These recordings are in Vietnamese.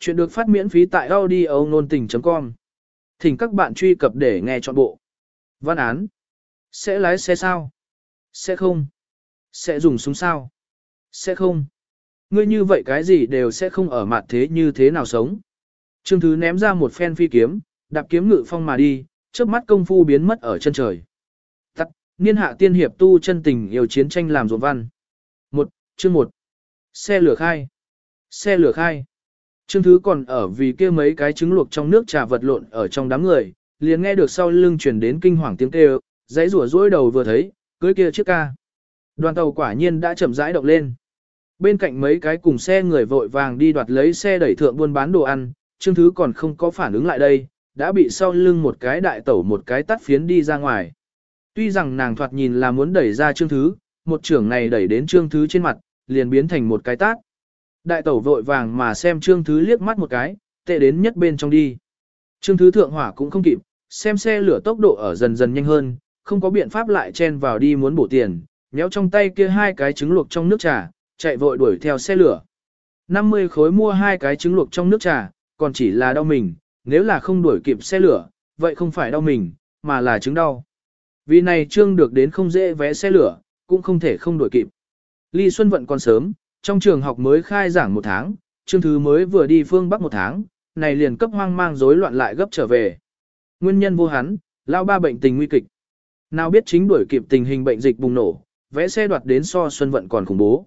Chuyện được phát miễn phí tại audio nôn tình.com. Thỉnh các bạn truy cập để nghe trọn bộ. Văn án. Sẽ lái xe sao? Sẽ không. Sẽ dùng súng sao? Sẽ không. Ngươi như vậy cái gì đều sẽ không ở mặt thế như thế nào sống. Trương Thứ ném ra một phen phi kiếm, đạp kiếm ngự phong mà đi, trước mắt công phu biến mất ở chân trời. Tắt, niên hạ tiên hiệp tu chân tình yêu chiến tranh làm ruộng văn. Một, chương một. Xe lửa khai. Xe lửa khai. Trương Thứ còn ở vì kia mấy cái trứng luộc trong nước trà vật lộn ở trong đám người, liền nghe được sau lưng truyền đến kinh hoàng tiếng kêu, giấy rủa rối đầu vừa thấy, cưới kia chiếc ca. Đoàn tàu quả nhiên đã chậm rãi động lên. Bên cạnh mấy cái cùng xe người vội vàng đi đoạt lấy xe đẩy thượng buôn bán đồ ăn, Trương Thứ còn không có phản ứng lại đây, đã bị sau lưng một cái đại tẩu một cái tắt phiến đi ra ngoài. Tuy rằng nàng thoạt nhìn là muốn đẩy ra Trương Thứ, một trưởng này đẩy đến Trương Thứ trên mặt, liền biến thành một cái tát. Đại tẩu vội vàng mà xem Trương Thứ liếc mắt một cái, tệ đến nhất bên trong đi. Trương Thứ thượng hỏa cũng không kịp, xem xe lửa tốc độ ở dần dần nhanh hơn, không có biện pháp lại chen vào đi muốn bổ tiền, nhéo trong tay kia hai cái trứng luộc trong nước trà, chạy vội đuổi theo xe lửa. 50 khối mua hai cái trứng luộc trong nước trà, còn chỉ là đau mình, nếu là không đuổi kịp xe lửa, vậy không phải đau mình, mà là trứng đau. Vì này Trương được đến không dễ vé xe lửa, cũng không thể không đuổi kịp. Ly Xuân Vận còn sớm, trong trường học mới khai giảng một tháng, Trương Thứ mới vừa đi phương Bắc một tháng, này liền cấp hoang mang rối loạn lại gấp trở về. Nguyên nhân vô hắn, lao ba bệnh tình nguy kịch. Nào biết chính đuổi kịp tình hình bệnh dịch bùng nổ, vẽ xe đoạt đến so Xuân Vận còn khủng bố.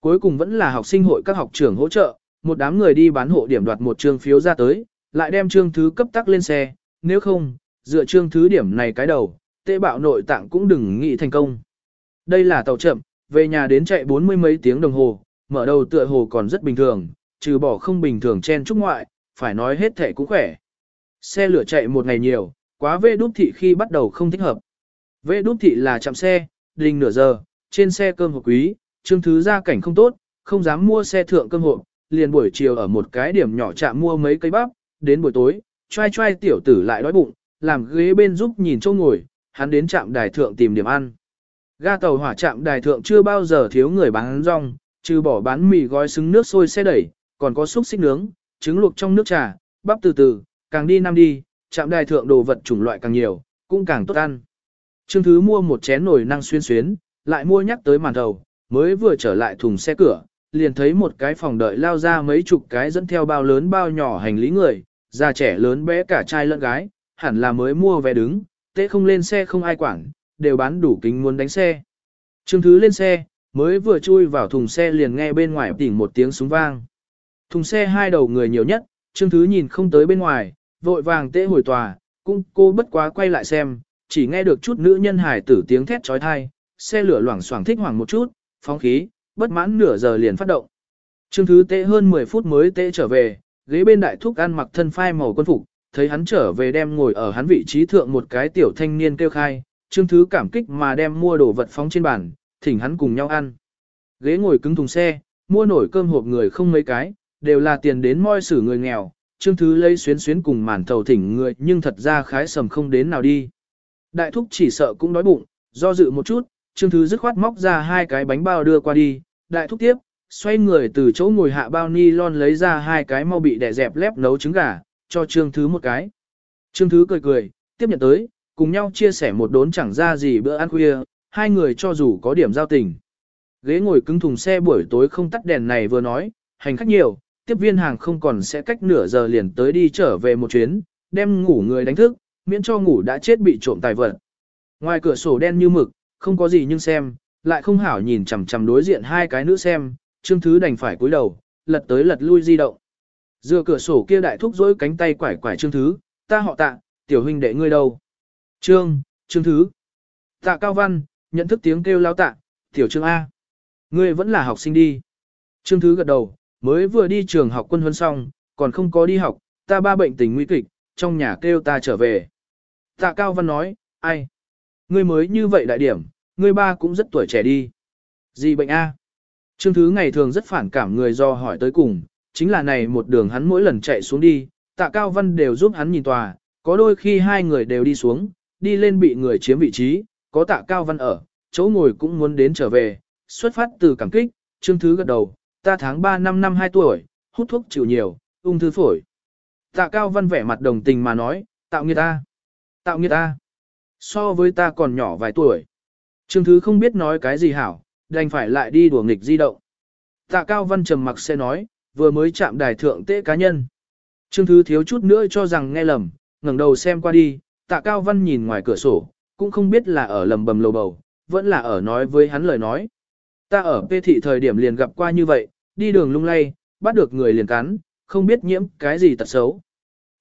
Cuối cùng vẫn là học sinh hội các học trưởng hỗ trợ, một đám người đi bán hộ điểm đoạt một trương phiếu ra tới, lại đem trương thứ cấp tắc lên xe, nếu không, dựa trương thứ điểm này cái đầu, tệ bạo nội tạng cũng đừng nghĩ thành công. Đây là tàu chậm, về nhà đến chạy bốn mươi mấy tiếng đồng hồ, mở đầu tựa hồ còn rất bình thường, trừ bỏ không bình thường chen chúc ngoại, phải nói hết thể cũng khỏe. Xe lửa chạy một ngày nhiều, quá vê đút thị khi bắt đầu không thích hợp. Vê đút thị là chạm xe, đình nửa giờ, trên xe cơm hộp quý, trương thứ gia cảnh không tốt, không dám mua xe thượng cơm hộp, liền buổi chiều ở một cái điểm nhỏ chạm mua mấy cây bắp, đến buổi tối, trai trai tiểu tử lại đói bụng, làm ghế bên giúp nhìn châu ngồi, hắn đến trạm đài thượng tìm điểm ăn. Ga tàu hỏa trạm đài thượng chưa bao giờ thiếu người bán rong, trừ bỏ bán mì gói xứng nước sôi xe đẩy, còn có xúc xích nướng, trứng luộc trong nước trà, bắp từ từ, càng đi năm đi, chạm đài thượng đồ vật chủng loại càng nhiều, cũng càng tốt ăn. Trương Thứ mua một chén nồi năng xuyên xuyến, lại mua nhắc tới màn đầu, mới vừa trở lại thùng xe cửa, liền thấy một cái phòng đợi lao ra mấy chục cái dẫn theo bao lớn bao nhỏ hành lý người, già trẻ lớn bé cả trai lẫn gái, hẳn là mới mua vé đứng, tế không lên xe không ai quản, đều bán đủ kính muốn đánh xe. Trương Thứ lên xe, mới vừa chui vào thùng xe liền nghe bên ngoài tỉnh một tiếng súng vang. Thùng xe hai đầu người nhiều nhất, Trương Thứ nhìn không tới bên ngoài, vội vàng tễ hồi tòa, cũng cô bất quá quay lại xem, chỉ nghe được chút nữ nhân hải tử tiếng thét trói thai, xe lửa loảng xoảng thích hoảng một chút, phóng khí, bất mãn nửa giờ liền phát động. Trương Thứ tệ hơn 10 phút mới tệ trở về, ghế bên đại thúc ăn mặc thân phai màu quân phục, thấy hắn trở về đem ngồi ở hắn vị trí thượng một cái tiểu thanh niên kêu khai, Trương Thứ cảm kích mà đem mua đồ vật phóng trên bàn, thỉnh hắn cùng nhau ăn. Ghế ngồi cứng thùng xe, mua nổi cơm hộp người không mấy cái, đều là tiền đến moi xử người nghèo, Trương Thứ lấy xuyến xuyến cùng màn thầu thỉnh người nhưng thật ra khái sầm không đến nào đi. Đại thúc chỉ sợ cũng đói bụng, do dự một chút, Trương Thứ dứt khoát móc ra hai cái bánh bao đưa qua đi, đại thúc tiếp, xoay người từ chỗ ngồi hạ bao ni lon lấy ra hai cái mau bị đẻ dẹp lép nấu trứng gà, cho Trương Thứ một cái. Trương Thứ cười cười, tiếp nhận tới, cùng nhau chia sẻ một đốn chẳng ra gì bữa ăn khuya, hai người cho dù có điểm giao tình. Ghế ngồi cứng thùng xe buổi tối không tắt đèn này vừa nói, hành khách nhiều, tiếp viên hàng không còn sẽ cách nửa giờ liền tới đi trở về một chuyến, đem ngủ người đánh thức, miễn cho ngủ đã chết bị trộm tài vật. Ngoài cửa sổ đen như mực, không có gì nhưng xem, lại không hảo nhìn chằm chằm đối diện hai cái nữ xem, Trương Thứ đành phải cúi đầu, lật tới lật lui di động. Dựa cửa sổ kia đại thúc rỗi cánh tay quải quải Trương Thứ, ta họ tạ, tiểu huynh đệ ngươi đâu? Trương, Trương Thứ. Tạ Cao Văn, nhận thức tiếng kêu lao tạ, tiểu Trương A. Ngươi vẫn là học sinh đi. Trương Thứ gật đầu, mới vừa đi trường học quân huấn xong, còn không có đi học, ta ba bệnh tình nguy kịch, trong nhà kêu ta trở về. Tạ Cao Văn nói, ai? Ngươi mới như vậy đại điểm, ngươi ba cũng rất tuổi trẻ đi. Gì bệnh A? Trương Thứ ngày thường rất phản cảm người do hỏi tới cùng, chính là này một đường hắn mỗi lần chạy xuống đi, tạ Cao Văn đều giúp hắn nhìn tòa, có đôi khi hai người đều đi xuống, đi lên bị người chiếm vị trí, có tạ Cao Văn ở, chỗ ngồi cũng muốn đến trở về, xuất phát từ cảm kích, Trương Thứ gật đầu, ta tháng 3 năm năm 2 tuổi, hút thuốc chịu nhiều, ung thư phổi. Tạ Cao Văn vẻ mặt đồng tình mà nói, tạo nghiệt ta. Tạo nghiệt ta. So với ta còn nhỏ vài tuổi. Trương Thứ không biết nói cái gì hảo, đành phải lại đi đùa nghịch di động. Tạ Cao Văn trầm mặc sẽ nói, vừa mới chạm đài thượng tế cá nhân. Trương Thứ thiếu chút nữa cho rằng nghe lầm, ngẩng đầu xem qua đi, Tạ Cao Văn nhìn ngoài cửa sổ, cũng không biết là ở lầm bầm lầu bầu, vẫn là ở nói với hắn lời nói. Ta ở Pê Thị thời điểm liền gặp qua như vậy, đi đường lung lay, bắt được người liền cắn, không biết nhiễm cái gì tật xấu.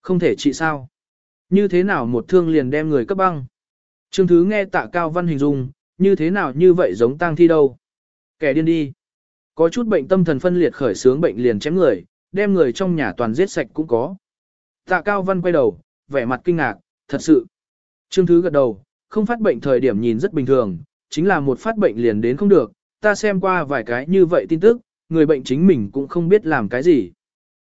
Không thể trị sao. Như thế nào một thương liền đem người cấp băng. Trương Thứ nghe tạ cao văn hình dung, như thế nào như vậy giống tang thi đâu. Kẻ điên đi. Có chút bệnh tâm thần phân liệt khởi sướng bệnh liền chém người, đem người trong nhà toàn giết sạch cũng có. Tạ cao văn quay đầu, vẻ mặt kinh ngạc, thật sự. Trương Thứ gật đầu, không phát bệnh thời điểm nhìn rất bình thường, chính là một phát bệnh liền đến không được, ta xem qua vài cái như vậy tin tức, người bệnh chính mình cũng không biết làm cái gì.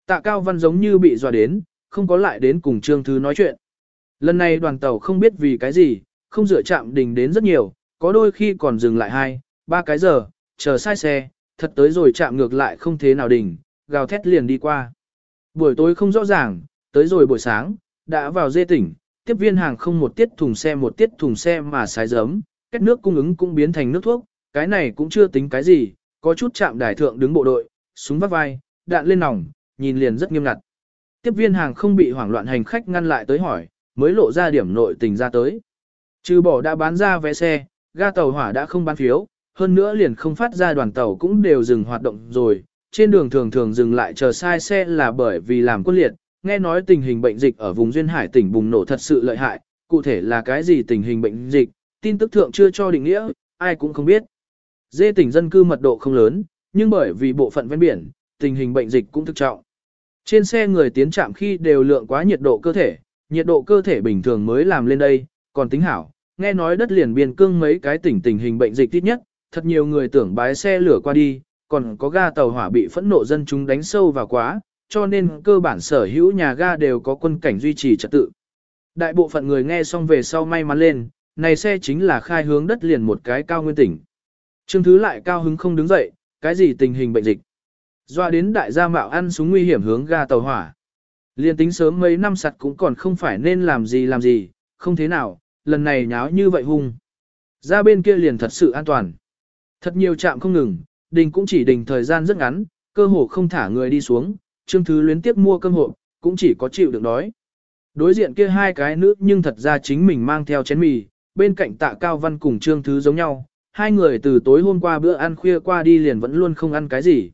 Tạ Cao Văn giống như bị dọa đến, không có lại đến cùng Trương Thứ nói chuyện. Lần này đoàn tàu không biết vì cái gì, không dựa chạm đình đến rất nhiều, có đôi khi còn dừng lại hai, ba cái giờ, chờ sai xe, thật tới rồi chạm ngược lại không thế nào đình, gào thét liền đi qua. Buổi tối không rõ ràng, tới rồi buổi sáng, đã vào dê tỉnh, tiếp viên hàng không một tiết thùng xe một tiết thùng xe mà xài giấm, kết nước cung ứng cũng biến thành nước thuốc, cái này cũng chưa tính cái gì, có chút chạm đài thượng đứng bộ đội, súng vắt vai, đạn lên nòng, nhìn liền rất nghiêm ngặt. Tiếp viên hàng không bị hoảng loạn hành khách ngăn lại tới hỏi, mới lộ ra điểm nội tình ra tới. Trừ bỏ đã bán ra vé xe, ga tàu hỏa đã không bán phiếu, hơn nữa liền không phát ra đoàn tàu cũng đều dừng hoạt động rồi, trên đường thường thường dừng lại chờ sai xe là bởi vì làm quân liệt, nghe nói tình hình bệnh dịch ở vùng duyên hải tỉnh bùng nổ thật sự lợi hại, cụ thể là cái gì tình hình bệnh dịch, tin tức thượng chưa cho định nghĩa, ai cũng không biết. Dê tỉnh dân cư mật độ không lớn, nhưng bởi vì bộ phận ven biển, tình hình bệnh dịch cũng thực trọng. Trên xe người tiến trạm khi đều lượng quá nhiệt độ cơ thể, nhiệt độ cơ thể bình thường mới làm lên đây, còn tính hảo, nghe nói đất liền biên cương mấy cái tỉnh tình hình bệnh dịch ít nhất, thật nhiều người tưởng bái xe lửa qua đi, còn có ga tàu hỏa bị phẫn nộ dân chúng đánh sâu vào quá, cho nên cơ bản sở hữu nhà ga đều có quân cảnh duy trì trật tự. Đại bộ phận người nghe xong về sau may mắn lên, này xe chính là khai hướng đất liền một cái cao nguyên tỉnh. Trương Thứ lại cao hứng không đứng dậy, cái gì tình hình bệnh dịch. Doa đến đại gia mạo ăn súng nguy hiểm hướng ga tàu hỏa. Liên tính sớm mấy năm sặt cũng còn không phải nên làm gì làm gì, không thế nào, lần này nháo như vậy hung. Ra bên kia liền thật sự an toàn. Thật nhiều chạm không ngừng, đình cũng chỉ đình thời gian rất ngắn, cơ hồ không thả người đi xuống, Trương Thứ luyến tiếp mua cơm hộp, cũng chỉ có chịu được đói. Đối diện kia hai cái nữ nhưng thật ra chính mình mang theo chén mì, bên cạnh tạ cao văn cùng Trương Thứ giống nhau, hai người từ tối hôm qua bữa ăn khuya qua đi liền vẫn luôn không ăn cái gì.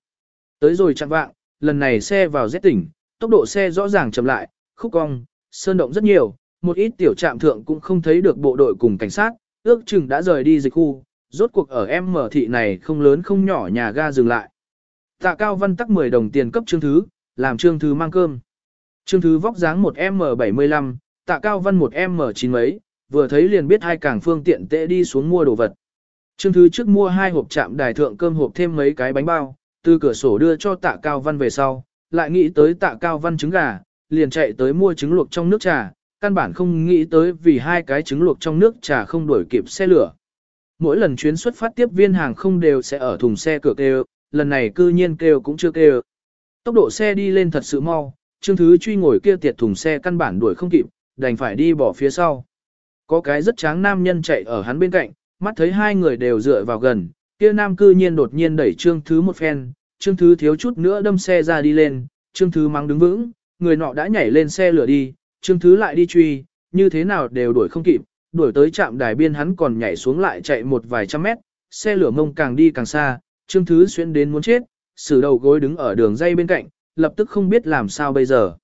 Tới rồi chặn vạng, lần này xe vào rét tỉnh, tốc độ xe rõ ràng chậm lại, khúc cong, sơn động rất nhiều, một ít tiểu trạm thượng cũng không thấy được bộ đội cùng cảnh sát, ước chừng đã rời đi dịch khu, rốt cuộc ở em mở thị này không lớn không nhỏ nhà ga dừng lại. Tạ Cao Văn tắc 10 đồng tiền cấp Trương Thứ, làm Trương Thứ mang cơm. Trương Thứ vóc dáng một M75, Tạ Cao Văn một M9 mấy, vừa thấy liền biết hai càng phương tiện tệ đi xuống mua đồ vật. Trương Thứ trước mua hai hộp chạm đài thượng cơm hộp thêm mấy cái bánh bao, từ cửa sổ đưa cho Tạ Cao Văn về sau, lại nghĩ tới Tạ Cao Văn trứng gà, liền chạy tới mua trứng luộc trong nước trà, căn bản không nghĩ tới vì hai cái trứng luộc trong nước trà không đuổi kịp xe lửa. Mỗi lần chuyến xuất phát tiếp viên hàng không đều sẽ ở thùng xe cửa kêu, lần này cư nhiên kêu cũng chưa kêu. Tốc độ xe đi lên thật sự mau, Trương Thứ truy ngồi kia tiệt thùng xe căn bản đuổi không kịp, đành phải đi bỏ phía sau. Có cái rất tráng nam nhân chạy ở hắn bên cạnh, mắt thấy hai người đều dựa vào gần, kia nam cư nhiên đột nhiên đẩy Trương Thứ một phen, Trương Thứ thiếu chút nữa đâm xe ra đi lên, Trương Thứ mắng đứng vững, người nọ đã nhảy lên xe lửa đi, Trương Thứ lại đi truy, như thế nào đều đuổi không kịp, đuổi tới trạm đài biên hắn còn nhảy xuống lại chạy một vài trăm mét, xe lửa mông càng đi càng xa, Trương Thứ xuyên đến muốn chết, sử đầu gối đứng ở đường dây bên cạnh, lập tức không biết làm sao bây giờ.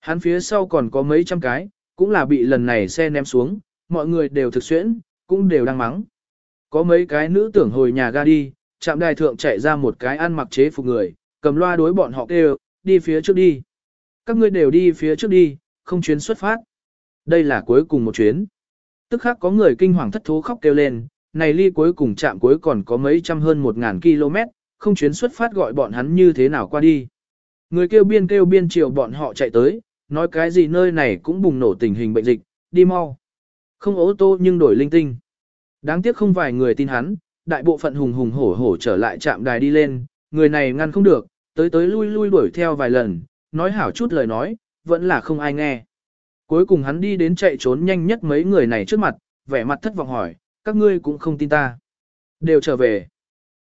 Hắn phía sau còn có mấy trăm cái, cũng là bị lần này xe ném xuống, mọi người đều thực xuyễn, cũng đều đang mắng. Có mấy cái nữ tưởng hồi nhà ga đi, chạm đài thượng chạy ra một cái ăn mặc chế phục người, cầm loa đối bọn họ kêu, đi phía trước đi. Các ngươi đều đi phía trước đi, không chuyến xuất phát. Đây là cuối cùng một chuyến. Tức khác có người kinh hoàng thất thố khóc kêu lên, này ly cuối cùng chạm cuối còn có mấy trăm hơn một ngàn km, không chuyến xuất phát gọi bọn hắn như thế nào qua đi. Người kêu biên kêu biên chiều bọn họ chạy tới, nói cái gì nơi này cũng bùng nổ tình hình bệnh dịch, đi mau. Không ô tô nhưng đổi linh tinh. Đáng tiếc không vài người tin hắn, đại bộ phận hùng hùng hổ hổ trở lại trạm đài đi lên, người này ngăn không được, tới tới lui lui đuổi theo vài lần, nói hảo chút lời nói, vẫn là không ai nghe. Cuối cùng hắn đi đến chạy trốn nhanh nhất mấy người này trước mặt, vẻ mặt thất vọng hỏi, các ngươi cũng không tin ta. Đều trở về.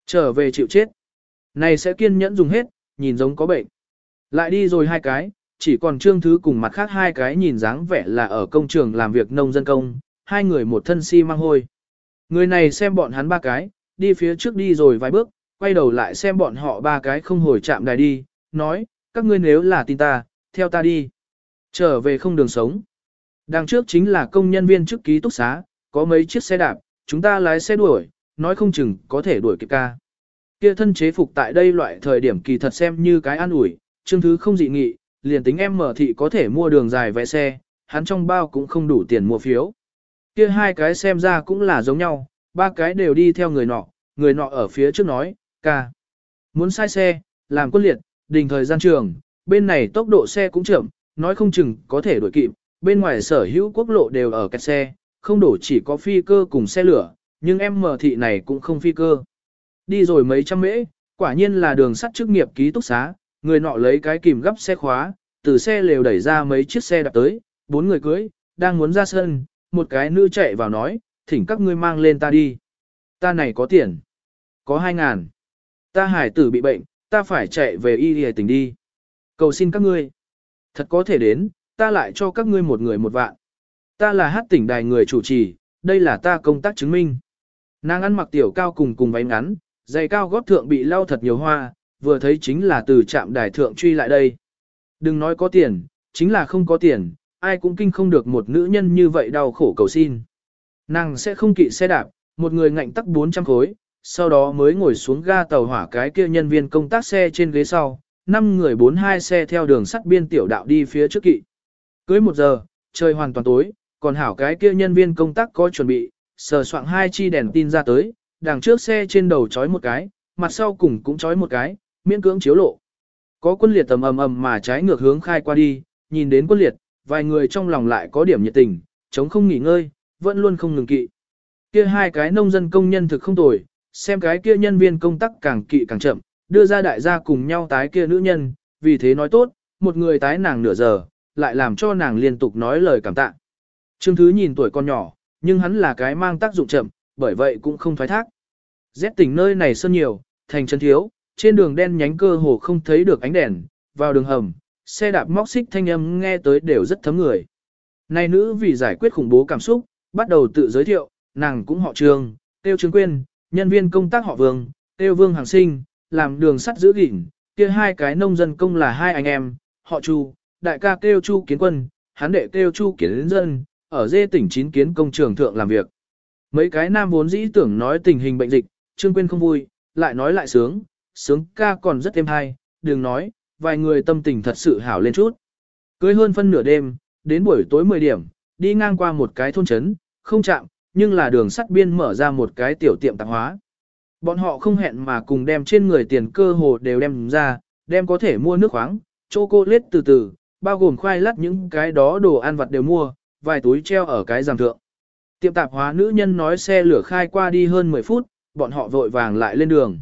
Trở về chịu chết. Này sẽ kiên nhẫn dùng hết, nhìn giống có bệnh. Lại đi rồi hai cái, chỉ còn trương thứ cùng mặt khác hai cái nhìn dáng vẻ là ở công trường làm việc nông dân công, hai người một thân si mang hôi. Người này xem bọn hắn ba cái, đi phía trước đi rồi vài bước, quay đầu lại xem bọn họ ba cái không hồi chạm đài đi, nói, các ngươi nếu là tin ta, theo ta đi. Trở về không đường sống. Đằng trước chính là công nhân viên chức ký túc xá, có mấy chiếc xe đạp, chúng ta lái xe đuổi, nói không chừng có thể đuổi kịp ca. Kia thân chế phục tại đây loại thời điểm kỳ thật xem như cái an ủi, chương thứ không dị nghị, liền tính em mở thị có thể mua đường dài vé xe, hắn trong bao cũng không đủ tiền mua phiếu. Kia hai cái xem ra cũng là giống nhau, ba cái đều đi theo người nọ, người nọ ở phía trước nói, ca. Muốn sai xe, làm quân liệt, đình thời gian trường, bên này tốc độ xe cũng chậm, nói không chừng có thể đuổi kịp, bên ngoài sở hữu quốc lộ đều ở kẹt xe, không đổ chỉ có phi cơ cùng xe lửa, nhưng em mở thị này cũng không phi cơ. Đi rồi mấy trăm mễ, quả nhiên là đường sắt chức nghiệp ký túc xá, người nọ lấy cái kìm gấp xe khóa, từ xe lều đẩy ra mấy chiếc xe đạp tới, bốn người cưới, đang muốn ra sân, một cái nữ chạy vào nói, thỉnh các ngươi mang lên ta đi. Ta này có tiền. Có hai ngàn. Ta hải tử bị bệnh, ta phải chạy về y hề tỉnh đi. Cầu xin các ngươi. Thật có thể đến, ta lại cho các ngươi một người một vạn. Ta là hát tỉnh đài người chủ trì, đây là ta công tác chứng minh. Nàng ăn mặc tiểu cao cùng cùng váy ngắn, giày cao gót thượng bị lau thật nhiều hoa, vừa thấy chính là từ trạm đài thượng truy lại đây. Đừng nói có tiền, chính là không có tiền, ai cũng kinh không được một nữ nhân như vậy đau khổ cầu xin. Nàng sẽ không kỵ xe đạp, một người ngạnh tắc 400 khối, sau đó mới ngồi xuống ga tàu hỏa cái kia nhân viên công tác xe trên ghế sau, năm người bốn hai xe theo đường sắt biên tiểu đạo đi phía trước kỵ. Cưới một giờ, trời hoàn toàn tối, còn hảo cái kia nhân viên công tác có chuẩn bị, sờ soạn hai chi đèn tin ra tới, đằng trước xe trên đầu chói một cái, mặt sau cùng cũng chói một cái, miễn cưỡng chiếu lộ. Có quân liệt tầm ầm ầm mà trái ngược hướng khai qua đi, nhìn đến quân liệt, vài người trong lòng lại có điểm nhiệt tình, chống không nghỉ ngơi, vẫn luôn không ngừng kỵ. Kia hai cái nông dân công nhân thực không tồi, xem cái kia nhân viên công tác càng kỵ càng chậm, đưa ra đại gia cùng nhau tái kia nữ nhân, vì thế nói tốt, một người tái nàng nửa giờ, lại làm cho nàng liên tục nói lời cảm tạ. Trương Thứ nhìn tuổi con nhỏ, nhưng hắn là cái mang tác dụng chậm, bởi vậy cũng không thoái thác. Rét tỉnh nơi này sơn nhiều, thành chân thiếu, trên đường đen nhánh cơ hồ không thấy được ánh đèn, vào đường hầm, xe đạp móc xích thanh âm nghe tới đều rất thấm người. Này nữ vì giải quyết khủng bố cảm xúc, bắt đầu tự giới thiệu, nàng cũng họ Trương, tiêu Trương Quyên, nhân viên công tác họ Vương, tiêu Vương Hàng Sinh, làm đường sắt giữ gìn, kia hai cái nông dân công là hai anh em, họ Chu, đại ca tiêu Chu Kiến Quân, hắn đệ tiêu Chu Kiến Dân, ở dê tỉnh chín kiến công trường thượng làm việc. Mấy cái nam vốn dĩ tưởng nói tình hình bệnh dịch, Trương Quyên không vui, lại nói lại sướng, sướng ca còn rất êm hay, đừng nói, vài người tâm tình thật sự hảo lên chút. Cưới hơn phân nửa đêm, đến buổi tối 10 điểm, đi ngang qua một cái thôn trấn, không chạm, nhưng là đường sắt biên mở ra một cái tiểu tiệm tạp hóa. Bọn họ không hẹn mà cùng đem trên người tiền cơ hồ đều đem ra, đem có thể mua nước khoáng, chocolate từ từ, bao gồm khoai lát những cái đó đồ ăn vặt đều mua, vài túi treo ở cái giàn thượng. Tiệm tạp hóa nữ nhân nói xe lửa khai qua đi hơn 10 phút, bọn họ vội vàng lại lên đường.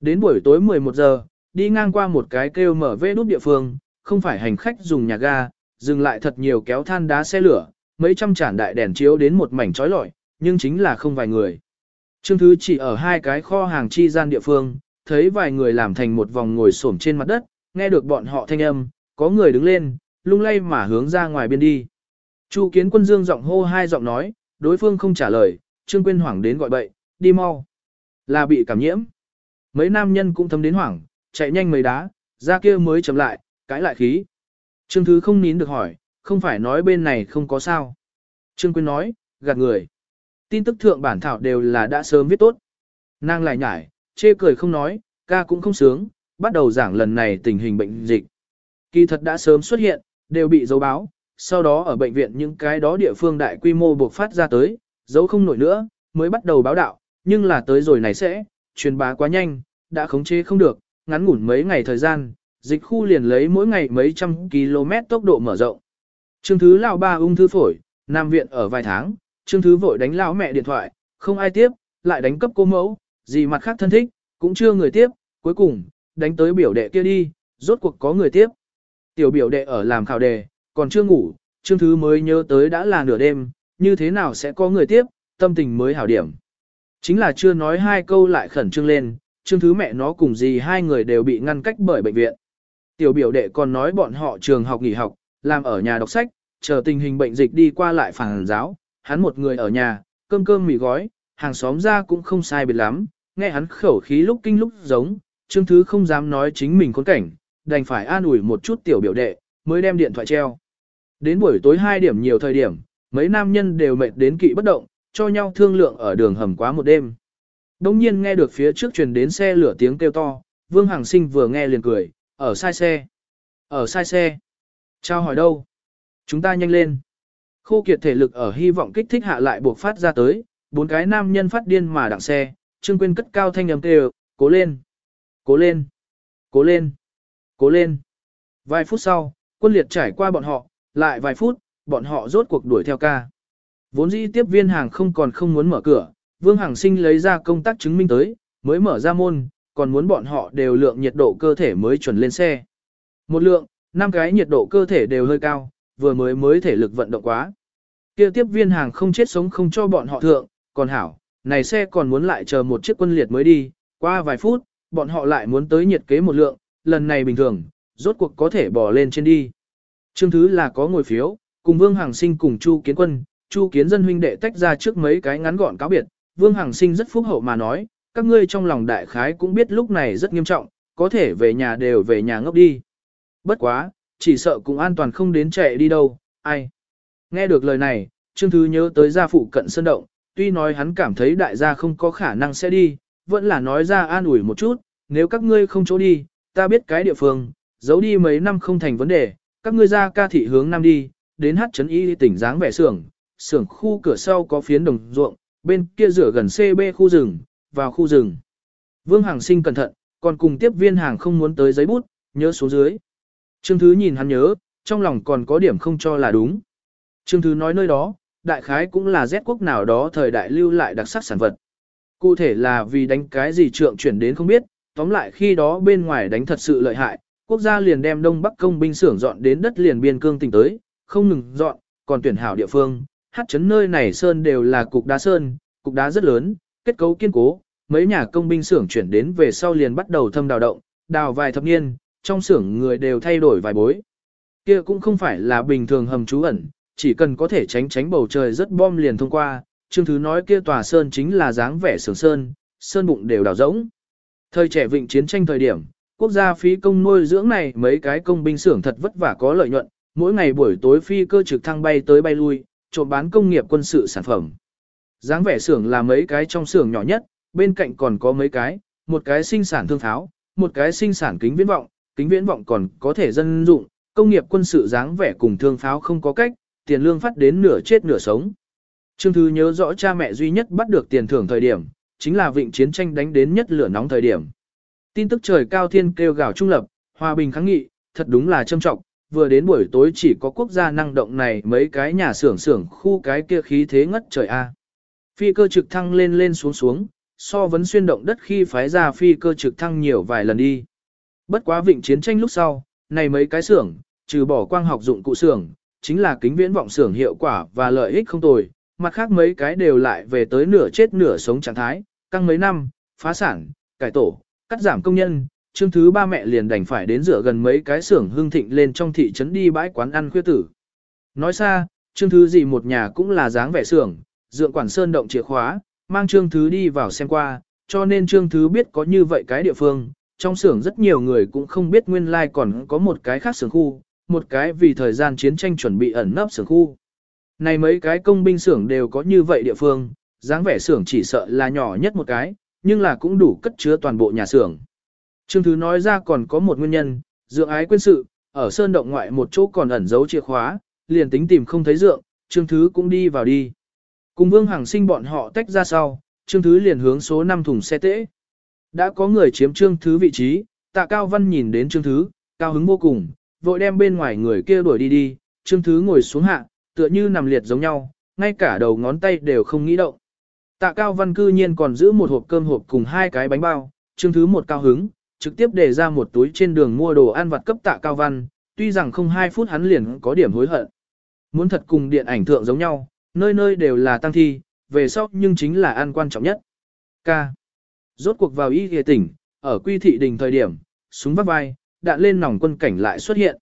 Đến buổi tối 11 giờ, đi ngang qua một cái kêu mở vê nút địa phương, không phải hành khách dùng nhà ga, dừng lại thật nhiều kéo than đá xe lửa, mấy trăm chản đại đèn chiếu đến một mảnh trói lọi, nhưng chính là không vài người. Trương Thứ chỉ ở hai cái kho hàng chi gian địa phương, thấy vài người làm thành một vòng ngồi xổm trên mặt đất, nghe được bọn họ thanh âm, có người đứng lên, lung lay mà hướng ra ngoài biên đi. Chu kiến quân dương giọng hô hai giọng nói, đối phương không trả lời, Trương Quyên hoảng đến gọi bậy, đi mau. Là bị cảm nhiễm. Mấy nam nhân cũng thấm đến hoảng, chạy nhanh mấy đá, ra kia mới chậm lại, cãi lại khí. Trương Thứ không nín được hỏi, không phải nói bên này không có sao. Trương Quyên nói, gạt người. Tin tức thượng bản thảo đều là đã sớm viết tốt. Nàng lại nhải, chê cười không nói, ca cũng không sướng, bắt đầu giảng lần này tình hình bệnh dịch. Kỳ thật đã sớm xuất hiện, đều bị dấu báo, sau đó ở bệnh viện những cái đó địa phương đại quy mô buộc phát ra tới, dấu không nổi nữa, mới bắt đầu báo đạo, nhưng là tới rồi này sẽ, truyền bá quá nhanh, đã khống chế không được, ngắn ngủn mấy ngày thời gian, dịch khu liền lấy mỗi ngày mấy trăm km tốc độ mở rộng. Trương Thứ lão ba ung thư phổi, Nam viện ở vài tháng, Trương Thứ vội đánh lão mẹ điện thoại, không ai tiếp, lại đánh cấp cô mẫu, gì mặt khác thân thích, cũng chưa người tiếp, cuối cùng, đánh tới biểu đệ kia đi, rốt cuộc có người tiếp. Tiểu biểu đệ ở làm khảo đề, còn chưa ngủ, Trương Thứ mới nhớ tới đã là nửa đêm, như thế nào sẽ có người tiếp, tâm tình mới hảo điểm. Chính là chưa nói hai câu lại khẩn trương lên, chương Thứ mẹ nó cùng gì hai người đều bị ngăn cách bởi bệnh viện. Tiểu biểu đệ còn nói bọn họ trường học nghỉ học, làm ở nhà đọc sách, chờ tình hình bệnh dịch đi qua lại phản giáo, hắn một người ở nhà, cơm cơm mì gói, hàng xóm ra cũng không sai biệt lắm, nghe hắn khẩu khí lúc kinh lúc giống, chương Thứ không dám nói chính mình khốn cảnh, đành phải an ủi một chút tiểu biểu đệ, mới đem điện thoại treo. Đến buổi tối 2 điểm nhiều thời điểm, mấy nam nhân đều mệt đến kỵ bất động, cho nhau thương lượng ở đường hầm quá một đêm. Đông nhiên nghe được phía trước truyền đến xe lửa tiếng kêu to, Vương Hằng Sinh vừa nghe liền cười, ở sai xe. Ở sai xe. Trao hỏi đâu? Chúng ta nhanh lên. Khô kiệt thể lực ở hy vọng kích thích hạ lại buộc phát ra tới, bốn cái nam nhân phát điên mà đặng xe, Trương Quyên cất cao thanh âm kêu, cố lên, cố lên, cố lên, cố lên. Vài phút sau, quân liệt trải qua bọn họ, lại vài phút, bọn họ rốt cuộc đuổi theo ca. Vốn dĩ tiếp viên hàng không còn không muốn mở cửa, Vương Hằng Sinh lấy ra công tác chứng minh tới, mới mở ra môn, còn muốn bọn họ đều lượng nhiệt độ cơ thể mới chuẩn lên xe. Một lượng, năm cái nhiệt độ cơ thể đều hơi cao, vừa mới mới thể lực vận động quá. Kia tiếp viên hàng không chết sống không cho bọn họ thượng, còn hảo, này xe còn muốn lại chờ một chiếc quân liệt mới đi, qua vài phút, bọn họ lại muốn tới nhiệt kế một lượng, lần này bình thường, rốt cuộc có thể bỏ lên trên đi. Trương thứ là có ngồi phiếu, cùng Vương Hằng Sinh cùng Chu Kiến Quân, Chu Kiến dân huynh đệ tách ra trước mấy cái ngắn gọn cáo biệt, Vương Hằng Sinh rất phúc hậu mà nói, các ngươi trong lòng đại khái cũng biết lúc này rất nghiêm trọng, có thể về nhà đều về nhà ngốc đi. Bất quá, chỉ sợ cũng an toàn không đến chạy đi đâu, ai. Nghe được lời này, Trương Thứ nhớ tới gia phụ cận sân động, tuy nói hắn cảm thấy đại gia không có khả năng sẽ đi, vẫn là nói ra an ủi một chút, nếu các ngươi không chỗ đi, ta biết cái địa phương, giấu đi mấy năm không thành vấn đề, các ngươi ra ca thị hướng nam đi, đến hát trấn y tỉnh dáng vẻ sưởng xưởng khu cửa sau có phiến đồng ruộng, bên kia rửa gần CB khu rừng, vào khu rừng. Vương Hàng Sinh cẩn thận, còn cùng tiếp viên hàng không muốn tới giấy bút, nhớ xuống dưới. Trương Thứ nhìn hắn nhớ, trong lòng còn có điểm không cho là đúng. Trương Thứ nói nơi đó, đại khái cũng là Z quốc nào đó thời đại lưu lại đặc sắc sản vật. Cụ thể là vì đánh cái gì trượng chuyển đến không biết, tóm lại khi đó bên ngoài đánh thật sự lợi hại, quốc gia liền đem Đông Bắc công binh xưởng dọn đến đất liền biên cương tỉnh tới, không ngừng dọn, còn tuyển hảo địa phương, hát chấn nơi này sơn đều là cục đá sơn, cục đá rất lớn, kết cấu kiên cố, mấy nhà công binh xưởng chuyển đến về sau liền bắt đầu thâm đào động, đào vài thập niên, trong xưởng người đều thay đổi vài bối. Kia cũng không phải là bình thường hầm trú ẩn, chỉ cần có thể tránh tránh bầu trời rất bom liền thông qua, chương Thứ nói kia tòa sơn chính là dáng vẻ sưởng sơn, sơn bụng đều đào rỗng. Thời trẻ vịnh chiến tranh thời điểm, quốc gia phí công nuôi dưỡng này mấy cái công binh xưởng thật vất vả có lợi nhuận, mỗi ngày buổi tối phi cơ trực thăng bay tới bay lui, trộm bán công nghiệp quân sự sản phẩm. Dáng vẻ xưởng là mấy cái trong xưởng nhỏ nhất, bên cạnh còn có mấy cái, một cái sinh sản thương tháo, một cái sinh sản kính viễn vọng, kính viễn vọng còn có thể dân dụng, công nghiệp quân sự dáng vẻ cùng thương pháo không có cách, tiền lương phát đến nửa chết nửa sống. Trương Thư nhớ rõ cha mẹ duy nhất bắt được tiền thưởng thời điểm, chính là vịnh chiến tranh đánh đến nhất lửa nóng thời điểm. Tin tức trời cao thiên kêu gào trung lập, hòa bình kháng nghị, thật đúng là trâm trọng, vừa đến buổi tối chỉ có quốc gia năng động này mấy cái nhà xưởng xưởng khu cái kia khí thế ngất trời A. Phi cơ trực thăng lên lên xuống xuống, so vấn xuyên động đất khi phái ra phi cơ trực thăng nhiều vài lần đi. Bất quá vịnh chiến tranh lúc sau, này mấy cái xưởng, trừ bỏ quang học dụng cụ xưởng, chính là kính viễn vọng xưởng hiệu quả và lợi ích không tồi, mặt khác mấy cái đều lại về tới nửa chết nửa sống trạng thái, căng mấy năm, phá sản, cải tổ, cắt giảm công nhân, chương thứ ba mẹ liền đành phải đến rửa gần mấy cái xưởng hương thịnh lên trong thị trấn đi bãi quán ăn khuya tử. Nói xa, chương thứ gì một nhà cũng là dáng vẻ xưởng, dượng quản sơn động chìa khóa, mang trương thứ đi vào xem qua, cho nên trương thứ biết có như vậy cái địa phương, trong xưởng rất nhiều người cũng không biết nguyên lai like còn có một cái khác xưởng khu, một cái vì thời gian chiến tranh chuẩn bị ẩn nấp xưởng khu. Này mấy cái công binh xưởng đều có như vậy địa phương, dáng vẻ xưởng chỉ sợ là nhỏ nhất một cái, nhưng là cũng đủ cất chứa toàn bộ nhà xưởng. Trương Thứ nói ra còn có một nguyên nhân, dượng ái quên sự, ở sơn động ngoại một chỗ còn ẩn giấu chìa khóa, liền tính tìm không thấy dượng, Trương Thứ cũng đi vào đi. Cùng Vương Hằng sinh bọn họ tách ra sau, Trương Thứ liền hướng số 5 thùng xe tễ. Đã có người chiếm Trương Thứ vị trí, tạ Cao Văn nhìn đến Trương Thứ, cao hứng vô cùng, vội đem bên ngoài người kia đuổi đi đi, Trương Thứ ngồi xuống hạ, tựa như nằm liệt giống nhau, ngay cả đầu ngón tay đều không nghĩ động. Tạ Cao Văn cư nhiên còn giữ một hộp cơm hộp cùng hai cái bánh bao, Trương Thứ một cao hứng, trực tiếp để ra một túi trên đường mua đồ ăn vặt cấp Tạ Cao Văn, tuy rằng không 2 phút hắn liền có điểm hối hận. Muốn thật cùng điện ảnh thượng giống nhau, nơi nơi đều là tăng thi, về sau nhưng chính là an quan trọng nhất. K. Rốt cuộc vào y ghề tỉnh, ở quy thị đình thời điểm, súng vắt vai, đạn lên nòng quân cảnh lại xuất hiện.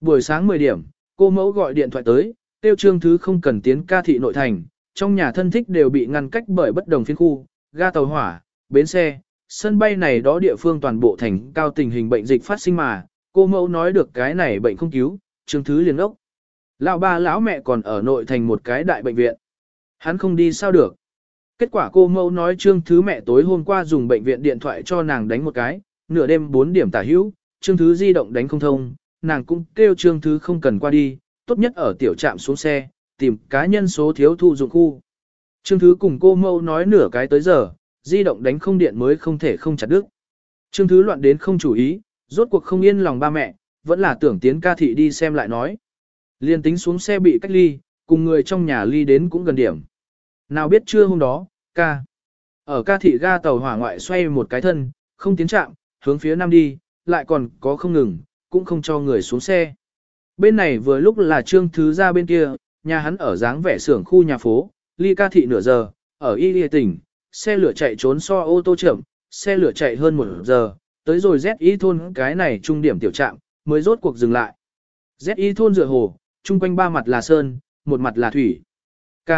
Buổi sáng 10 điểm, cô mẫu gọi điện thoại tới, tiêu trương thứ không cần tiến ca thị nội thành, trong nhà thân thích đều bị ngăn cách bởi bất đồng phiên khu, ga tàu hỏa, bến xe, sân bay này đó địa phương toàn bộ thành cao tình hình bệnh dịch phát sinh mà, cô mẫu nói được cái này bệnh không cứu, trương thứ liền ốc. Lão ba lão mẹ còn ở nội thành một cái đại bệnh viện. Hắn không đi sao được. Kết quả cô mẫu nói trương thứ mẹ tối hôm qua dùng bệnh viện điện thoại cho nàng đánh một cái, nửa đêm 4 điểm tả hữu, trương thứ di động đánh không thông, nàng cũng kêu trương thứ không cần qua đi, tốt nhất ở tiểu trạm xuống xe, tìm cá nhân số thiếu thu dụng khu. Trương thứ cùng cô mẫu nói nửa cái tới giờ, di động đánh không điện mới không thể không chặt đứt. Trương thứ loạn đến không chủ ý, rốt cuộc không yên lòng ba mẹ, vẫn là tưởng tiến ca thị đi xem lại nói. Liên tính xuống xe bị cách ly, cùng người trong nhà ly đến cũng gần điểm. Nào biết trưa hôm đó, ca. Ở ca thị ga tàu hỏa ngoại xoay một cái thân, không tiến chạm, hướng phía nam đi, lại còn có không ngừng, cũng không cho người xuống xe. Bên này vừa lúc là trương thứ ra bên kia, nhà hắn ở dáng vẻ xưởng khu nhà phố, ly ca thị nửa giờ, ở y lìa tỉnh, xe lửa chạy trốn so ô tô chậm, xe lửa chạy hơn một giờ, tới rồi ZI thôn cái này trung điểm tiểu trạm, mới rốt cuộc dừng lại. ZI thôn dựa hồ, chung quanh ba mặt là sơn, một mặt là thủy. K.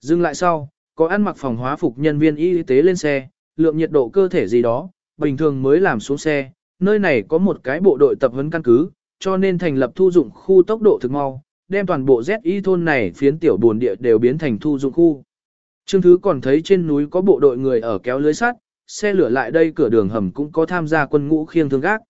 Dừng lại sau, có ăn mặc phòng hóa phục nhân viên y tế lên xe, lượng nhiệt độ cơ thể gì đó, bình thường mới làm xuống xe, nơi này có một cái bộ đội tập huấn căn cứ, cho nên thành lập thu dụng khu tốc độ thực mau, đem toàn bộ ZI thôn này phiến tiểu buồn địa đều biến thành thu dụng khu. Trương Thứ còn thấy trên núi có bộ đội người ở kéo lưới sắt, xe lửa lại đây cửa đường hầm cũng có tham gia quân ngũ khiêng thương gác.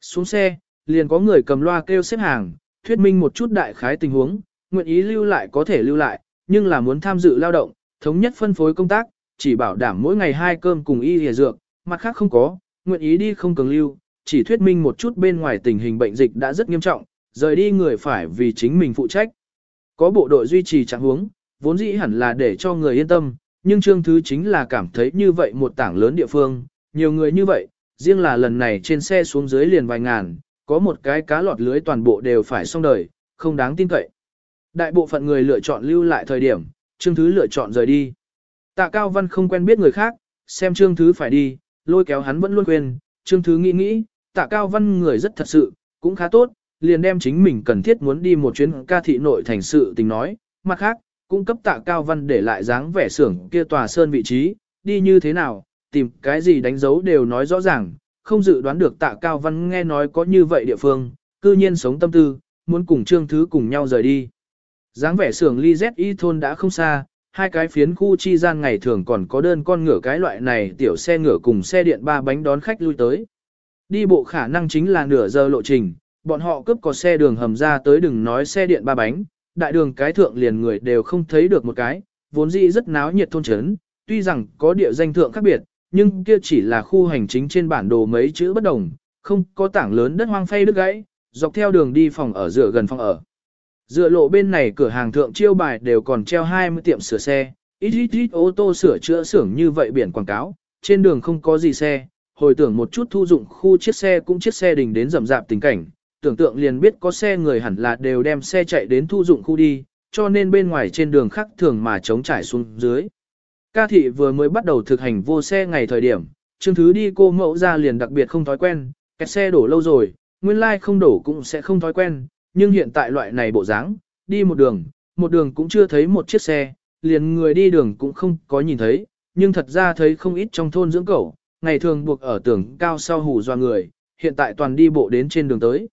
Xuống xe, liền có người cầm loa kêu xếp hàng, thuyết minh một chút đại khái tình huống, nguyện ý lưu lại có thể lưu lại, nhưng là muốn tham dự lao động, thống nhất phân phối công tác, chỉ bảo đảm mỗi ngày hai cơm cùng y lìa dược, mặt khác không có, nguyện ý đi không cần lưu, chỉ thuyết minh một chút bên ngoài tình hình bệnh dịch đã rất nghiêm trọng, rời đi người phải vì chính mình phụ trách. Có bộ đội duy trì trạng huống, vốn dĩ hẳn là để cho người yên tâm, nhưng Trương Thứ chính là cảm thấy như vậy một tảng lớn địa phương, nhiều người như vậy, riêng là lần này trên xe xuống dưới liền vài ngàn, có một cái cá lọt lưới toàn bộ đều phải xong đời, không đáng tin cậy. Đại bộ phận người lựa chọn lưu lại thời điểm, Trương Thứ lựa chọn rời đi. Tạ Cao Văn không quen biết người khác, xem Trương Thứ phải đi, lôi kéo hắn vẫn luôn quên, Trương Thứ nghĩ nghĩ, Tạ Cao Văn người rất thật sự, cũng khá tốt, liền đem chính mình cần thiết muốn đi một chuyến ca thị nội thành sự tình nói, mặt khác, cung cấp tạ cao văn để lại dáng vẻ xưởng kia tòa sơn vị trí, đi như thế nào, tìm cái gì đánh dấu đều nói rõ ràng, không dự đoán được tạ cao văn nghe nói có như vậy địa phương, cư nhiên sống tâm tư, muốn cùng trương thứ cùng nhau rời đi. dáng vẻ xưởng ly y thôn đã không xa, hai cái phiến khu chi gian ngày thường còn có đơn con ngựa cái loại này tiểu xe ngựa cùng xe điện ba bánh đón khách lui tới. Đi bộ khả năng chính là nửa giờ lộ trình, bọn họ cướp có xe đường hầm ra tới đừng nói xe điện ba bánh, đại đường cái thượng liền người đều không thấy được một cái, vốn dĩ rất náo nhiệt thôn trấn, tuy rằng có địa danh thượng khác biệt, nhưng kia chỉ là khu hành chính trên bản đồ mấy chữ bất đồng, không có tảng lớn đất hoang phay đứt gãy, dọc theo đường đi phòng ở dựa gần phòng ở. Dựa lộ bên này cửa hàng thượng chiêu bài đều còn treo 20 tiệm sửa xe, ít ít ít ô tô sửa chữa xưởng như vậy biển quảng cáo, trên đường không có gì xe, hồi tưởng một chút thu dụng khu chiếc xe cũng chiếc xe đình đến rầm rạp tình cảnh, tưởng tượng liền biết có xe người hẳn là đều đem xe chạy đến thu dụng khu đi, cho nên bên ngoài trên đường khác thường mà chống trải xuống dưới. Ca thị vừa mới bắt đầu thực hành vô xe ngày thời điểm, chương Thứ đi cô mẫu ra liền đặc biệt không thói quen, kẹt xe đổ lâu rồi, nguyên lai like không đổ cũng sẽ không thói quen, nhưng hiện tại loại này bộ dáng, đi một đường, một đường cũng chưa thấy một chiếc xe, liền người đi đường cũng không có nhìn thấy, nhưng thật ra thấy không ít trong thôn dưỡng cẩu, ngày thường buộc ở tường cao sau hù doa người, hiện tại toàn đi bộ đến trên đường tới.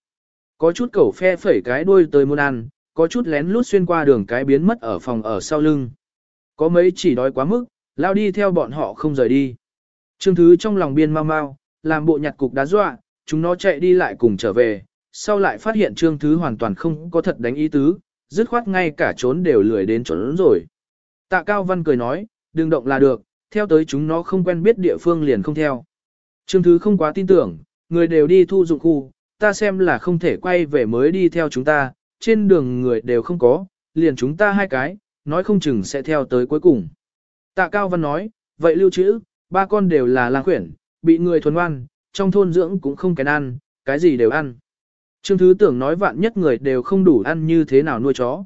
Có chút cẩu phe phẩy cái đuôi tới muốn ăn, có chút lén lút xuyên qua đường cái biến mất ở phòng ở sau lưng. Có mấy chỉ đói quá mức, lao đi theo bọn họ không rời đi. Trương Thứ trong lòng biên mau mau, làm bộ nhặt cục đá dọa, chúng nó chạy đi lại cùng trở về, sau lại phát hiện Trương Thứ hoàn toàn không có thật đánh ý tứ, dứt khoát ngay cả trốn đều lười đến trốn rồi. Tạ Cao Văn cười nói, đừng động là được, theo tới chúng nó không quen biết địa phương liền không theo. Trương Thứ không quá tin tưởng, người đều đi thu dụng khu, ta xem là không thể quay về mới đi theo chúng ta, trên đường người đều không có, liền chúng ta hai cái, nói không chừng sẽ theo tới cuối cùng. Tạ Cao Văn nói, vậy lưu trữ, ba con đều là lang quyển, bị người thuần ngoan, trong thôn dưỡng cũng không kén ăn, cái gì đều ăn. Trương Thứ tưởng nói vạn nhất người đều không đủ ăn như thế nào nuôi chó.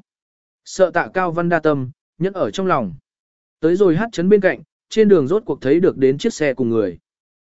Sợ tạ cao văn đa tâm, nhất ở trong lòng. Tới rồi hát chấn bên cạnh, trên đường rốt cuộc thấy được đến chiếc xe cùng người.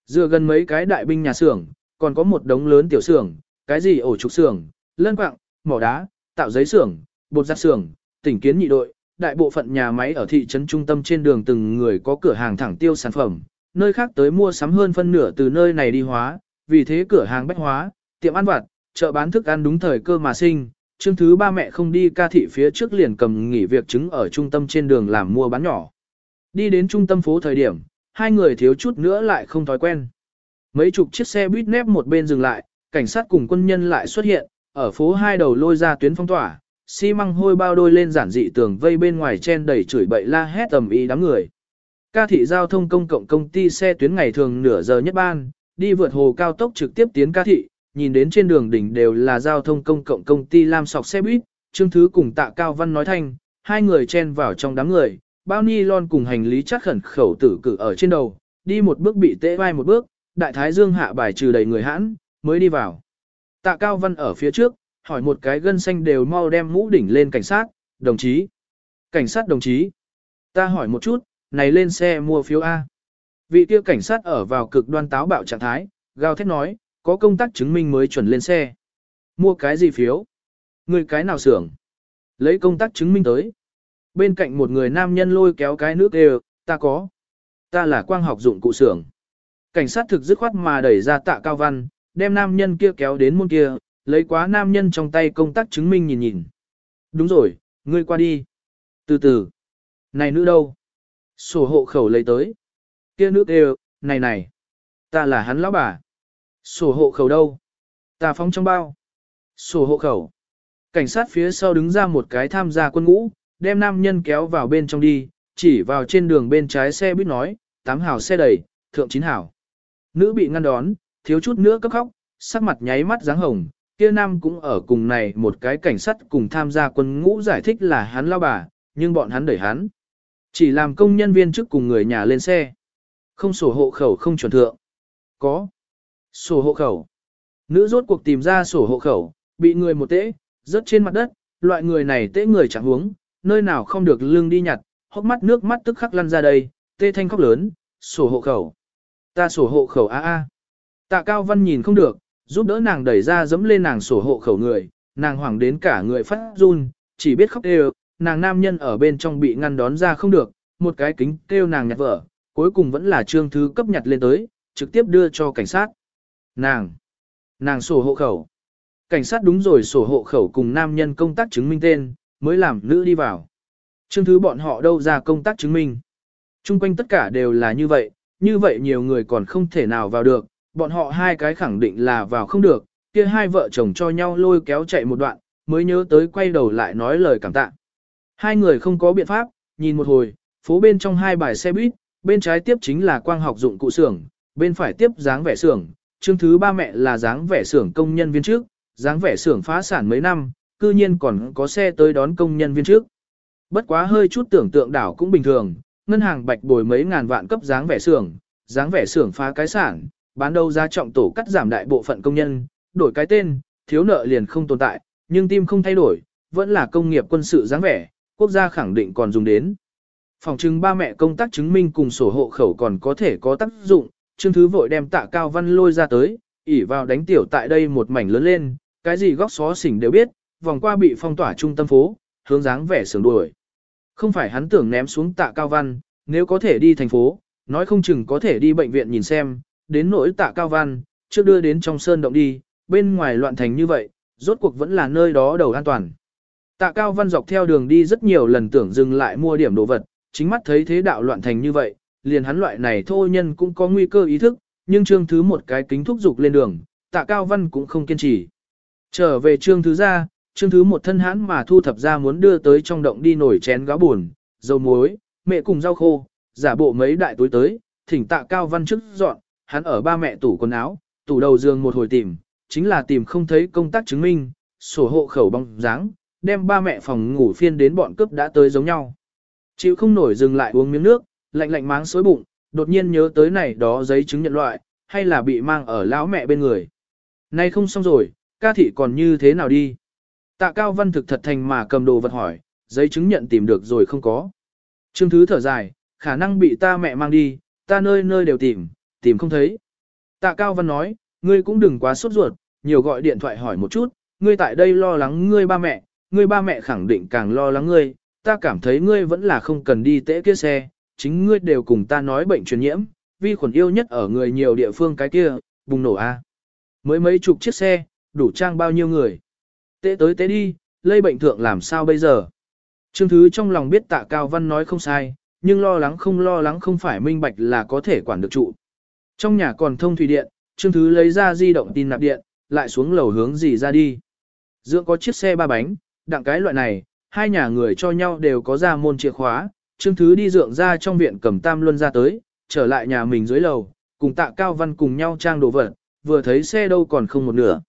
Dựa gần mấy cái đại binh nhà xưởng, còn có một đống lớn tiểu xưởng, cái gì ổ trục xưởng, lân quạng, mỏ đá, tạo giấy xưởng, bột giặt xưởng, tỉnh kiến nhị đội, đại bộ phận nhà máy ở thị trấn trung tâm trên đường từng người có cửa hàng thẳng tiêu sản phẩm, nơi khác tới mua sắm hơn phân nửa từ nơi này đi hóa, vì thế cửa hàng bách hóa, tiệm ăn vặt, chợ bán thức ăn đúng thời cơ mà sinh. Chương thứ ba mẹ không đi ca thị phía trước liền cầm nghỉ việc chứng ở trung tâm trên đường làm mua bán nhỏ. Đi đến trung tâm phố thời điểm, hai người thiếu chút nữa lại không thói quen. Mấy chục chiếc xe buýt nép một bên dừng lại, cảnh sát cùng quân nhân lại xuất hiện, ở phố hai đầu lôi ra tuyến phong tỏa, xi măng hôi bao đôi lên giản dị tường vây bên ngoài chen đầy chửi bậy la hét tầm ý đám người. Ca thị giao thông công cộng công ty xe tuyến ngày thường nửa giờ nhất ban, đi vượt hồ cao tốc trực tiếp tiến ca thị, nhìn đến trên đường đỉnh đều là giao thông công cộng công ty lam sọc xe buýt, Trương Thứ cùng Tạ Cao Văn nói thanh, hai người chen vào trong đám người, bao ni lon cùng hành lý chắc khẩn khẩu tử cử ở trên đầu, đi một bước bị tễ vai một bước, đại thái dương hạ bài trừ đầy người hãn, mới đi vào. Tạ Cao Văn ở phía trước, hỏi một cái gân xanh đều mau đem mũ đỉnh lên cảnh sát, đồng chí. Cảnh sát đồng chí. Ta hỏi một chút, này lên xe mua phiếu A. Vị kia cảnh sát ở vào cực đoan táo bạo trạng thái, gào thét nói, có công tác chứng minh mới chuẩn lên xe. Mua cái gì phiếu? Người cái nào xưởng? Lấy công tác chứng minh tới. Bên cạnh một người nam nhân lôi kéo cái nước đều, ta có. Ta là quang học dụng cụ xưởng. Cảnh sát thực dứt khoát mà đẩy ra tạ cao văn, đem nam nhân kia kéo đến môn kia, lấy quá nam nhân trong tay công tác chứng minh nhìn nhìn. Đúng rồi, ngươi qua đi. Từ từ. Này nữ đâu? Sổ hộ khẩu lấy tới. Kia nữ đều, này này. Ta là hắn lão bà. Sổ hộ khẩu đâu? Ta phóng trong bao. Sổ hộ khẩu. Cảnh sát phía sau đứng ra một cái tham gia quân ngũ, đem nam nhân kéo vào bên trong đi, chỉ vào trên đường bên trái xe buýt nói, tám hào xe đầy, thượng chín hào. Nữ bị ngăn đón, thiếu chút nữa cấp khóc, sắc mặt nháy mắt dáng hồng, kia nam cũng ở cùng này một cái cảnh sát cùng tham gia quân ngũ giải thích là hắn lao bà, nhưng bọn hắn đẩy hắn. Chỉ làm công nhân viên trước cùng người nhà lên xe. Không sổ hộ khẩu không chuẩn thượng. Có. Sổ hộ khẩu. Nữ rốt cuộc tìm ra sổ hộ khẩu, bị người một tễ, rớt trên mặt đất, loại người này tễ người chẳng huống, nơi nào không được lương đi nhặt, hốc mắt nước mắt tức khắc lăn ra đây, tê thanh khóc lớn, sổ hộ khẩu. Ta sổ hộ khẩu a a. Tạ Cao Văn nhìn không được, giúp đỡ nàng đẩy ra dẫm lên nàng sổ hộ khẩu người, nàng hoảng đến cả người phát run, chỉ biết khóc đều, nàng nam nhân ở bên trong bị ngăn đón ra không được, một cái kính kêu nàng nhặt vợ, cuối cùng vẫn là trương thứ cấp nhặt lên tới, trực tiếp đưa cho cảnh sát. Nàng, nàng sổ hộ khẩu. Cảnh sát đúng rồi sổ hộ khẩu cùng nam nhân công tác chứng minh tên, mới làm nữ đi vào. Trương thứ bọn họ đâu ra công tác chứng minh. Trung quanh tất cả đều là như vậy, như vậy nhiều người còn không thể nào vào được, bọn họ hai cái khẳng định là vào không được, kia hai vợ chồng cho nhau lôi kéo chạy một đoạn, mới nhớ tới quay đầu lại nói lời cảm tạ. Hai người không có biện pháp, nhìn một hồi, phố bên trong hai bài xe buýt, bên trái tiếp chính là quang học dụng cụ xưởng, bên phải tiếp dáng vẻ xưởng, chương thứ ba mẹ là dáng vẻ xưởng công nhân viên trước, dáng vẻ xưởng phá sản mấy năm, cư nhiên còn có xe tới đón công nhân viên trước. Bất quá hơi chút tưởng tượng đảo cũng bình thường, ngân hàng bạch bồi mấy ngàn vạn cấp dáng vẻ xưởng, dáng vẻ xưởng phá cái sản, bán đâu ra trọng tổ cắt giảm đại bộ phận công nhân, đổi cái tên, thiếu nợ liền không tồn tại, nhưng tim không thay đổi, vẫn là công nghiệp quân sự dáng vẻ, quốc gia khẳng định còn dùng đến. Phòng chứng ba mẹ công tác chứng minh cùng sổ hộ khẩu còn có thể có tác dụng, Trương Thứ vội đem tạ cao văn lôi ra tới, ỉ vào đánh tiểu tại đây một mảnh lớn lên, cái gì góc xó xỉnh đều biết, vòng qua bị phong tỏa trung tâm phố, hướng dáng vẻ sướng đuổi. Không phải hắn tưởng ném xuống tạ cao văn, nếu có thể đi thành phố, nói không chừng có thể đi bệnh viện nhìn xem, đến nỗi tạ cao văn, trước đưa đến trong sơn động đi, bên ngoài loạn thành như vậy, rốt cuộc vẫn là nơi đó đầu an toàn. Tạ cao văn dọc theo đường đi rất nhiều lần tưởng dừng lại mua điểm đồ vật, chính mắt thấy thế đạo loạn thành như vậy, liền hắn loại này thô nhân cũng có nguy cơ ý thức, nhưng trương thứ một cái kính thúc dục lên đường, tạ cao văn cũng không kiên trì. Trở về trương thứ ra, trương thứ một thân hãn mà thu thập ra muốn đưa tới trong động đi nổi chén gáo buồn, dầu muối, mẹ cùng rau khô, giả bộ mấy đại túi tới, thỉnh tạ cao văn chức dọn, hắn ở ba mẹ tủ quần áo, tủ đầu giường một hồi tìm, chính là tìm không thấy công tác chứng minh, sổ hộ khẩu bóng dáng, đem ba mẹ phòng ngủ phiên đến bọn cướp đã tới giống nhau. Chịu không nổi dừng lại uống miếng nước, lạnh lạnh máng xối bụng, đột nhiên nhớ tới này đó giấy chứng nhận loại, hay là bị mang ở lão mẹ bên người. Nay không xong rồi, ca thị còn như thế nào đi? Tạ Cao Văn thực thật thành mà cầm đồ vật hỏi, giấy chứng nhận tìm được rồi không có. Trương Thứ thở dài, khả năng bị ta mẹ mang đi, ta nơi nơi đều tìm, tìm không thấy. Tạ Cao Văn nói, ngươi cũng đừng quá sốt ruột, nhiều gọi điện thoại hỏi một chút, ngươi tại đây lo lắng ngươi ba mẹ, ngươi ba mẹ khẳng định càng lo lắng ngươi, ta cảm thấy ngươi vẫn là không cần đi tễ kia xe, chính ngươi đều cùng ta nói bệnh truyền nhiễm, vi khuẩn yêu nhất ở người nhiều địa phương cái kia, bùng nổ a. Mới mấy chục chiếc xe, đủ trang bao nhiêu người. Tế tới tế đi, lây bệnh thượng làm sao bây giờ? Trương Thứ trong lòng biết tạ Cao Văn nói không sai, nhưng lo lắng không lo lắng không phải minh bạch là có thể quản được trụ. Trong nhà còn thông thủy điện, Trương Thứ lấy ra di động tin nạp điện, lại xuống lầu hướng gì ra đi. Dưỡng có chiếc xe ba bánh, đặng cái loại này, hai nhà người cho nhau đều có ra môn chìa khóa, Trương Thứ đi dưỡng ra trong viện cầm tam luân ra tới, trở lại nhà mình dưới lầu, cùng tạ Cao Văn cùng nhau trang đồ vật, vừa thấy xe đâu còn không một nửa.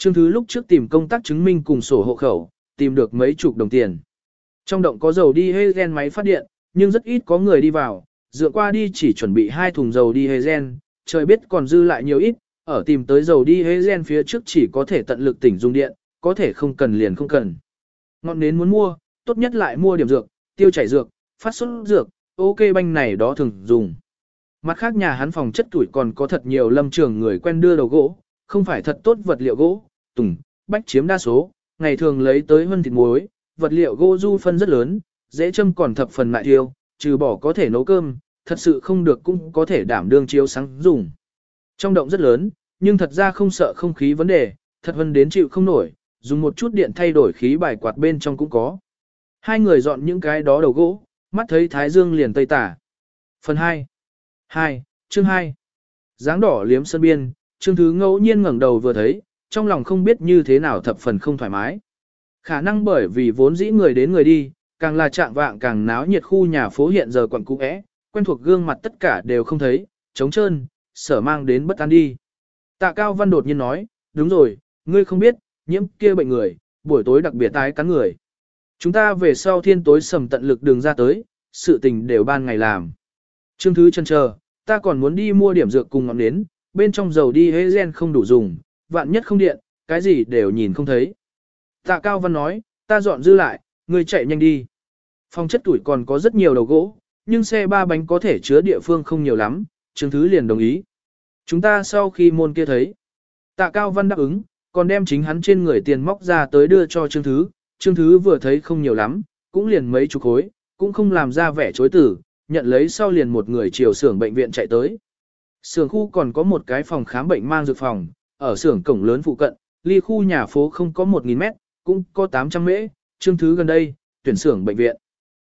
Trương Thứ lúc trước tìm công tác chứng minh cùng sổ hộ khẩu, tìm được mấy chục đồng tiền. Trong động có dầu đi hê gen máy phát điện, nhưng rất ít có người đi vào, dựa qua đi chỉ chuẩn bị hai thùng dầu đi hê gen, trời biết còn dư lại nhiều ít, ở tìm tới dầu đi hê gen phía trước chỉ có thể tận lực tỉnh dung điện, có thể không cần liền không cần. Ngọn nến muốn mua, tốt nhất lại mua điểm dược, tiêu chảy dược, phát xuất dược, ok banh này đó thường dùng. Mặt khác nhà hắn phòng chất tuổi còn có thật nhiều lâm trường người quen đưa đầu gỗ, không phải thật tốt vật liệu gỗ, tùng, bách chiếm đa số, ngày thường lấy tới hơn thịt muối, vật liệu gỗ du phân rất lớn, dễ châm còn thập phần mại tiêu, trừ bỏ có thể nấu cơm, thật sự không được cũng có thể đảm đương chiếu sáng dùng. Trong động rất lớn, nhưng thật ra không sợ không khí vấn đề, thật hơn đến chịu không nổi, dùng một chút điện thay đổi khí bài quạt bên trong cũng có. Hai người dọn những cái đó đầu gỗ, mắt thấy thái dương liền tây tả. Phần 2. 2. Chương 2. giáng đỏ liếm sân biên, chương thứ ngẫu nhiên ngẩng đầu vừa thấy, trong lòng không biết như thế nào thập phần không thoải mái. Khả năng bởi vì vốn dĩ người đến người đi, càng là trạng vạng càng náo nhiệt khu nhà phố hiện giờ quận cũ é, quen thuộc gương mặt tất cả đều không thấy, trống trơn, sở mang đến bất an đi. Tạ Cao Văn đột nhiên nói, đúng rồi, ngươi không biết, nhiễm kia bệnh người, buổi tối đặc biệt tái cắn người. Chúng ta về sau thiên tối sầm tận lực đường ra tới, sự tình đều ban ngày làm. Trương Thứ chân chờ, ta còn muốn đi mua điểm dược cùng ngọn nến, bên trong dầu đi hế gen không đủ dùng, vạn nhất không điện, cái gì đều nhìn không thấy. Tạ Cao Văn nói, ta dọn dư lại, ngươi chạy nhanh đi. Phòng chất tuổi còn có rất nhiều đầu gỗ, nhưng xe ba bánh có thể chứa địa phương không nhiều lắm, Trương Thứ liền đồng ý. Chúng ta sau khi môn kia thấy, Tạ Cao Văn đáp ứng, còn đem chính hắn trên người tiền móc ra tới đưa cho Trương Thứ. Trương Thứ vừa thấy không nhiều lắm, cũng liền mấy chục khối, cũng không làm ra vẻ chối tử, nhận lấy sau liền một người chiều xưởng bệnh viện chạy tới. Xưởng khu còn có một cái phòng khám bệnh mang dược phòng, ở xưởng cổng lớn phụ cận, ly khu nhà phố không có 1.000 mét, cũng có 800 mễ, chương Thứ gần đây, tuyển xưởng bệnh viện.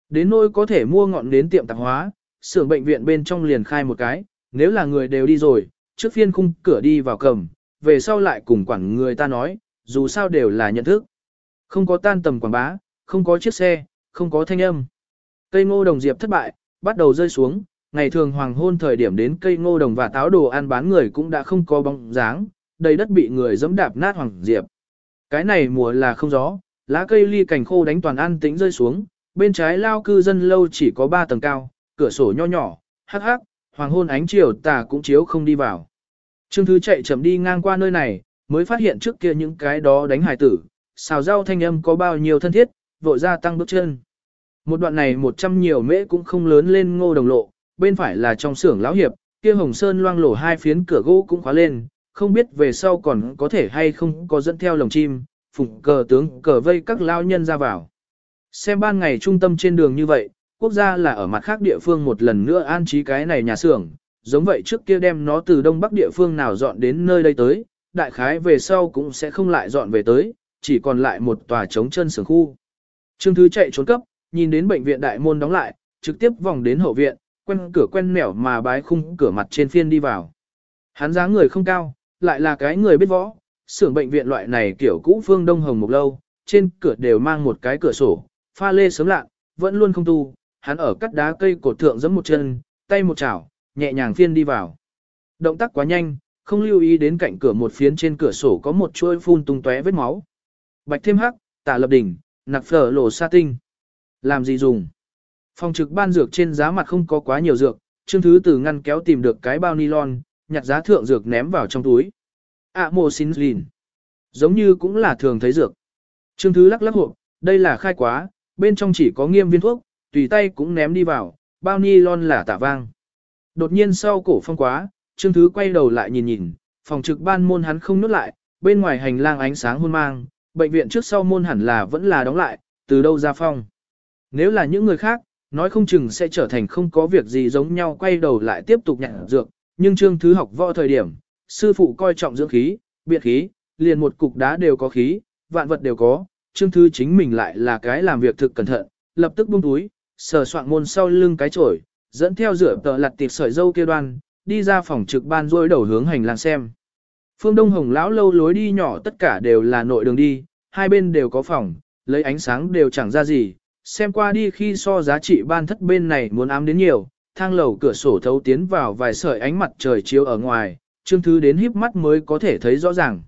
Đến nỗi có thể mua ngọn đến tiệm tạp hóa, xưởng bệnh viện bên trong liền khai một cái, nếu là người đều đi rồi, trước phiên khung cửa đi vào cầm, về sau lại cùng quản người ta nói, dù sao đều là nhận thức. Không có tan tầm quảng bá, không có chiếc xe, không có thanh âm. Cây ngô đồng diệp thất bại, bắt đầu rơi xuống, ngày thường hoàng hôn thời điểm đến cây ngô đồng và táo đồ ăn bán người cũng đã không có bóng dáng, đầy đất bị người dẫm đạp nát hoàng diệp. Cái này mùa là không gió, lá cây ly cành khô đánh toàn an tĩnh rơi xuống, bên trái lao cư dân lâu chỉ có 3 tầng cao, cửa sổ nho nhỏ, hắc hắc, hoàng hôn ánh chiều tà cũng chiếu không đi vào. Trương Thứ chạy chậm đi ngang qua nơi này, mới phát hiện trước kia những cái đó đánh hài tử, xào rau thanh âm có bao nhiêu thân thiết, vội ra tăng bước chân. Một đoạn này một trăm nhiều mễ cũng không lớn lên ngô đồng lộ, bên phải là trong xưởng lão hiệp, kia hồng sơn loang lổ hai phiến cửa gỗ cũng khóa lên, không biết về sau còn có thể hay không có dẫn theo lồng chim, phụng cờ tướng cờ vây các lao nhân ra vào. Xem ban ngày trung tâm trên đường như vậy, quốc gia là ở mặt khác địa phương một lần nữa an trí cái này nhà xưởng, giống vậy trước kia đem nó từ đông bắc địa phương nào dọn đến nơi đây tới, đại khái về sau cũng sẽ không lại dọn về tới, chỉ còn lại một tòa trống chân xưởng khu. Trương Thứ chạy trốn cấp, nhìn đến bệnh viện đại môn đóng lại, trực tiếp vòng đến hậu viện, quen cửa quen nẻo mà bái khung cửa mặt trên phiên đi vào. Hắn dáng người không cao, lại là cái người biết võ, xưởng bệnh viện loại này kiểu cũ phương đông hồng một lâu, trên cửa đều mang một cái cửa sổ, pha lê sớm lạ, vẫn luôn không tu, hắn ở cắt đá cây cột thượng giẫm một chân, tay một chảo, nhẹ nhàng phiên đi vào. Động tác quá nhanh, không lưu ý đến cạnh cửa một phiến trên cửa sổ có một chuôi phun tung tóe vết máu. Bạch thêm hắc, tả lập đỉnh, nặc phở lộ sa tinh. Làm gì dùng? Phòng trực ban dược trên giá mặt không có quá nhiều dược, Trương Thứ từ ngăn kéo tìm được cái bao nylon, nhặt giá thượng dược ném vào trong túi. À mô xin lìn. Giống như cũng là thường thấy dược. Trương Thứ lắc lắc hộp, đây là khai quá, bên trong chỉ có nghiêm viên thuốc, tùy tay cũng ném đi vào, bao ni lon là tạ vang. Đột nhiên sau cổ phong quá, Trương Thứ quay đầu lại nhìn nhìn, phòng trực ban môn hắn không nút lại, bên ngoài hành lang ánh sáng hôn mang, bệnh viện trước sau môn hẳn là vẫn là đóng lại, từ đâu ra phong. Nếu là những người khác, nói không chừng sẽ trở thành không có việc gì giống nhau quay đầu lại tiếp tục nhận dược, nhưng Trương Thứ học võ thời điểm, sư phụ coi trọng dưỡng khí, biện khí, liền một cục đá đều có khí, vạn vật đều có, Trương Thứ chính mình lại là cái làm việc thực cẩn thận, lập tức buông túi, sờ soạn môn sau lưng cái chổi, dẫn theo rửa tờ lặt tiệp sợi dâu kia đoan, đi ra phòng trực ban rôi đầu hướng hành lang xem. Phương Đông Hồng lão lâu lối đi nhỏ tất cả đều là nội đường đi, hai bên đều có phòng, lấy ánh sáng đều chẳng ra gì, xem qua đi khi so giá trị ban thất bên này muốn ám đến nhiều, thang lầu cửa sổ thấu tiến vào vài sợi ánh mặt trời chiếu ở ngoài, Trương Thứ đến híp mắt mới có thể thấy rõ ràng.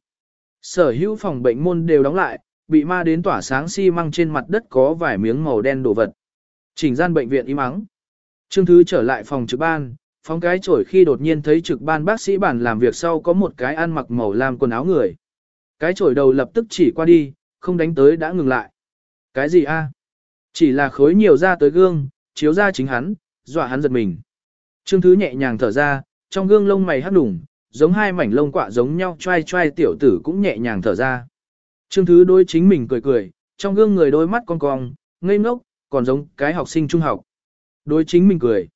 Sở hữu phòng bệnh môn đều đóng lại, bị ma đến tỏa sáng xi si măng trên mặt đất có vài miếng màu đen đổ vật. Chỉnh gian bệnh viện im ắng. Trương Thứ trở lại phòng trực ban, phóng cái chổi khi đột nhiên thấy trực ban bác sĩ bản làm việc sau có một cái ăn mặc màu lam quần áo người. Cái chổi đầu lập tức chỉ qua đi, không đánh tới đã ngừng lại. Cái gì a? Chỉ là khối nhiều ra tới gương, chiếu ra chính hắn, dọa hắn giật mình. Trương Thứ nhẹ nhàng thở ra, trong gương lông mày hắc đủng, giống hai mảnh lông quạ giống nhau trai trai tiểu tử cũng nhẹ nhàng thở ra. Trương Thứ đối chính mình cười cười, trong gương người đôi mắt con cong, ngây ngốc, còn giống cái học sinh trung học. Đối chính mình cười,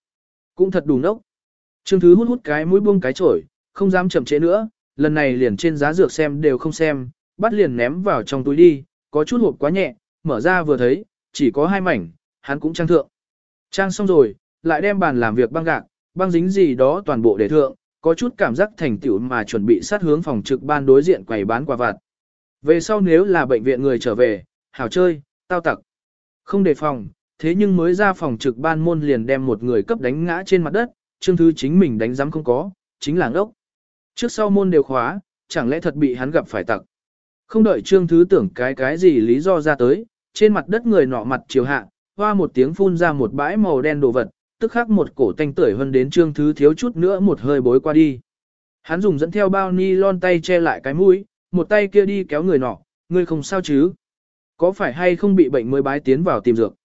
cũng thật đủ ngốc. Trương Thứ hút hút cái mũi buông cái chổi, không dám chậm trễ nữa, lần này liền trên giá dược xem đều không xem, bắt liền ném vào trong túi đi, có chút hộp quá nhẹ, mở ra vừa thấy, chỉ có hai mảnh, hắn cũng trang thượng. Trang xong rồi, lại đem bàn làm việc băng gạc, băng dính gì đó toàn bộ để thượng, có chút cảm giác thành tựu mà chuẩn bị sát hướng phòng trực ban đối diện quầy bán quà vặt. Về sau nếu là bệnh viện người trở về, hảo chơi, tao tặc. Không đề phòng, thế nhưng mới ra phòng trực ban môn liền đem một người cấp đánh ngã trên mặt đất, Trương Thứ chính mình đánh giám không có, chính là ngốc. Trước sau môn đều khóa, chẳng lẽ thật bị hắn gặp phải tặc. Không đợi Trương Thứ tưởng cái cái gì lý do ra tới, trên mặt đất người nọ mặt chiều hạ, hoa một tiếng phun ra một bãi màu đen đồ vật, tức khắc một cổ tanh tưởi hơn đến Trương Thứ thiếu chút nữa một hơi bối qua đi. Hắn dùng dẫn theo bao ni lon tay che lại cái mũi, một tay kia đi kéo người nọ, ngươi không sao chứ? Có phải hay không bị bệnh mới bái tiến vào tìm dược?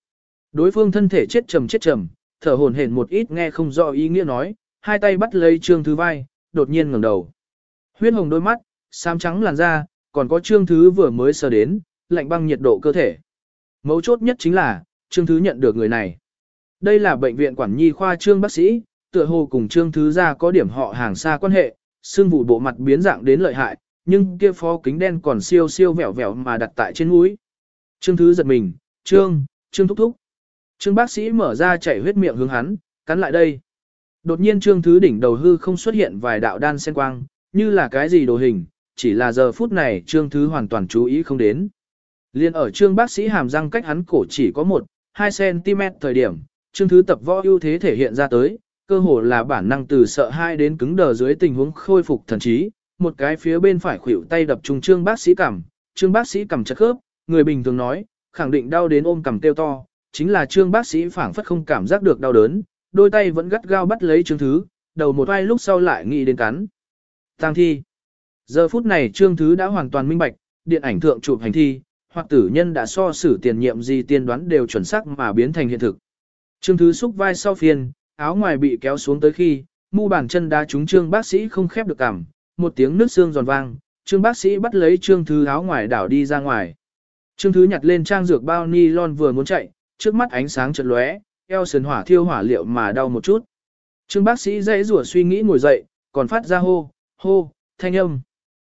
Đối phương thân thể chết trầm chết trầm, thở hổn hển một ít nghe không rõ ý nghĩa nói, hai tay bắt lấy Trương Thứ vai, đột nhiên ngẩng đầu. Huyết hồng đôi mắt, xám trắng làn da, còn có Trương Thứ vừa mới sờ đến, lạnh băng nhiệt độ cơ thể. Mấu chốt nhất chính là, Trương Thứ nhận được người này. Đây là bệnh viện quản nhi khoa trương bác sĩ, tựa hồ cùng Trương Thứ gia có điểm họ hàng xa quan hệ, xương vụ bộ mặt biến dạng đến lợi hại, nhưng kia phó kính đen còn siêu siêu vẹo vẹo mà đặt tại trên mũi. Trương Thứ giật mình, Trương, Trương thúc thúc. Trương bác sĩ mở ra chảy huyết miệng hướng hắn, cắn lại đây. Đột nhiên Trương Thứ đỉnh đầu hư không xuất hiện vài đạo đan sen quang, như là cái gì đồ hình, chỉ là giờ phút này Trương Thứ hoàn toàn chú ý không đến. Liên ở Trương bác sĩ hàm răng cách hắn cổ chỉ có 1-2 cm thời điểm, Trương Thứ tập võ ưu thế thể hiện ra tới, cơ hồ là bản năng từ sợ hai đến cứng đờ dưới tình huống khôi phục thần trí, một cái phía bên phải khuỷu tay đập trùng Trương bác sĩ cảm, Trương bác sĩ cảm chặt khớp, người bình thường nói, khẳng định đau đến ôm cằm tiêu to, chính là Trương bác sĩ phảng phất không cảm giác được đau đớn, đôi tay vẫn gắt gao bắt lấy Trương Thứ, đầu một vai lúc sau lại nghĩ đến cắn. Tang thi. Giờ phút này Trương Thứ đã hoàn toàn minh bạch, điện ảnh thượng chụp hành thi, hoặc tử nhân đã so sử tiền nhiệm gì tiên đoán đều chuẩn xác mà biến thành hiện thực. Trương Thứ xúc vai sau phiền, áo ngoài bị kéo xuống tới khi, mu bàn chân đá trúng Trương bác sĩ không khép được cảm, một tiếng nước xương giòn vang, Trương bác sĩ bắt lấy Trương Thứ áo ngoài đảo đi ra ngoài. Trương Thứ nhặt lên trang dược bao ni lon vừa muốn chạy, trước mắt ánh sáng chợt lóe, eo sườn hỏa thiêu hỏa liệu mà đau một chút. Trương bác sĩ dãy rủa suy nghĩ ngồi dậy, còn phát ra hô, hô, thanh âm.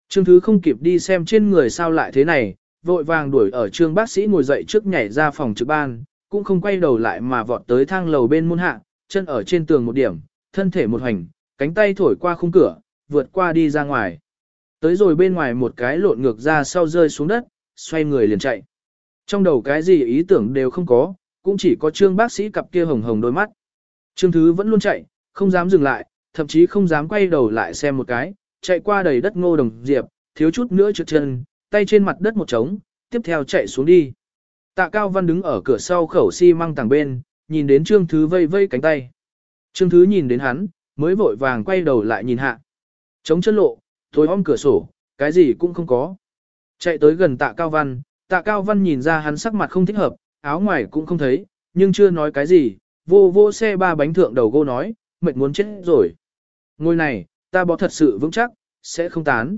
Trương Thứ không kịp đi xem trên người sao lại thế này, vội vàng đuổi ở trương bác sĩ ngồi dậy trước nhảy ra phòng trực ban, cũng không quay đầu lại mà vọt tới thang lầu bên môn hạ, chân ở trên tường một điểm, thân thể một hành, cánh tay thổi qua khung cửa, vượt qua đi ra ngoài. Tới rồi bên ngoài một cái lộn ngược ra sau rơi xuống đất, xoay người liền chạy. Trong đầu cái gì ý tưởng đều không có, cũng chỉ có trương bác sĩ cặp kia hồng hồng đôi mắt. Trương Thứ vẫn luôn chạy, không dám dừng lại, thậm chí không dám quay đầu lại xem một cái, chạy qua đầy đất ngô đồng diệp, thiếu chút nữa trượt chân, tay trên mặt đất một trống, tiếp theo chạy xuống đi. Tạ Cao Văn đứng ở cửa sau khẩu xi si măng tàng bên, nhìn đến Trương Thứ vây vây cánh tay. Trương Thứ nhìn đến hắn, mới vội vàng quay đầu lại nhìn hạ. Chống chân lộ, tối om cửa sổ, cái gì cũng không có. Chạy tới gần tạ cao văn, tạ cao văn nhìn ra hắn sắc mặt không thích hợp, áo ngoài cũng không thấy, nhưng chưa nói cái gì, vô vô xe ba bánh thượng đầu gô nói, mệt muốn chết rồi. Ngôi này, ta bỏ thật sự vững chắc, sẽ không tán.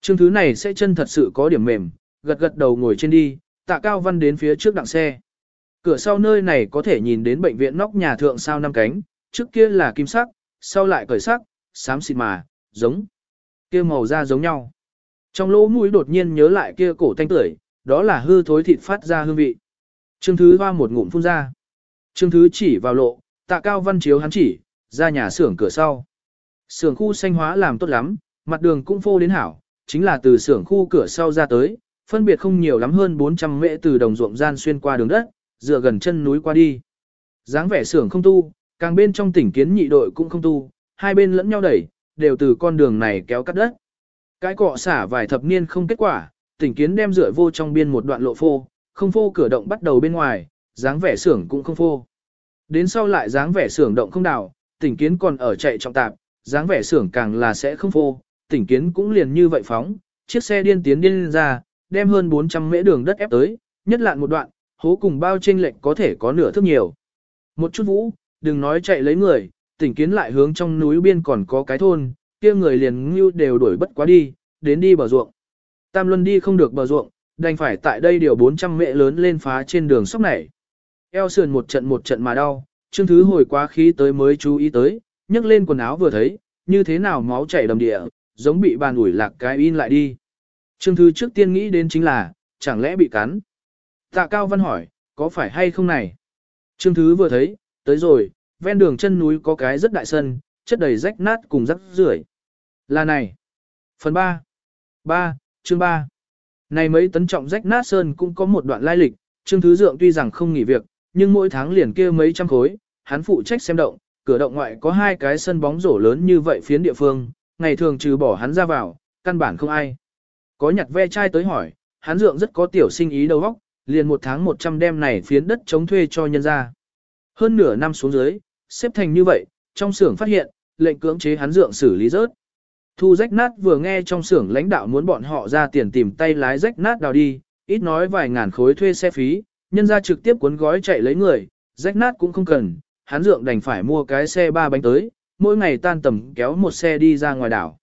Trương thứ này sẽ chân thật sự có điểm mềm, gật gật đầu ngồi trên đi, tạ cao văn đến phía trước đặng xe. Cửa sau nơi này có thể nhìn đến bệnh viện nóc nhà thượng sao năm cánh, trước kia là kim sắc, sau lại cởi sắc, xám xịt mà, giống. kia màu da giống nhau. Trong lỗ mũi đột nhiên nhớ lại kia cổ thanh tưởi, đó là hư thối thịt phát ra hương vị. Trương Thứ hoa một ngụm phun ra. Trương Thứ chỉ vào lộ, tạ cao văn chiếu hắn chỉ, ra nhà xưởng cửa sau. Xưởng khu xanh hóa làm tốt lắm, mặt đường cũng phô đến hảo, chính là từ xưởng khu cửa sau ra tới, phân biệt không nhiều lắm hơn 400 mễ từ đồng ruộng gian xuyên qua đường đất, dựa gần chân núi qua đi. dáng vẻ xưởng không tu, càng bên trong tỉnh kiến nhị đội cũng không tu, hai bên lẫn nhau đẩy, đều từ con đường này kéo cắt đất. Cái cọ xả vài thập niên không kết quả, tỉnh kiến đem rửa vô trong biên một đoạn lộ phô, không phô cửa động bắt đầu bên ngoài, dáng vẻ xưởng cũng không phô. Đến sau lại dáng vẻ xưởng động không đào, tỉnh kiến còn ở chạy trọng tạp, dáng vẻ xưởng càng là sẽ không phô, tỉnh kiến cũng liền như vậy phóng, chiếc xe điên tiến điên ra, đem hơn 400 mễ đường đất ép tới, nhất lạn một đoạn, hố cùng bao trên lệch có thể có nửa thước nhiều. Một chút vũ, đừng nói chạy lấy người, tỉnh kiến lại hướng trong núi biên còn có cái thôn, kia người liền ngưu đều đuổi bất quá đi, đến đi bờ ruộng. Tam Luân đi không được bờ ruộng, đành phải tại đây điều 400 mễ lớn lên phá trên đường sóc này. Eo sườn một trận một trận mà đau, Trương Thứ hồi quá khí tới mới chú ý tới, nhấc lên quần áo vừa thấy, như thế nào máu chảy đầm địa, giống bị bàn ủi lạc cái in lại đi. Trương Thứ trước tiên nghĩ đến chính là, chẳng lẽ bị cắn. Tạ Cao Văn hỏi, có phải hay không này? Trương Thứ vừa thấy, tới rồi, ven đường chân núi có cái rất đại sân, chất đầy rách nát cùng rắc rưởi. Là này. Phần 3. 3, chương 3. Này mấy tấn trọng rách nát sơn cũng có một đoạn lai lịch, Trương Thứ Dượng tuy rằng không nghỉ việc, nhưng mỗi tháng liền kia mấy trăm khối, hắn phụ trách xem động, cửa động ngoại có hai cái sân bóng rổ lớn như vậy phiến địa phương, ngày thường trừ bỏ hắn ra vào, căn bản không ai. Có nhặt ve chai tới hỏi, hắn Dượng rất có tiểu sinh ý đầu óc, liền một tháng 100 đem này phiến đất chống thuê cho nhân ra. Hơn nửa năm xuống dưới, xếp thành như vậy, trong xưởng phát hiện, lệnh cưỡng chế hắn Dượng xử lý rớt. Thu rách nát vừa nghe trong xưởng lãnh đạo muốn bọn họ ra tiền tìm tay lái rách nát đào đi, ít nói vài ngàn khối thuê xe phí, nhân ra trực tiếp cuốn gói chạy lấy người, rách nát cũng không cần, hắn dượng đành phải mua cái xe ba bánh tới, mỗi ngày tan tầm kéo một xe đi ra ngoài đảo.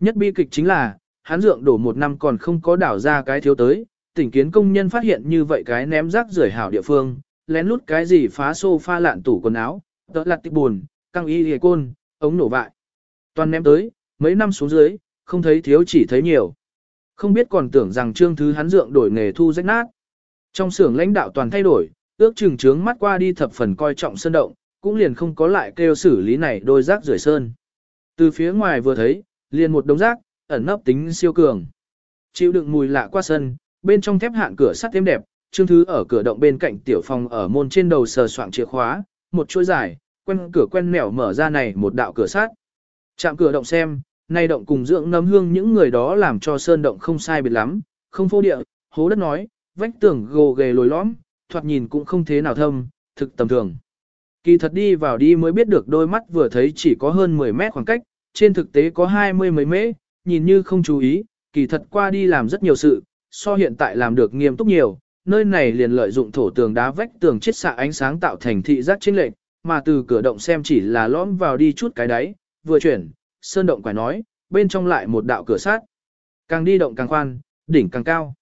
Nhất bi kịch chính là, hắn dượng đổ một năm còn không có đảo ra cái thiếu tới, tỉnh kiến công nhân phát hiện như vậy cái ném rác rưởi hảo địa phương, lén lút cái gì phá sofa lạn tủ quần áo, tợ lặt tích buồn, căng y hề côn, ống nổ vại. Toàn ném tới, mấy năm xuống dưới, không thấy thiếu chỉ thấy nhiều. Không biết còn tưởng rằng trương thứ hắn dượng đổi nghề thu rách nát. Trong xưởng lãnh đạo toàn thay đổi, ước chừng trướng mắt qua đi thập phần coi trọng sơn động, cũng liền không có lại kêu xử lý này đôi rác rưởi sơn. Từ phía ngoài vừa thấy, liền một đống rác, ẩn nấp tính siêu cường. Chịu đựng mùi lạ qua sân, bên trong thép hạn cửa sắt êm đẹp, Trương Thứ ở cửa động bên cạnh tiểu phòng ở môn trên đầu sờ soạng chìa khóa, một chuỗi dài, quen cửa quen mẻo mở ra này một đạo cửa sắt. Chạm cửa động xem, nay động cùng dưỡng nấm hương những người đó làm cho sơn động không sai biệt lắm, không phô địa, hố đất nói, vách tường gồ ghề lồi lõm, thoạt nhìn cũng không thế nào thâm, thực tầm thường. Kỳ thật đi vào đi mới biết được đôi mắt vừa thấy chỉ có hơn 10 mét khoảng cách, trên thực tế có 20 mấy mễ, nhìn như không chú ý, kỳ thật qua đi làm rất nhiều sự, so hiện tại làm được nghiêm túc nhiều, nơi này liền lợi dụng thổ tường đá vách tường chiết xạ ánh sáng tạo thành thị giác chênh lệch, mà từ cửa động xem chỉ là lõm vào đi chút cái đáy, vừa chuyển, sơn động quải nói, bên trong lại một đạo cửa sát. Càng đi động càng khoan, đỉnh càng cao.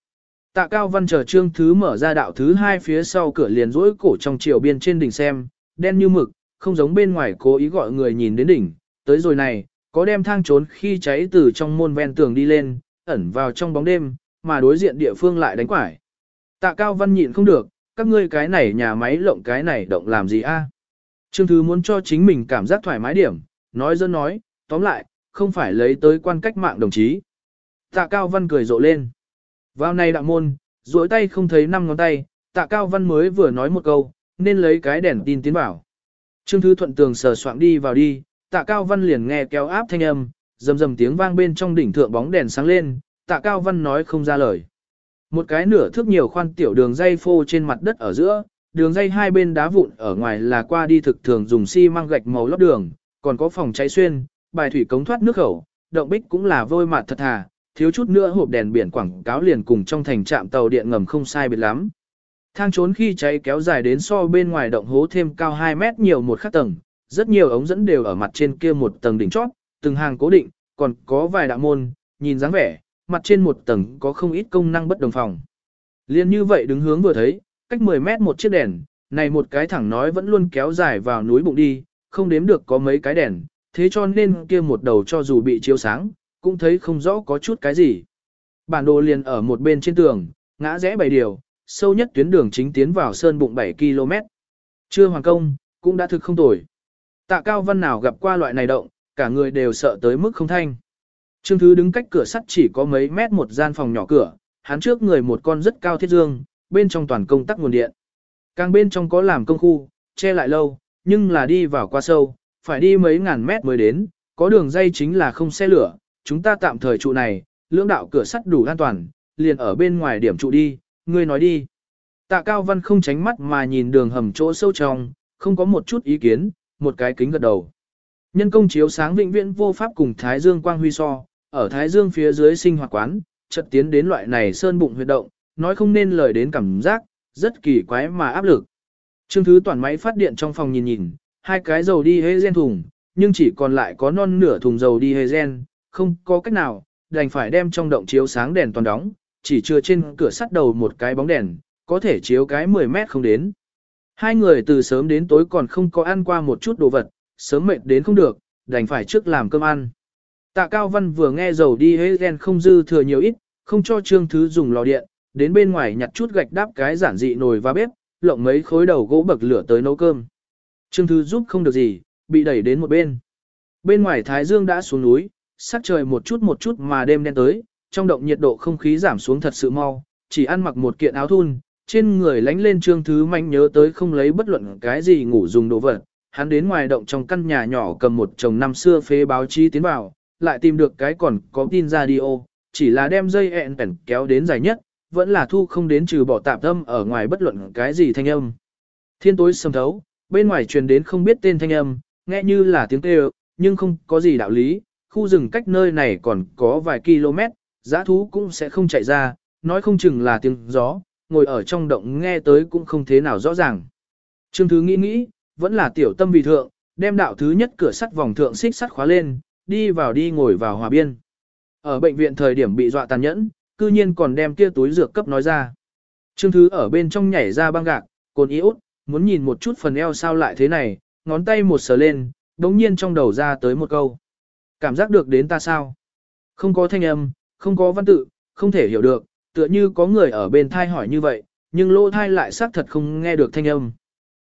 Tạ Cao Văn chờ trương thứ mở ra đạo thứ hai phía sau cửa liền rỗi cổ trong chiều biên trên đỉnh xem, đen như mực, không giống bên ngoài cố ý gọi người nhìn đến đỉnh. Tới rồi này, có đem thang trốn khi cháy từ trong môn ven tường đi lên, ẩn vào trong bóng đêm, mà đối diện địa phương lại đánh quải. Tạ Cao Văn nhịn không được, các ngươi cái này nhà máy lộng cái này động làm gì a? Trương Thứ muốn cho chính mình cảm giác thoải mái điểm, nói dân nói, tóm lại, không phải lấy tới quan cách mạng đồng chí. Tạ Cao Văn cười rộ lên. Vào này đạo môn, duỗi tay không thấy năm ngón tay, tạ Cao Văn mới vừa nói một câu, nên lấy cái đèn tin tiến vào. Trương Thứ Thuận tường sờ soạn đi vào đi, tạ Cao Văn liền nghe kéo áp thanh âm, rầm rầm tiếng vang bên trong đỉnh thượng bóng đèn sáng lên, tạ Cao Văn nói không ra lời. Một cái nửa thước nhiều khoan tiểu đường dây phô trên mặt đất ở giữa, đường dây hai bên đá vụn ở ngoài là qua đi thực thường dùng xi măng gạch màu lót đường, còn có phòng cháy xuyên, bài thủy cống thoát nước khẩu, động bích cũng là vôi mặt thật thà, thiếu chút nữa hộp đèn biển quảng cáo liền cùng trong thành trạm tàu điện ngầm không sai biệt lắm. Thang trốn khi cháy kéo dài đến so bên ngoài động hố thêm cao 2 mét nhiều một khắc tầng, rất nhiều ống dẫn đều ở mặt trên kia một tầng đỉnh chót, từng hàng cố định, còn có vài đạo môn, nhìn dáng vẻ, mặt trên một tầng có không ít công năng bất đồng phòng. Liên như vậy đứng hướng vừa thấy, cách 10 mét một chiếc đèn, này một cái thẳng nói vẫn luôn kéo dài vào núi bụng đi, không đếm được có mấy cái đèn, thế cho nên kia một đầu cho dù bị chiếu sáng, cũng thấy không rõ có chút cái gì. Bản đồ liền ở một bên trên tường, ngã rẽ bảy điều, sâu nhất tuyến đường chính tiến vào sơn bụng 7 km. Chưa hoàn công, cũng đã thực không tồi. Tạ Cao Văn nào gặp qua loại này động, cả người đều sợ tới mức không thanh. Trương Thứ đứng cách cửa sắt chỉ có mấy mét một gian phòng nhỏ cửa, hắn trước người một con rất cao thiết dương, bên trong toàn công tắc nguồn điện. Càng bên trong có làm công khu, che lại lâu, nhưng là đi vào qua sâu, phải đi mấy ngàn mét mới đến, có đường dây chính là không xe lửa, chúng ta tạm thời trụ này, lưỡng đạo cửa sắt đủ an toàn, liền ở bên ngoài điểm trụ đi, ngươi nói đi. Tạ Cao Văn không tránh mắt mà nhìn đường hầm chỗ sâu trong, không có một chút ý kiến, một cái kính gật đầu. Nhân công chiếu sáng vĩnh viễn vô pháp cùng Thái Dương Quang Huy so, ở Thái Dương phía dưới sinh hoạt quán, chợt tiến đến loại này sơn bụng huyệt động, nói không nên lời đến cảm giác, rất kỳ quái mà áp lực. Trương Thứ toàn máy phát điện trong phòng nhìn nhìn, hai cái dầu đi hê gen thùng, nhưng chỉ còn lại có non nửa thùng dầu đi hê gen, không có cách nào, đành phải đem trong động chiếu sáng đèn toàn đóng, chỉ chưa trên cửa sắt đầu một cái bóng đèn, có thể chiếu cái 10 mét không đến. Hai người từ sớm đến tối còn không có ăn qua một chút đồ vật, sớm mệt đến không được, đành phải trước làm cơm ăn. Tạ Cao Văn vừa nghe dầu đi hế ghen không dư thừa nhiều ít, không cho Trương Thứ dùng lò điện, đến bên ngoài nhặt chút gạch đáp cái giản dị nồi và bếp, lộng mấy khối đầu gỗ bậc lửa tới nấu cơm. Trương Thư giúp không được gì, bị đẩy đến một bên. Bên ngoài Thái Dương đã xuống núi, sắc trời một chút một chút mà đêm đen tới, trong động nhiệt độ không khí giảm xuống thật sự mau, chỉ ăn mặc một kiện áo thun, trên người lánh lên Trương Thứ manh nhớ tới không lấy bất luận cái gì ngủ dùng đồ vật. Hắn đến ngoài động trong căn nhà nhỏ cầm một chồng năm xưa phế báo chí tiến vào, lại tìm được cái còn có tin radio, chỉ là đem dây ẹn pẻn kéo đến dài nhất, vẫn là thu không đến trừ bỏ tạp âm ở ngoài bất luận cái gì thanh âm. Thiên tối sầm thấu, bên ngoài truyền đến không biết tên thanh âm, nghe như là tiếng kêu, nhưng không có gì đạo lý, khu rừng cách nơi này còn có vài km, giã thú cũng sẽ không chạy ra, nói không chừng là tiếng gió, ngồi ở trong động nghe tới cũng không thế nào rõ ràng. Trương Thứ nghĩ nghĩ, vẫn là tiểu tâm vì thượng, đem đạo thứ nhất cửa sắt vòng thượng xích sắt khóa lên, đi vào đi ngồi vào hòa biên. Ở bệnh viện thời điểm bị dọa tàn nhẫn, cư nhiên còn đem kia túi dược cấp nói ra. Trương Thứ ở bên trong nhảy ra băng gạc, cồn iốt, muốn nhìn một chút phần eo sao lại thế này, ngón tay một sờ lên, đống nhiên trong đầu ra tới một câu. Cảm giác được đến ta sao? Không có thanh âm, không có văn tự, không thể hiểu được, tựa như có người ở bên thai hỏi như vậy, nhưng lỗ thai lại xác thật không nghe được thanh âm.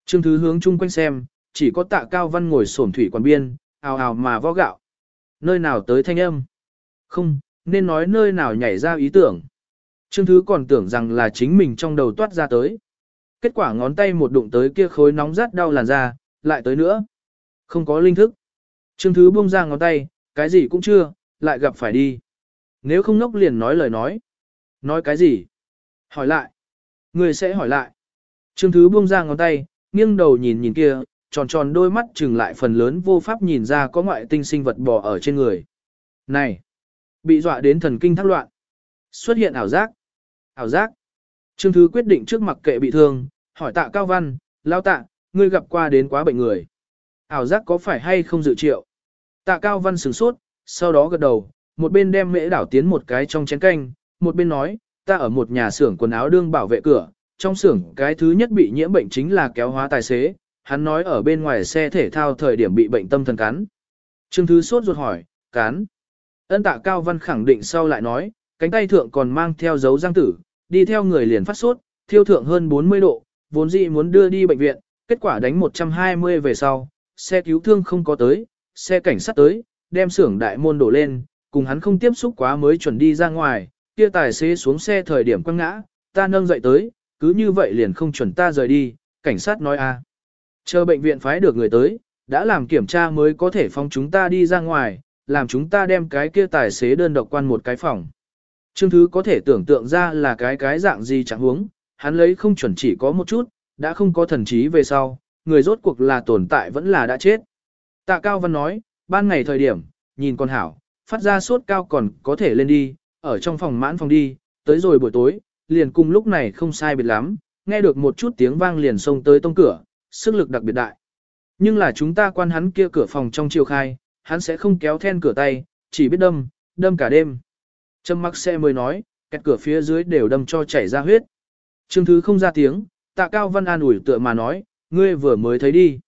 Trương Thứ hướng chung quanh xem, chỉ có tạ cao văn ngồi sổm thủy quan biên, ào ào mà vó gạo. Nơi nào tới thanh âm? Không, nên nói nơi nào nhảy ra ý tưởng. Trương Thứ còn tưởng rằng là chính mình trong đầu toát ra tới. Kết quả ngón tay một đụng tới kia khối nóng rát đau làn da, lại tới nữa. Không có linh thức. Trương Thứ buông ra ngón tay, cái gì cũng chưa, lại gặp phải đi. Nếu không ngốc liền nói lời nói. Nói cái gì? Hỏi lại. Người sẽ hỏi lại. Trương Thứ buông ra ngón tay, nghiêng đầu nhìn nhìn kia, tròn tròn đôi mắt chừng lại phần lớn vô pháp nhìn ra có ngoại tinh sinh vật bò ở trên người. Này! Bị dọa đến thần kinh thác loạn. Xuất hiện ảo giác. Ảo giác. Trương Thứ quyết định trước mặt kệ bị thương, hỏi tạ Cao Văn, lao tạ, ngươi gặp qua đến quá bệnh người. Ảo giác có phải hay không dự triệu? Tạ Cao Văn sửng sốt, sau đó gật đầu, một bên đem mễ đảo tiến một cái trong chén canh, một bên nói, ta ở một nhà xưởng quần áo đương bảo vệ cửa, trong xưởng cái thứ nhất bị nhiễm bệnh chính là kéo hóa tài xế, hắn nói ở bên ngoài xe thể thao thời điểm bị bệnh tâm thần cắn. Trương Thứ sốt ruột hỏi, cắn. Ân tạ Cao Văn khẳng định sau lại nói, cánh tay thượng còn mang theo dấu răng tử, đi theo người liền phát sốt, thiêu thượng hơn 40 độ, vốn dĩ muốn đưa đi bệnh viện, kết quả đánh 120 về sau, xe cứu thương không có tới, xe cảnh sát tới, đem xưởng đại môn đổ lên, cùng hắn không tiếp xúc quá mới chuẩn đi ra ngoài, kia tài xế xuống xe thời điểm quăng ngã, ta nâng dậy tới, cứ như vậy liền không chuẩn ta rời đi, cảnh sát nói a. Chờ bệnh viện phái được người tới, đã làm kiểm tra mới có thể phong chúng ta đi ra ngoài, làm chúng ta đem cái kia tài xế đơn độc quan một cái phòng. Trương Thứ có thể tưởng tượng ra là cái cái dạng gì chẳng huống, hắn lấy không chuẩn chỉ có một chút, đã không có thần trí về sau, người rốt cuộc là tồn tại vẫn là đã chết. Tạ Cao Văn nói, ban ngày thời điểm, nhìn con hảo, phát ra sốt cao còn có thể lên đi, ở trong phòng mãn phòng đi, tới rồi buổi tối, liền cùng lúc này không sai biệt lắm, nghe được một chút tiếng vang liền xông tới tông cửa, sức lực đặc biệt đại. Nhưng là chúng ta quan hắn kia cửa phòng trong chiều khai, hắn sẽ không kéo then cửa tay, chỉ biết đâm, đâm cả đêm. Trâm mắc xe mới nói, kẹt cửa phía dưới đều đâm cho chảy ra huyết. Trương Thứ không ra tiếng, tạ cao văn an ủi tựa mà nói, ngươi vừa mới thấy đi.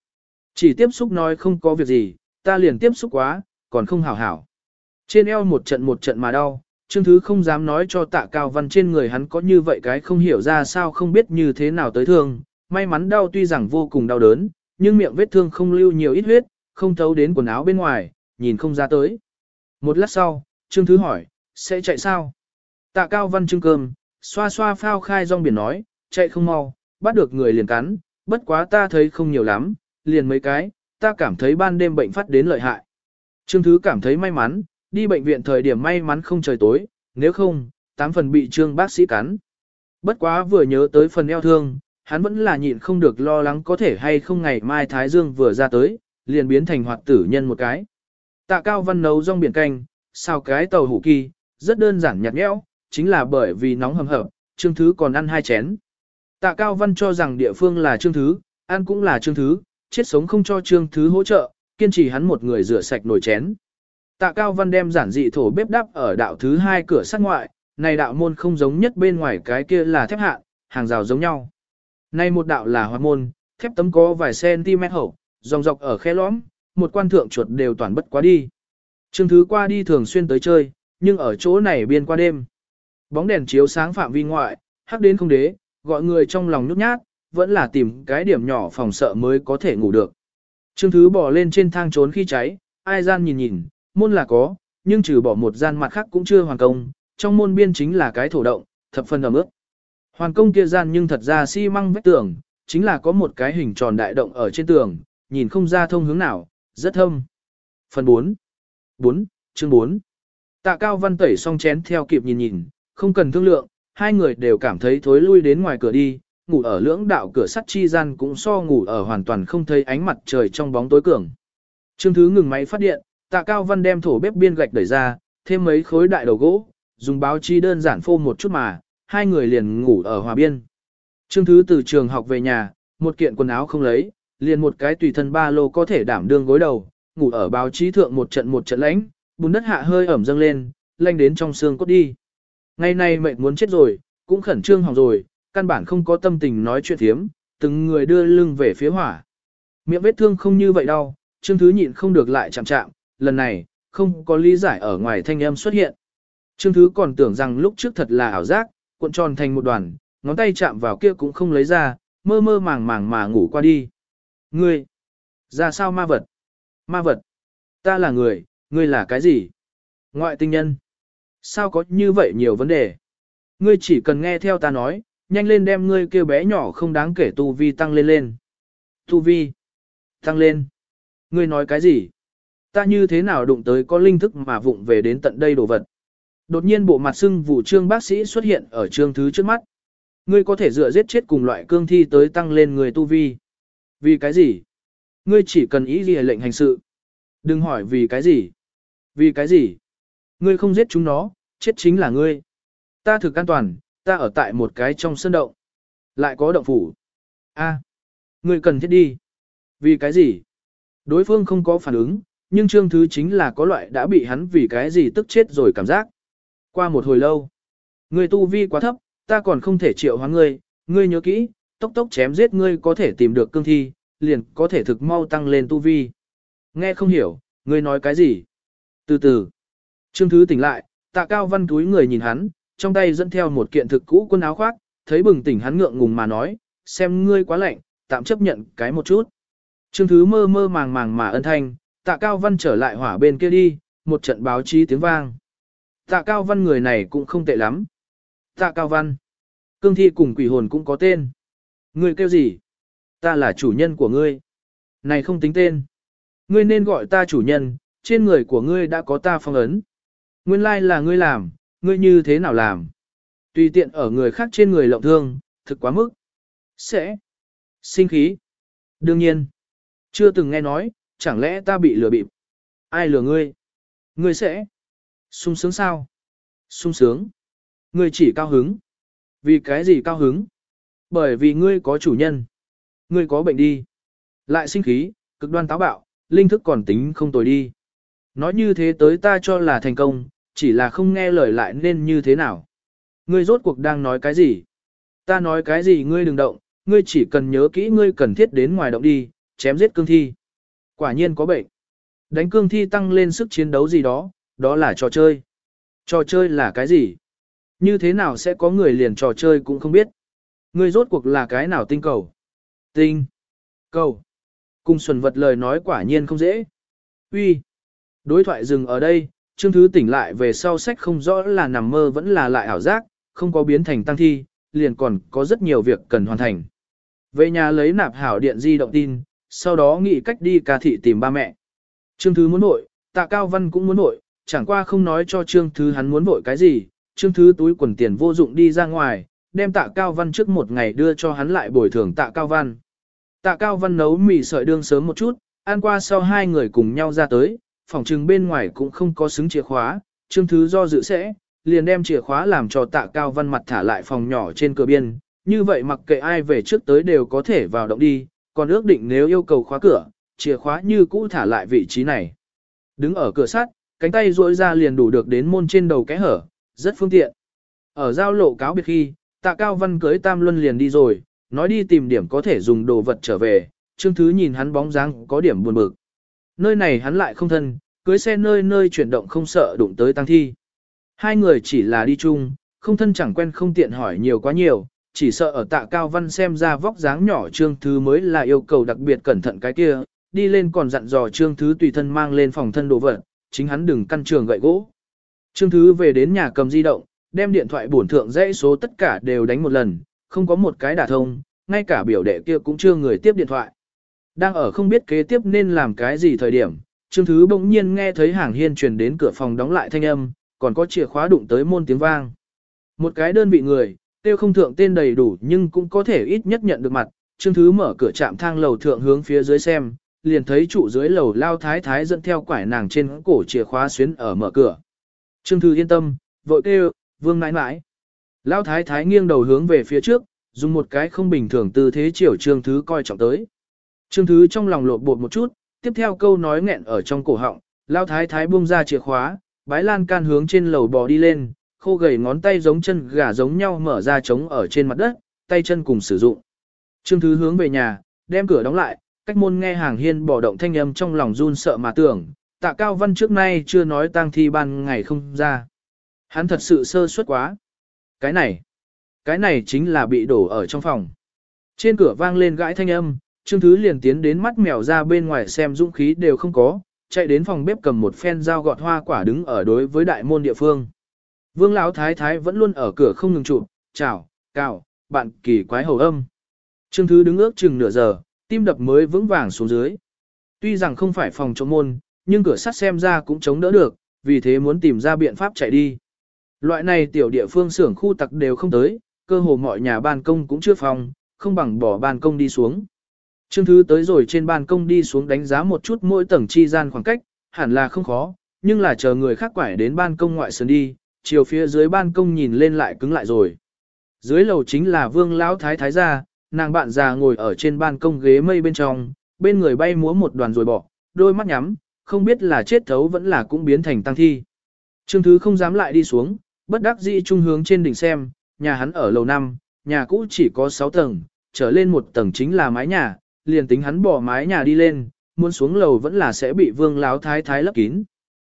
Chỉ tiếp xúc nói không có việc gì, ta liền tiếp xúc quá, còn không hảo hảo. Trên eo một trận một trận mà đau, Trương Thứ không dám nói cho tạ cao văn trên người hắn có như vậy cái không hiểu ra sao không biết như thế nào tới thương. May mắn đau tuy rằng vô cùng đau đớn, nhưng miệng vết thương không lưu nhiều ít huyết, không thấu đến quần áo bên ngoài, nhìn không ra tới. Một lát sau, Trương Thứ hỏi, sẽ chạy sao? Tạ cao văn trưng cơm, xoa xoa phao khai rong biển nói, chạy không mau, bắt được người liền cắn, bất quá ta thấy không nhiều lắm, liền mấy cái, ta cảm thấy ban đêm bệnh phát đến lợi hại. Trương Thứ cảm thấy may mắn, đi bệnh viện thời điểm may mắn không trời tối, nếu không, tám phần bị trương bác sĩ cắn. Bất quá vừa nhớ tới phần eo thương, hắn vẫn là nhịn không được lo lắng có thể hay không ngày mai Thái Dương vừa ra tới, liền biến thành hoạt tử nhân một cái. Tạ Cao Văn nấu rong biển canh, xào cái tàu hủ kỳ, rất đơn giản nhạt nhẽo, chính là bởi vì nóng hầm hập, Trương Thứ còn ăn hai chén. Tạ Cao Văn cho rằng địa phương là Trương Thứ, ăn cũng là Trương Thứ, chết sống không cho Trương Thứ hỗ trợ, kiên trì hắn một người rửa sạch nồi chén. Tạ Cao Văn đem giản dị thổ bếp đắp ở đạo thứ hai cửa sắt ngoại, này đạo môn không giống nhất bên ngoài cái kia là thép hạ, hàng rào giống nhau. Này một đạo là hoạt môn, thép tấm có vài cm hậu, dòng dọc ở khe lõm, một quan thượng chuột đều toàn bất quá đi. Trương Thứ qua đi thường xuyên tới chơi, nhưng ở chỗ này biên qua đêm. Bóng đèn chiếu sáng phạm vi ngoại, hắc đến không đế, gọi người trong lòng nhút nhát, vẫn là tìm cái điểm nhỏ phòng sợ mới có thể ngủ được. Trương Thứ bỏ lên trên thang trốn khi cháy, ai gian nhìn nhìn, môn là có, nhưng trừ bỏ một gian mặt khác cũng chưa hoàn công, trong môn biên chính là cái thổ động, thập phần ẩm ướt. Hoàn công kia gian nhưng thật ra xi măng vách tường, chính là có một cái hình tròn đại động ở trên tường, nhìn không ra thông hướng nào, rất thâm. Phần 4 4, chương 4 Tạ Cao Văn tẩy xong chén theo kịp nhìn nhìn, không cần thương lượng, hai người đều cảm thấy thối lui đến ngoài cửa đi, ngủ ở lưỡng đạo cửa sắt chi gian cũng so ngủ ở hoàn toàn không thấy ánh mặt trời trong bóng tối cường. Trương Thứ ngừng máy phát điện, Tạ Cao Văn đem thổ bếp biên gạch đẩy ra, thêm mấy khối đại đầu gỗ, dùng báo chi đơn giản phô một chút mà, hai người liền ngủ ở hòa biên. Trương Thứ từ trường học về nhà, một kiện quần áo không lấy, liền một cái tùy thân ba lô có thể đảm đương gối đầu, ngủ ở báo chí thượng một trận một trận lãnh, bùn đất hạ hơi ẩm dâng lên, lanh đến trong xương cốt đi. Ngày nay mệt muốn chết rồi, cũng khẩn trương hỏng rồi, căn bản không có tâm tình nói chuyện thiếm, từng người đưa lưng về phía hỏa. Miệng vết thương không như vậy đâu, Trương Thứ nhịn không được lại chạm chạm, lần này, không có lý giải ở ngoài thanh âm xuất hiện. Trương Thứ còn tưởng rằng lúc trước thật là ảo giác, cuộn tròn thành một đoàn, ngón tay chạm vào kia cũng không lấy ra, mơ mơ màng màng mà ngủ qua đi. Ngươi, ra sao ma vật? Ma vật, ta là người, ngươi là cái gì? Ngoại tinh nhân, sao có như vậy nhiều vấn đề? Ngươi chỉ cần nghe theo ta nói, nhanh lên đem ngươi kêu bé nhỏ không đáng kể tu vi tăng lên lên. Tu vi, tăng lên. Ngươi nói cái gì? Ta như thế nào đụng tới có linh thức mà vụng về đến tận đây đồ vật. Đột nhiên bộ mặt sưng vụ trương bác sĩ xuất hiện ở trương thứ trước mắt. Ngươi có thể dựa giết chết cùng loại cương thi tới tăng lên người tu vi. Vì cái gì? Ngươi chỉ cần ý gì lệnh hành sự. Đừng hỏi vì cái gì. Vì cái gì? Ngươi không giết chúng nó, chết chính là ngươi. Ta thực an toàn, ta ở tại một cái trong sân động. Lại có động phủ. A, ngươi cần thiết đi. Vì cái gì? Đối phương không có phản ứng, nhưng Trương Thứ chính là có loại đã bị hắn vì cái gì tức chết rồi cảm giác. Qua một hồi lâu, người tu vi quá thấp, ta còn không thể triệu hóa ngươi, ngươi nhớ kỹ, tốc tốc chém giết ngươi có thể tìm được cương thi, liền có thể thực mau tăng lên tu vi. Nghe không hiểu, ngươi nói cái gì? Từ từ, Trương Thứ tỉnh lại, tạ cao văn túi người nhìn hắn, trong tay dẫn theo một kiện thực cũ quần áo khoác, thấy bừng tỉnh hắn ngượng ngùng mà nói, xem ngươi quá lạnh, tạm chấp nhận cái một chút. Trương Thứ mơ mơ màng màng mà ân thanh, tạ cao văn trở lại hỏa bên kia đi, một trận báo chí tiếng vang. Tạ cao văn người này cũng không tệ lắm. Tạ cao văn. Cương thi cùng quỷ hồn cũng có tên. Ngươi kêu gì? Ta là chủ nhân của ngươi. Này không tính tên. Ngươi nên gọi ta chủ nhân, trên người của ngươi đã có ta phong ấn. Nguyên lai là ngươi làm, ngươi như thế nào làm? Tùy tiện ở người khác trên người lộng thương, thực quá mức. Sẽ. Sinh khí. Đương nhiên. Chưa từng nghe nói, chẳng lẽ ta bị lừa bịp? Ai lừa ngươi? Ngươi sẽ? sung sướng sao? sung sướng. Ngươi chỉ cao hứng. Vì cái gì cao hứng? Bởi vì ngươi có chủ nhân. Ngươi có bệnh đi. Lại sinh khí, cực đoan táo bạo, linh thức còn tính không tồi đi. Nói như thế tới ta cho là thành công, chỉ là không nghe lời lại nên như thế nào. Ngươi rốt cuộc đang nói cái gì? Ta nói cái gì ngươi đừng động, ngươi chỉ cần nhớ kỹ ngươi cần thiết đến ngoài động đi, chém giết cương thi. Quả nhiên có bệnh. Đánh cương thi tăng lên sức chiến đấu gì đó, đó là trò chơi. Trò chơi là cái gì? Như thế nào sẽ có người liền trò chơi cũng không biết. Người rốt cuộc là cái nào tinh cầu? Tinh. Cầu. Cung xuân vật lời nói quả nhiên không dễ. Uy. Đối thoại dừng ở đây, Trương Thứ tỉnh lại về sau sách không rõ là nằm mơ vẫn là lại ảo giác, không có biến thành tăng thi, liền còn có rất nhiều việc cần hoàn thành. Về nhà lấy nạp hảo điện di động tin, sau đó nghĩ cách đi ca thị tìm ba mẹ. Trương Thứ muốn nội, tạ Cao Văn cũng muốn nội, chẳng qua không nói cho Trương Thứ hắn muốn vội cái gì, Trương Thứ túi quần tiền vô dụng đi ra ngoài, đem tạ Cao Văn trước một ngày đưa cho hắn lại bồi thường tạ Cao Văn. Tạ Cao Văn nấu mì sợi đương sớm một chút, ăn qua sau hai người cùng nhau ra tới, phòng trừng bên ngoài cũng không có xứng chìa khóa, Trương Thứ do dự sẽ, liền đem chìa khóa làm cho tạ Cao Văn mặt thả lại phòng nhỏ trên cửa biên, như vậy mặc kệ ai về trước tới đều có thể vào động đi, còn ước định nếu yêu cầu khóa cửa, chìa khóa như cũ thả lại vị trí này. Đứng ở cửa sắt, cánh tay duỗi ra liền đủ được đến môn trên đầu cái hở, rất phương tiện. Ở giao lộ cáo biệt khi, tạ cao văn cưới tam luân liền đi rồi, nói đi tìm điểm có thể dùng đồ vật trở về, Trương Thứ nhìn hắn bóng dáng có điểm buồn bực. Nơi này hắn lại không thân, cưới xe nơi nơi chuyển động không sợ đụng tới tăng thi. Hai người chỉ là đi chung, không thân chẳng quen không tiện hỏi nhiều quá nhiều, chỉ sợ ở tạ cao văn xem ra vóc dáng nhỏ Trương Thứ mới là yêu cầu đặc biệt cẩn thận cái kia, đi lên còn dặn dò Trương Thứ tùy thân mang lên phòng thân đồ vật, chính hắn đừng căn trường gậy gỗ. Trương Thứ về đến nhà cầm di động, đem điện thoại bổn thượng dãy số tất cả đều đánh một lần, không có một cái đả thông, ngay cả biểu đệ kia cũng chưa người tiếp điện thoại. Đang ở không biết kế tiếp nên làm cái gì thời điểm, Trương Thứ bỗng nhiên nghe thấy hàng hiên truyền đến cửa phòng đóng lại thanh âm, còn có chìa khóa đụng tới môn tiếng vang. Một cái đơn vị người, tiêu không thượng tên đầy đủ nhưng cũng có thể ít nhất nhận được mặt, Trương Thứ mở cửa chạm thang lầu thượng hướng phía dưới xem, liền thấy trụ dưới lầu lao thái thái dẫn theo quải nàng trên cổ chìa khóa xuyến ở mở cửa. Trương Thư yên tâm, vội kêu, vương nãi nãi. Lao thái thái nghiêng đầu hướng về phía trước, dùng một cái không bình thường tư thế chiều Trương Thứ coi trọng tới. Trương Thứ trong lòng lột bột một chút, tiếp theo câu nói nghẹn ở trong cổ họng, Lao thái thái buông ra chìa khóa, bái lan can hướng trên lầu bò đi lên, khô gầy ngón tay giống chân gà giống nhau mở ra trống ở trên mặt đất, tay chân cùng sử dụng. Trương Thứ hướng về nhà, đem cửa đóng lại, cách môn nghe hàng hiên bỏ động thanh âm trong lòng run sợ mà tưởng, tạ cao văn trước nay chưa nói tang thi ban ngày không ra. Hắn thật sự sơ suất quá. Cái này, cái này chính là bị đổ ở trong phòng. Trên cửa vang lên gãi thanh âm, Trương Thứ liền tiến đến mắt mèo ra bên ngoài xem dũng khí đều không có, chạy đến phòng bếp cầm một phen dao gọt hoa quả đứng ở đối với đại môn địa phương. Vương Lão Thái Thái vẫn luôn ở cửa không ngừng chụp, chào, cào, bạn kỳ quái hầu âm. Trương Thứ đứng ước chừng nửa giờ, tim đập mới vững vàng xuống dưới. Tuy rằng không phải phòng chống môn, nhưng cửa sắt xem ra cũng chống đỡ được, vì thế muốn tìm ra biện pháp chạy đi. Loại này tiểu địa phương xưởng khu tặc đều không tới, cơ hồ mọi nhà ban công cũng chưa phòng, không bằng bỏ ban công đi xuống. Trương Thứ tới rồi trên ban công đi xuống đánh giá một chút mỗi tầng chi gian khoảng cách, hẳn là không khó, nhưng là chờ người khác quải đến ban công ngoại sân đi, chiều phía dưới ban công nhìn lên lại cứng lại rồi. Dưới lầu chính là vương lão thái thái gia, nàng bạn già ngồi ở trên ban công ghế mây bên trong, bên người bay múa một đoàn rồi bỏ, đôi mắt nhắm, không biết là chết thấu vẫn là cũng biến thành tăng thi. Trương Thứ không dám lại đi xuống, bất đắc dĩ trung hướng trên đỉnh xem, nhà hắn ở lầu 5, nhà cũ chỉ có 6 tầng, trở lên một tầng chính là mái nhà, liền tính hắn bỏ mái nhà đi lên, muốn xuống lầu vẫn là sẽ bị vương láo thái thái lấp kín.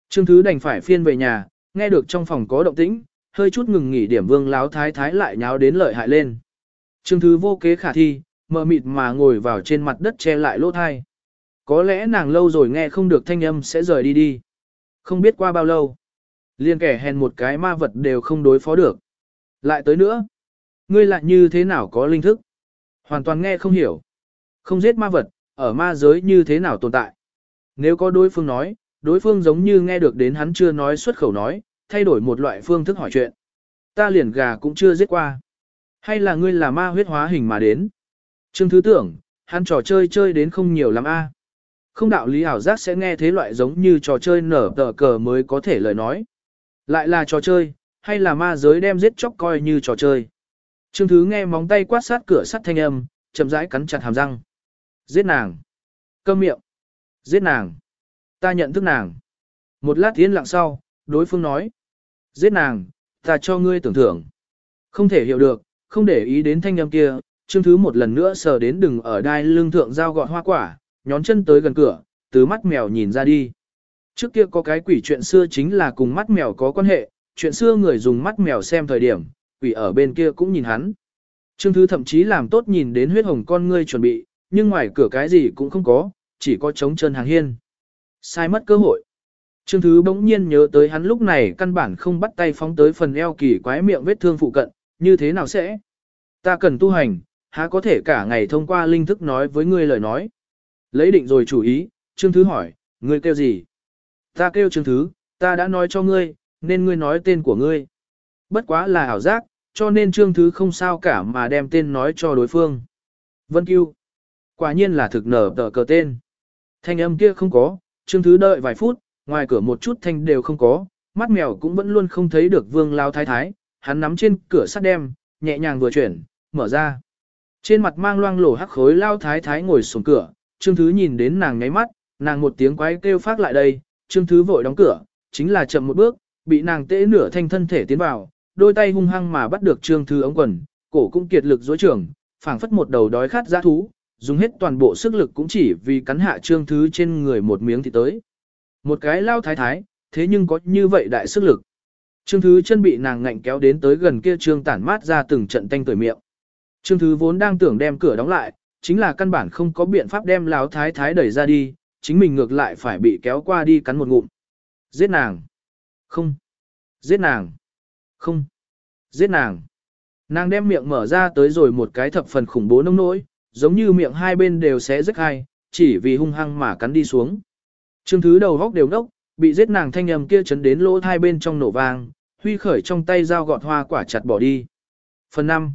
Trương Thứ đành phải phiên về nhà, nghe được trong phòng có động tĩnh, hơi chút ngừng nghỉ điểm vương láo thái thái lại nháo đến lợi hại lên. Trương Thứ vô kế khả thi, mờ mịt mà ngồi vào trên mặt đất che lại lỗ thai. Có lẽ nàng lâu rồi nghe không được thanh âm sẽ rời đi đi. Không biết qua bao lâu. Liên kẻ hèn một cái ma vật đều không đối phó được. Lại tới nữa. Ngươi lại như thế nào có linh thức? Hoàn toàn nghe không hiểu. Không giết ma vật, ở ma giới như thế nào tồn tại? Nếu có đối phương nói, đối phương giống như nghe được đến hắn chưa nói xuất khẩu nói, thay đổi một loại phương thức hỏi chuyện. Ta liền gà cũng chưa giết qua. Hay là ngươi là ma huyết hóa hình mà đến? Trương Thứ tưởng, hắn trò chơi chơi đến không nhiều lắm a. Không đạo lý ảo giác sẽ nghe thế loại giống như trò chơi nở tờ cờ mới có thể lời nói. Lại là trò chơi, hay là ma giới đem giết chóc coi như trò chơi. Trương Thứ nghe móng tay quát sát cửa sắt thanh âm, chậm rãi cắn chặt hàm răng. Giết nàng. Câm miệng. Giết nàng. Ta nhận thức nàng. Một lát yên lặng sau, đối phương nói. Giết nàng, ta cho ngươi tưởng thưởng. Không thể hiểu được, không để ý đến thanh âm kia, Trương Thứ một lần nữa sờ đến đừng ở đai lưng thượng dao gọt hoa quả, nhón chân tới gần cửa, từ mắt mèo nhìn ra đi. Trước kia có cái quỷ chuyện xưa chính là cùng mắt mèo có quan hệ, chuyện xưa người dùng mắt mèo xem thời điểm, quỷ ở bên kia cũng nhìn hắn. Trương Thứ thậm chí làm tốt nhìn đến huyết hồng con ngươi chuẩn bị, nhưng ngoài cửa cái gì cũng không có, chỉ có trống chân hàng hiên. Sai mất cơ hội. Trương Thứ bỗng nhiên nhớ tới hắn lúc này căn bản không bắt tay phóng tới phần eo kỳ quái miệng vết thương phụ cận, như thế nào sẽ? Ta cần tu hành, há có thể cả ngày thông qua linh thức nói với ngươi lời nói. Lấy định rồi chủ ý, Trương Thứ hỏi, ngươi kêu gì? Ta kêu Trương Thứ, ta đã nói cho ngươi, nên ngươi nói tên của ngươi. Bất quá là ảo giác, cho nên Trương Thứ không sao cả mà đem tên nói cho đối phương. Vân Cưu. Quả nhiên là thực nở tờ cờ tên. Thanh âm kia không có, Trương Thứ đợi vài phút, ngoài cửa một chút thanh đều không có, mắt mèo cũng vẫn luôn không thấy được vương lao thái thái, hắn nắm trên cửa sắt đem, nhẹ nhàng vừa chuyển, mở ra. Trên mặt mang loang lổ hắc khối lao thái thái ngồi xuống cửa, Trương Thứ nhìn đến nàng ngáy mắt, nàng một tiếng quái kêu phát lại đây, Trương Thứ vội đóng cửa, chính là chậm một bước, bị nàng tễ nửa thanh thân thể tiến vào, đôi tay hung hăng mà bắt được Trương Thứ ống quần, cổ cũng kiệt lực dối trưởng, phảng phất một đầu đói khát dã thú, dùng hết toàn bộ sức lực cũng chỉ vì cắn hạ Trương Thứ trên người một miếng thì tới. Một cái lao thái thái, thế nhưng có như vậy đại sức lực. Trương Thứ chân bị nàng ngạnh kéo đến tới gần kia Trương tản mát ra từng trận tanh tuổi miệng. Trương Thứ vốn đang tưởng đem cửa đóng lại, chính là căn bản không có biện pháp đem lão thái thái đẩy ra đi, chính mình ngược lại phải bị kéo qua đi cắn một ngụm. Giết nàng. Không. Giết nàng. Không. Giết nàng. Nàng đem miệng mở ra tới rồi một cái thập phần khủng bố nông nỗi, giống như miệng hai bên đều sẽ rách hai, chỉ vì hung hăng mà cắn đi xuống. Trương Thứ đầu góc đều ngốc, bị giết nàng thanh âm kia chấn đến lỗ hai bên trong nổ vang, huy khởi trong tay dao gọt hoa quả chặt bỏ đi. Phần 5.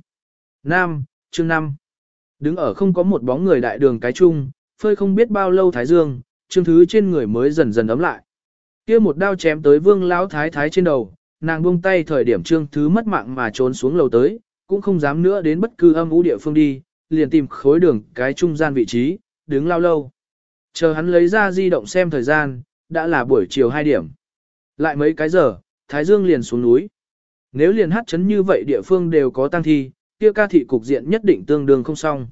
Nam, chương 5. Đứng ở không có một bóng người đại đường cái chung, phơi không biết bao lâu thái dương, trương thứ trên người mới dần dần ấm lại. Kia một đao chém tới vương lão thái thái trên đầu, nàng buông tay thời điểm trương thứ mất mạng mà trốn xuống lầu tới, cũng không dám nữa đến bất cứ âm ú địa phương đi, liền tìm khối đường cái trung gian vị trí, đứng lao lâu. Chờ hắn lấy ra di động xem thời gian, đã là buổi chiều 2 điểm. Lại mấy cái giờ, Thái Dương liền xuống núi. Nếu liền hát chấn như vậy địa phương đều có tăng thi, kia ca thị cục diện nhất định tương đương không xong.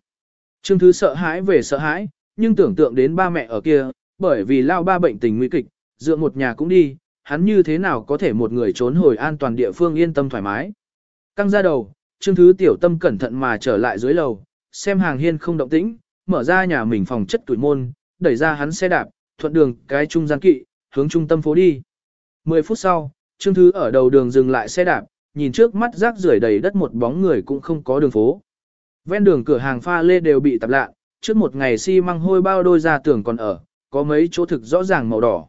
Trương Thứ sợ hãi về sợ hãi, nhưng tưởng tượng đến ba mẹ ở kia, bởi vì lao ba bệnh tình nguy kịch, dựa một nhà cũng đi, hắn như thế nào có thể một người trốn hồi an toàn địa phương yên tâm thoải mái. Căng ra đầu, Trương Thứ tiểu tâm cẩn thận mà trở lại dưới lầu, xem hàng hiên không động tĩnh, mở ra nhà mình phòng chất tuổi môn, đẩy ra hắn xe đạp, thuận đường cái trung gian kỵ, hướng trung tâm phố đi. 10 phút sau, Trương Thứ ở đầu đường dừng lại xe đạp, nhìn trước mắt rác rưởi đầy đất một bóng người cũng không có đường phố. Ven đường cửa hàng pha lê đều bị tạp lạ, trước một ngày xi măng hôi bao đôi ra tưởng còn ở, có mấy chỗ thực rõ ràng màu đỏ.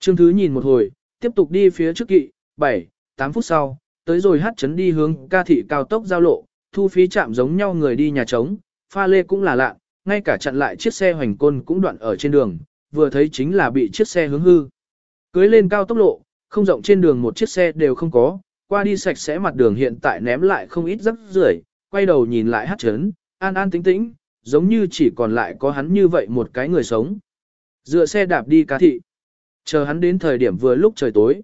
Trương Thứ nhìn một hồi, tiếp tục đi phía trước kỵ, 7, 8 phút sau, tới rồi hát chấn đi hướng ca thị cao tốc giao lộ, thu phí chạm giống nhau người đi nhà trống, pha lê cũng là lạ, ngay cả chặn lại chiếc xe hoành côn cũng đoạn ở trên đường, vừa thấy chính là bị chiếc xe hướng hư. Cưới lên cao tốc lộ, không rộng trên đường một chiếc xe đều không có, qua đi sạch sẽ mặt đường hiện tại ném lại không ít rắc rưởi, quay đầu nhìn lại hát chấn, an an tĩnh tĩnh, giống như chỉ còn lại có hắn như vậy một cái người sống. Dựa xe đạp đi cá thị. Chờ hắn đến thời điểm vừa lúc trời tối.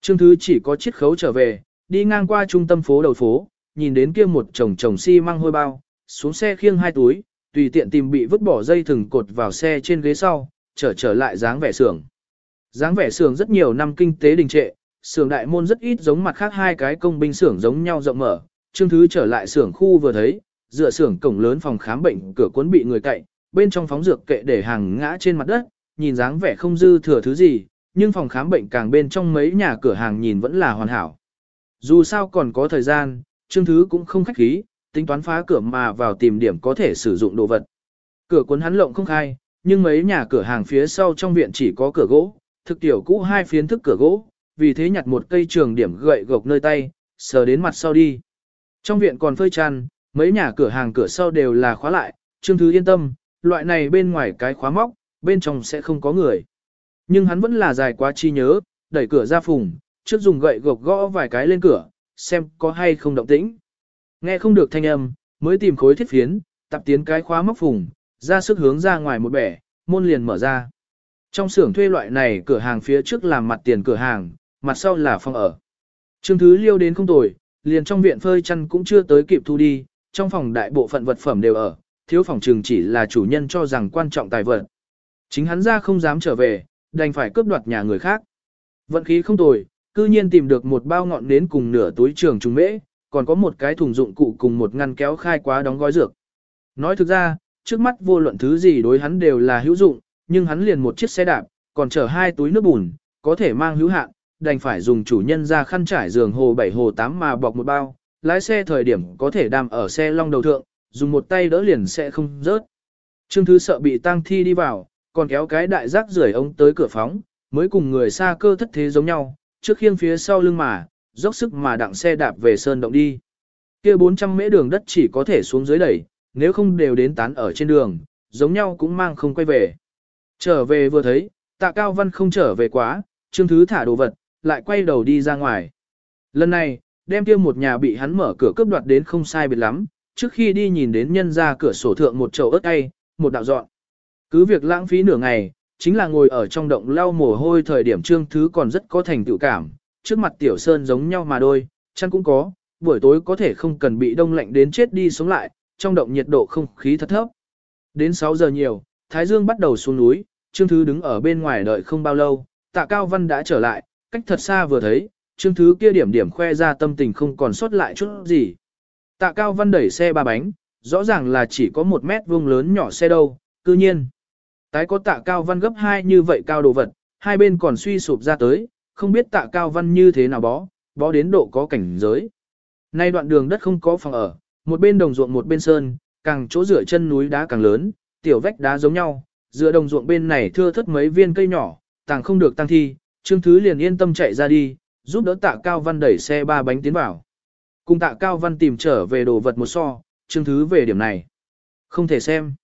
Trương Thứ chỉ có chiếc khấu trở về, đi ngang qua trung tâm phố đầu phố, nhìn đến kia một chồng chồng xi măng hôi bao, xuống xe khiêng hai túi, tùy tiện tìm bị vứt bỏ dây thừng cột vào xe trên ghế sau, trở trở lại dáng vẻ xưởng. Dáng vẻ xưởng rất nhiều năm kinh tế đình trệ, xưởng đại môn rất ít giống mặt khác hai cái công binh xưởng giống nhau rộng mở, Trương Thứ trở lại xưởng khu vừa thấy, dựa xưởng cổng lớn phòng khám bệnh cửa cuốn bị người cậy, bên trong phóng dược kệ để hàng ngã trên mặt đất, nhìn dáng vẻ không dư thừa thứ gì, nhưng phòng khám bệnh càng bên trong mấy nhà cửa hàng nhìn vẫn là hoàn hảo. Dù sao còn có thời gian, Trương Thứ cũng không khách khí, tính toán phá cửa mà vào tìm điểm có thể sử dụng đồ vật. Cửa cuốn hắn lộng không khai, nhưng mấy nhà cửa hàng phía sau trong viện chỉ có cửa gỗ, thực tiểu cũ hai phiến thức cửa gỗ, vì thế nhặt một cây trường điểm gậy gộc nơi tay, sờ đến mặt sau đi. Trong viện còn phơi chăn, mấy nhà cửa hàng cửa sau đều là khóa lại, Trương Thứ yên tâm, loại này bên ngoài cái khóa móc, bên trong sẽ không có người. Nhưng hắn vẫn là dài quá chi nhớ, đẩy cửa ra phùng, trước dùng gậy gộc gõ vài cái lên cửa, xem có hay không động tĩnh. Nghe không được thanh âm, mới tìm khối thiết phiến, tập tiến cái khóa móc phùng, ra sức hướng ra ngoài một bẻ, môn liền mở ra. Trong xưởng thuê loại này cửa hàng phía trước làm mặt tiền cửa hàng, mặt sau là phòng ở. Trương Thứ Liêu đến không tồi, liền trong viện phơi chăn cũng chưa tới kịp thu đi, trong phòng đại bộ phận vật phẩm đều ở, thiếu phòng trường chỉ là chủ nhân cho rằng quan trọng tài vật. Chính hắn ra không dám trở về, đành phải cướp đoạt nhà người khác. Vận khí không tồi, cư nhiên tìm được một bao ngọn nến cùng nửa túi trường trùng mễ, còn có một cái thùng dụng cụ cùng một ngăn kéo khai quá đóng gói dược. Nói thực ra, trước mắt vô luận thứ gì đối hắn đều là hữu dụng, nhưng hắn liền một chiếc xe đạp, còn chở hai túi nước bùn, có thể mang hữu hạn, đành phải dùng chủ nhân ra khăn trải giường hồ 7 hồ 8 mà bọc một bao, lái xe thời điểm có thể đam ở xe long đầu thượng, dùng một tay đỡ liền sẽ không rớt. Trương Thứ sợ bị tang thi đi vào, còn kéo cái đại rác rưởi ông tới cửa phóng, mới cùng người xa cơ thất thế giống nhau, trước khiêng phía sau lưng mà, dốc sức mà đặng xe đạp về sơn động đi. kia 400 mễ đường đất chỉ có thể xuống dưới đẩy, nếu không đều đến tán ở trên đường, giống nhau cũng mang không quay về. Trở về vừa thấy, tạ cao văn không trở về quá, trương thứ thả đồ vật, lại quay đầu đi ra ngoài. Lần này, đem kia một nhà bị hắn mở cửa cướp đoạt đến không sai biệt lắm, trước khi đi nhìn đến nhân ra cửa sổ thượng một chậu ớt cay, một đạo dọn. Cứ việc lãng phí nửa ngày, chính là ngồi ở trong động lau mồ hôi thời điểm trương thứ còn rất có thành tựu cảm, trước mặt tiểu sơn giống nhau mà đôi, chăn cũng có, buổi tối có thể không cần bị đông lạnh đến chết đi sống lại, trong động nhiệt độ không khí thật thấp. Đến 6 giờ nhiều, Thái Dương bắt đầu xuống núi, Trương Thứ đứng ở bên ngoài đợi không bao lâu, Tạ Cao Văn đã trở lại, cách thật xa vừa thấy, Trương Thứ kia điểm điểm khoe ra tâm tình không còn sót lại chút gì. Tạ Cao Văn đẩy xe ba bánh, rõ ràng là chỉ có một mét vuông lớn nhỏ xe đâu, cư nhiên. Tái có Tạ Cao Văn gấp hai như vậy cao đồ vật, hai bên còn suy sụp ra tới, không biết Tạ Cao Văn như thế nào bó, bó đến độ có cảnh giới. Nay đoạn đường đất không có phòng ở, một bên đồng ruộng một bên sơn, càng chỗ rửa chân núi đá càng lớn, tiểu vách đá giống nhau, dựa đồng ruộng bên này thưa thất mấy viên cây nhỏ, tàng không được tăng thi, Trương Thứ liền yên tâm chạy ra đi, giúp đỡ Tạ Cao Văn đẩy xe ba bánh tiến vào. Cùng Tạ Cao Văn tìm trở về đồ vật một so, Trương Thứ về điểm này. Không thể xem.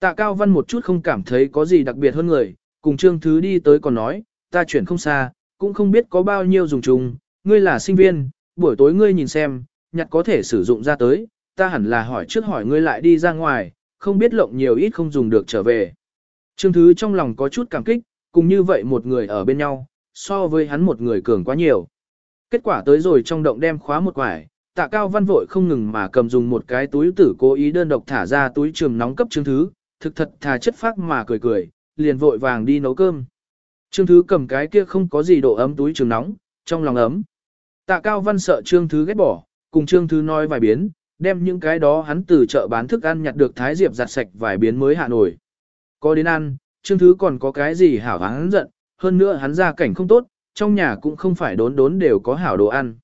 Tạ Cao Văn một chút không cảm thấy có gì đặc biệt hơn người, cùng Trương Thứ đi tới còn nói, ta chuyển không xa, cũng không biết có bao nhiêu dùng chung, ngươi là sinh viên, buổi tối ngươi nhìn xem, nhặt có thể sử dụng ra tới, ta hẳn là hỏi trước hỏi ngươi lại đi ra ngoài, không biết lộng nhiều ít không dùng được trở về. Trương Thứ trong lòng có chút cảm kích, cùng như vậy một người ở bên nhau, so với hắn một người cường quá nhiều. Kết quả tới rồi trong động đem khóa một quải, tạ cao văn vội không ngừng mà cầm dùng một cái túi tử cố ý đơn độc thả ra túi trường nóng cấp Trương Thứ, thực thật thà chất phác mà cười cười, liền vội vàng đi nấu cơm. Trương Thứ cầm cái kia không có gì độ ấm túi trường nóng, trong lòng ấm. Tạ Cao Văn sợ Trương Thứ ghét bỏ, cùng Trương Thứ nói vài biến, đem những cái đó hắn từ chợ bán thức ăn nhặt được Thái Diệp giặt sạch vài biến mới hạ nổi. Có đến ăn, Trương Thứ còn có cái gì hảo hắn giận, hơn nữa hắn ra cảnh không tốt, trong nhà cũng không phải đốn đốn đều có hảo đồ ăn.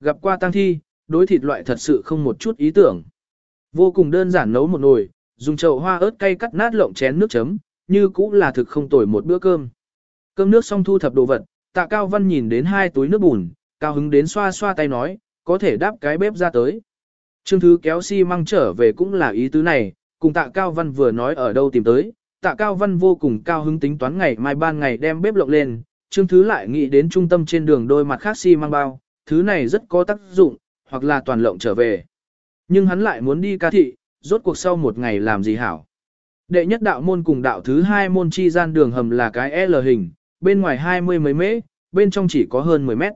Gặp qua tăng thi, đối thịt loại thật sự không một chút ý tưởng. Vô cùng đơn giản nấu một nồi, dùng chậu hoa ớt cay cắt nát lộng chén nước chấm, như cũng là thực không tồi một bữa cơm. Cơm nước xong thu thập đồ vật, tạ Cao Văn nhìn đến hai túi nước bùn, cao hứng đến xoa xoa tay nói, có thể đáp cái bếp ra tới. Trương Thứ kéo xi si măng trở về cũng là ý tứ này, cùng tạ Cao Văn vừa nói ở đâu tìm tới, tạ Cao Văn vô cùng cao hứng tính toán ngày mai ban ngày đem bếp lộng lên, Trương Thứ lại nghĩ đến trung tâm trên đường đôi mặt khác xi si măng bao, thứ này rất có tác dụng, hoặc là toàn lộng trở về. Nhưng hắn lại muốn đi ca thị, rốt cuộc sau một ngày làm gì hảo. Đệ nhất đạo môn cùng đạo thứ hai môn chi gian đường hầm là cái L hình, bên ngoài hai mươi mấy mễ, bên trong chỉ có hơn 10 mét.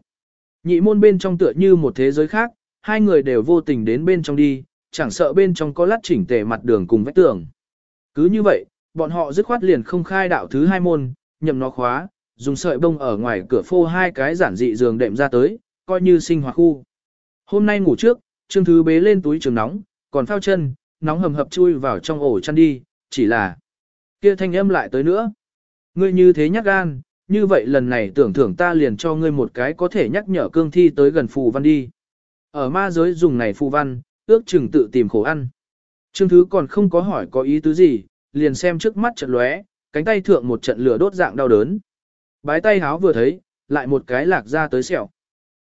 Nhị môn bên trong tựa như một thế giới khác, hai người đều vô tình đến bên trong đi, chẳng sợ bên trong có lát chỉnh tề mặt đường cùng vách tường. Cứ như vậy, bọn họ dứt khoát liền không khai đạo thứ hai môn, nhầm nó khóa, dùng sợi bông ở ngoài cửa phô hai cái giản dị giường đệm ra tới, coi như sinh hoạt khu. Hôm nay ngủ trước, Trương Thứ bế lên túi trường nóng, còn phao chân, nóng hầm hập chui vào trong ổ chăn đi, chỉ là kia thanh âm lại tới nữa. Ngươi như thế nhắc gan, như vậy lần này tưởng thưởng ta liền cho ngươi một cái có thể nhắc nhở cương thi tới gần phù văn đi. Ở ma giới dùng này phù văn, ước chừng tự tìm khổ ăn. Trương Thứ còn không có hỏi có ý tứ gì, liền xem trước mắt trận lóe, cánh tay thượng một trận lửa đốt dạng đau đớn. Bái tay háo vừa thấy, lại một cái lạc ra tới sẹo.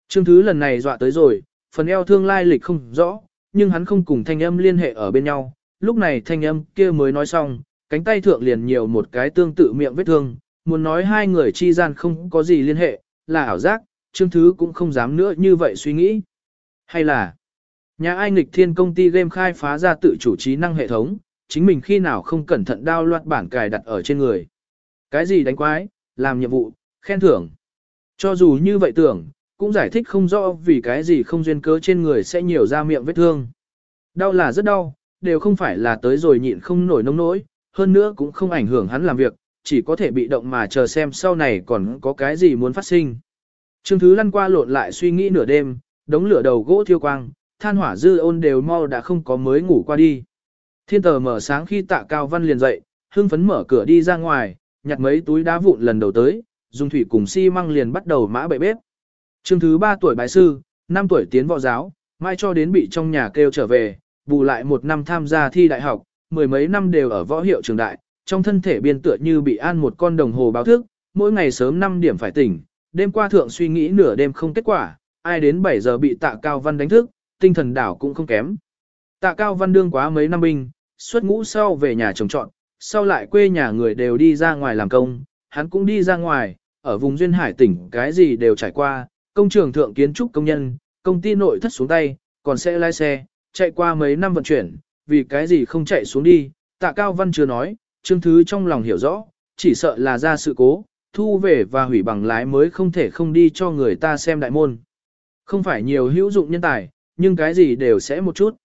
Trương Thứ lần này dọa tới rồi, phần eo thương lai lịch không rõ, nhưng hắn không cùng thanh âm liên hệ ở bên nhau. Lúc này thanh âm kia mới nói xong, cánh tay thượng liền nhiều một cái tương tự miệng vết thương, muốn nói hai người chi gian không có gì liên hệ, là ảo giác, Trương Thứ cũng không dám nữa như vậy suy nghĩ. Hay là, nhà ai nghịch thiên công ty game khai phá ra tự chủ trí năng hệ thống, chính mình khi nào không cẩn thận đao loạt bản cài đặt ở trên người. Cái gì đánh quái, làm nhiệm vụ, khen thưởng. Cho dù như vậy tưởng, cũng giải thích không rõ vì cái gì không duyên cớ trên người sẽ nhiều ra miệng vết thương. Đau là rất đau, đều không phải là tới rồi nhịn không nổi nông nỗi, hơn nữa cũng không ảnh hưởng hắn làm việc, chỉ có thể bị động mà chờ xem sau này còn có cái gì muốn phát sinh. Trương Thứ lăn qua lộn lại suy nghĩ nửa đêm, đống lửa đầu gỗ thiêu quang, than hỏa dư ôn đều mau đã không có mới ngủ qua đi. Thiên tờ mở sáng khi tạ cao văn liền dậy, hưng phấn mở cửa đi ra ngoài, nhặt mấy túi đá vụn lần đầu tới, dùng thủy cùng xi măng liền bắt đầu mã bậy bếp. Trương thứ 3 tuổi bái sư, 5 tuổi tiến võ giáo, mai cho đến bị trong nhà kêu trở về, bù lại một năm tham gia thi đại học, mười mấy năm đều ở võ hiệu trường đại, trong thân thể biên tựa như bị an một con đồng hồ báo thức, mỗi ngày sớm 5 điểm phải tỉnh, đêm qua thượng suy nghĩ nửa đêm không kết quả, ai đến 7 giờ bị tạ cao văn đánh thức, tinh thần đảo cũng không kém. Tạ cao văn đương quá mấy năm binh, xuất ngũ sau về nhà trồng trọn, sau lại quê nhà người đều đi ra ngoài làm công, hắn cũng đi ra ngoài, ở vùng duyên hải tỉnh cái gì đều trải qua, công trường thượng kiến trúc công nhân, công ty nội thất xuống tay, còn sẽ lái xe, chạy qua mấy năm vận chuyển, vì cái gì không chạy xuống đi, tạ cao văn chưa nói, chương thứ trong lòng hiểu rõ, chỉ sợ là ra sự cố, thu về và hủy bằng lái mới không thể không đi cho người ta xem đại môn. Không phải nhiều hữu dụng nhân tài, nhưng cái gì đều sẽ một chút.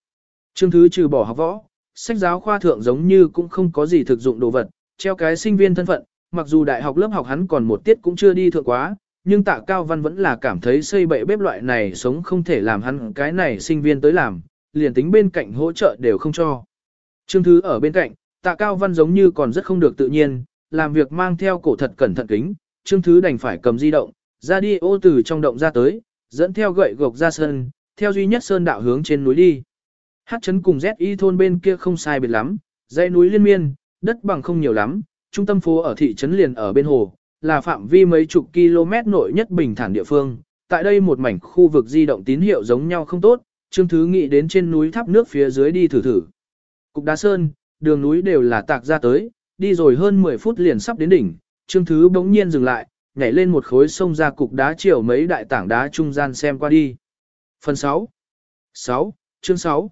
Chương thứ trừ bỏ học võ, sách giáo khoa thượng giống như cũng không có gì thực dụng đồ vật, treo cái sinh viên thân phận, mặc dù đại học lớp học hắn còn một tiết cũng chưa đi thượng quá, nhưng tạ cao văn vẫn là cảm thấy xây bậy bếp loại này sống không thể làm hắn cái này sinh viên tới làm, liền tính bên cạnh hỗ trợ đều không cho. Trương Thứ ở bên cạnh, tạ cao văn giống như còn rất không được tự nhiên, làm việc mang theo cổ thật cẩn thận kính, Trương Thứ đành phải cầm di động, ra đi ô từ trong động ra tới, dẫn theo gậy gộc ra sơn theo duy nhất sơn đạo hướng trên núi đi. Hát chấn cùng ZY thôn bên kia không sai biệt lắm, dãy núi liên miên, đất bằng không nhiều lắm, trung tâm phố ở thị trấn liền ở bên hồ, là phạm vi mấy chục km nội nhất bình thản địa phương. Tại đây một mảnh khu vực di động tín hiệu giống nhau không tốt, Trương Thứ nghĩ đến trên núi tháp nước phía dưới đi thử thử. Cục đá sơn, đường núi đều là tạc ra tới, đi rồi hơn 10 phút liền sắp đến đỉnh, Trương Thứ bỗng nhiên dừng lại, nhảy lên một khối sông ra cục đá chiều mấy đại tảng đá trung gian xem qua đi. Phần 6 6. Chương 6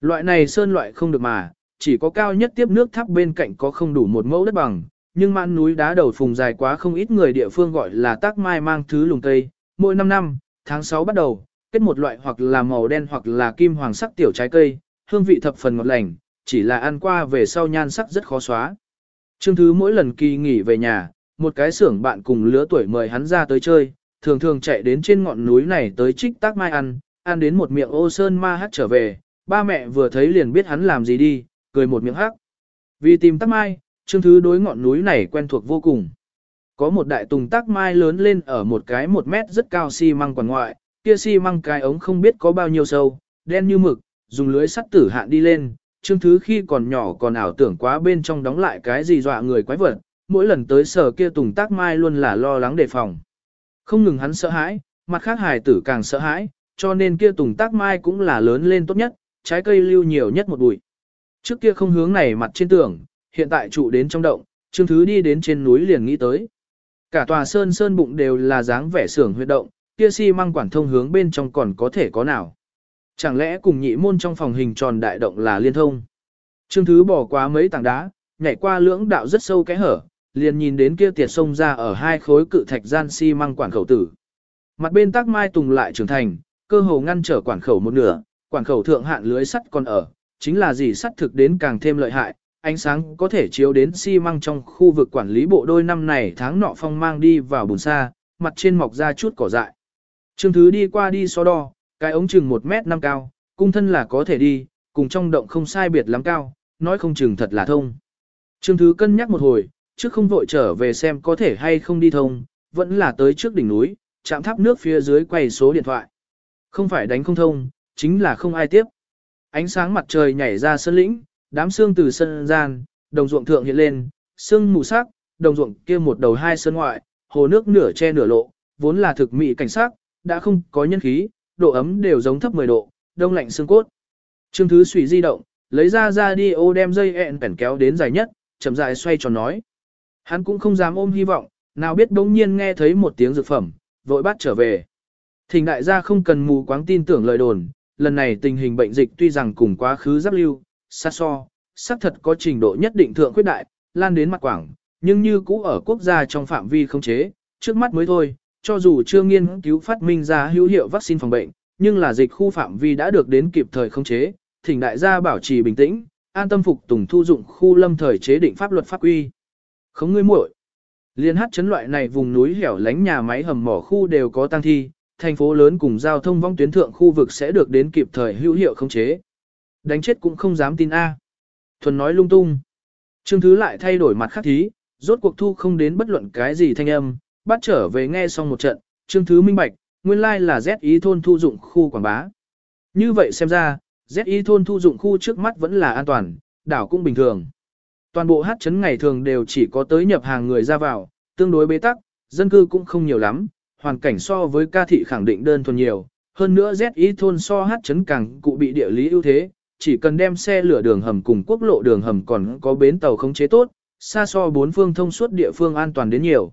Loại này sơn loại không được mà, chỉ có cao nhất tiếp nước tháp bên cạnh có không đủ một mẫu đất bằng, nhưng mãn núi đá đầu phùng dài quá không ít người địa phương gọi là tác mai mang thứ lùng tây. Mỗi năm năm, tháng 6 bắt đầu, kết một loại hoặc là màu đen hoặc là kim hoàng sắc tiểu trái cây, hương vị thập phần ngọt lành, chỉ là ăn qua về sau nhan sắc rất khó xóa. Trương Thứ mỗi lần kỳ nghỉ về nhà, một cái xưởng bạn cùng lứa tuổi mời hắn ra tới chơi, thường thường chạy đến trên ngọn núi này tới trích tác mai ăn, ăn đến một miệng ô sơn ma hát trở về, ba mẹ vừa thấy liền biết hắn làm gì đi, cười một miệng hắc. Vì tìm tác mai, Trương Thứ đối ngọn núi này quen thuộc vô cùng. Có một đại tùng tác mai lớn lên ở một cái một mét rất cao xi măng quần ngoại, kia xi măng cái ống không biết có bao nhiêu sâu, đen như mực, dùng lưới sắt tử hạn đi lên. Trương Thứ khi còn nhỏ còn ảo tưởng quá bên trong đóng lại cái gì dọa người quái vật, mỗi lần tới sở kia tùng tác mai luôn là lo lắng đề phòng. Không ngừng hắn sợ hãi, mặt khác hài tử càng sợ hãi, cho nên kia tùng tác mai cũng là lớn lên tốt nhất, trái cây lưu nhiều nhất một bụi. Trước kia không hướng này mặt trên tường, hiện tại trụ đến trong động, Trương Thứ đi đến trên núi liền nghĩ tới. Cả tòa sơn sơn bụng đều là dáng vẻ xưởng huyệt động, kia xi si măng quản thông hướng bên trong còn có thể có nào. Chẳng lẽ cùng nhị môn trong phòng hình tròn đại động là liên thông. Trương Thứ bỏ qua mấy tảng đá, nhảy qua lưỡng đạo rất sâu cái hở, liền nhìn đến kia tiệt sông ra ở hai khối cự thạch gian xi si măng quản khẩu tử. Mặt bên tác mai tùng lại trưởng thành, cơ hồ ngăn trở quản khẩu một nửa, quản khẩu thượng hạn lưới sắt còn ở, chính là gì sắt thực đến càng thêm lợi hại, ánh sáng có thể chiếu đến xi măng trong khu vực quản lý bộ đôi năm này tháng nọ phong mang đi vào bùn xa, mặt trên mọc ra chút cỏ dại. Trương Thứ đi qua đi so đo, cái ống chừng 1 mét 5 cao, cung thân là có thể đi, cùng trong động không sai biệt lắm cao, nói không chừng thật là thông. Trương Thứ cân nhắc một hồi, trước không vội trở về xem có thể hay không đi thông, vẫn là tới trước đỉnh núi, chạm tháp nước phía dưới quay số điện thoại. Không phải đánh không thông, chính là không ai tiếp. Ánh sáng mặt trời nhảy ra sân lĩnh, đám xương từ sân gian, đồng ruộng thượng hiện lên, xương mù sắc, đồng ruộng kia một đầu hai sân ngoại, hồ nước nửa che nửa lộ, vốn là thực mỹ cảnh sắc, đã không có nhân khí, độ ấm đều giống thấp 10 độ, đông lạnh xương cốt. Trương Thứ Suy di động, lấy ra ra đi ô đem dây ẹn bẻn kéo đến dài nhất, chậm rãi xoay tròn nói. Hắn cũng không dám ôm hy vọng, nào biết đống nhiên nghe thấy một tiếng dược phẩm, vội bắt trở về. Thỉnh đại gia không cần mù quáng tin tưởng lời đồn, lần này tình hình bệnh dịch tuy rằng cùng quá khứ giáp lưu, xa so, xác thật có trình độ nhất định thượng khuyết đại, lan đến mặt quảng, nhưng như cũ ở quốc gia trong phạm vi không chế, trước mắt mới thôi, cho dù chưa nghiên cứu phát minh ra hữu hiệu vaccine phòng bệnh, nhưng là dịch khu phạm vi đã được đến kịp thời không chế, thỉnh đại gia bảo trì bình tĩnh, an tâm phục tùng thu dụng khu lâm thời chế định pháp luật pháp quy. Không ngươi muội. Liên hát chấn loại này vùng núi hẻo lánh nhà máy hầm mỏ khu đều có tăng thi, thành phố lớn cùng giao thông vong tuyến thượng khu vực sẽ được đến kịp thời hữu hiệu không chế. Đánh chết cũng không dám tin A. Thuần nói lung tung. Trương Thứ lại thay đổi mặt khác thí, rốt cuộc thu không đến bất luận cái gì thanh âm, bắt trở về nghe xong một trận, Trương Thứ minh bạch, nguyên lai là Z ý thôn thu dụng khu quảng bá. Như vậy xem ra, Z ý thôn thu dụng khu trước mắt vẫn là an toàn, đảo cũng bình thường. Toàn bộ hát chấn ngày thường đều chỉ có tới nhập hàng người ra vào, tương đối bế tắc, dân cư cũng không nhiều lắm, hoàn cảnh so với ca thị khẳng định đơn thuần nhiều. Hơn nữa Z ý thôn so hát chấn càng cụ bị địa lý ưu thế, chỉ cần đem xe lửa đường hầm cùng quốc lộ đường hầm còn có bến tàu khống chế tốt, xa so bốn phương thông suốt địa phương an toàn đến nhiều.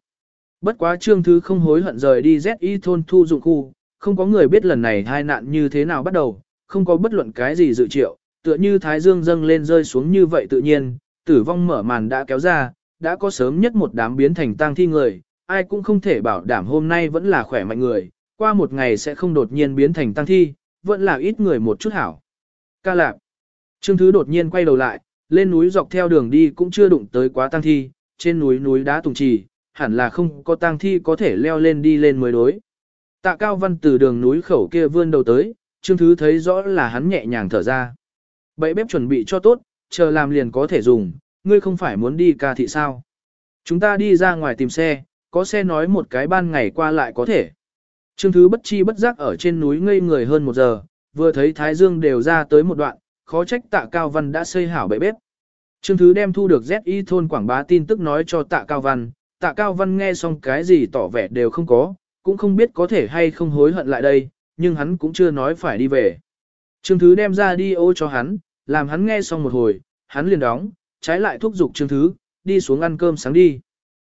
Bất quá trương thứ không hối hận rời đi ZI thôn thu dụng khu, không có người biết lần này hai nạn như thế nào bắt đầu, không có bất luận cái gì dự triệu, tựa như thái dương dâng lên rơi xuống như vậy tự nhiên, tử vong mở màn đã kéo ra, đã có sớm nhất một đám biến thành tang thi người, ai cũng không thể bảo đảm hôm nay vẫn là khỏe mạnh người, qua một ngày sẽ không đột nhiên biến thành tang thi, vẫn là ít người một chút hảo. Ca lạp. Trương Thứ đột nhiên quay đầu lại, lên núi dọc theo đường đi cũng chưa đụng tới quá tang thi, trên núi núi đá tùng trì, hẳn là không có tang thi có thể leo lên đi lên mới đối. Tạ Cao Văn từ đường núi khẩu kia vươn đầu tới, Trương Thứ thấy rõ là hắn nhẹ nhàng thở ra. Bậy bếp chuẩn bị cho tốt, chờ làm liền có thể dùng, ngươi không phải muốn đi ca thị sao. Chúng ta đi ra ngoài tìm xe, có xe nói một cái ban ngày qua lại có thể. Trương Thứ bất chi bất giác ở trên núi ngây người hơn một giờ, vừa thấy Thái Dương đều ra tới một đoạn, khó trách tạ Cao Văn đã xây hảo bậy bếp. Trương Thứ đem thu được ZI thôn quảng bá tin tức nói cho tạ Cao Văn, tạ Cao Văn nghe xong cái gì tỏ vẻ đều không có, cũng không biết có thể hay không hối hận lại đây, nhưng hắn cũng chưa nói phải đi về. Trương Thứ đem ra đi ô cho hắn, làm hắn nghe xong một hồi, hắn liền đóng, trái lại thúc giục Trương Thứ, đi xuống ăn cơm sáng đi.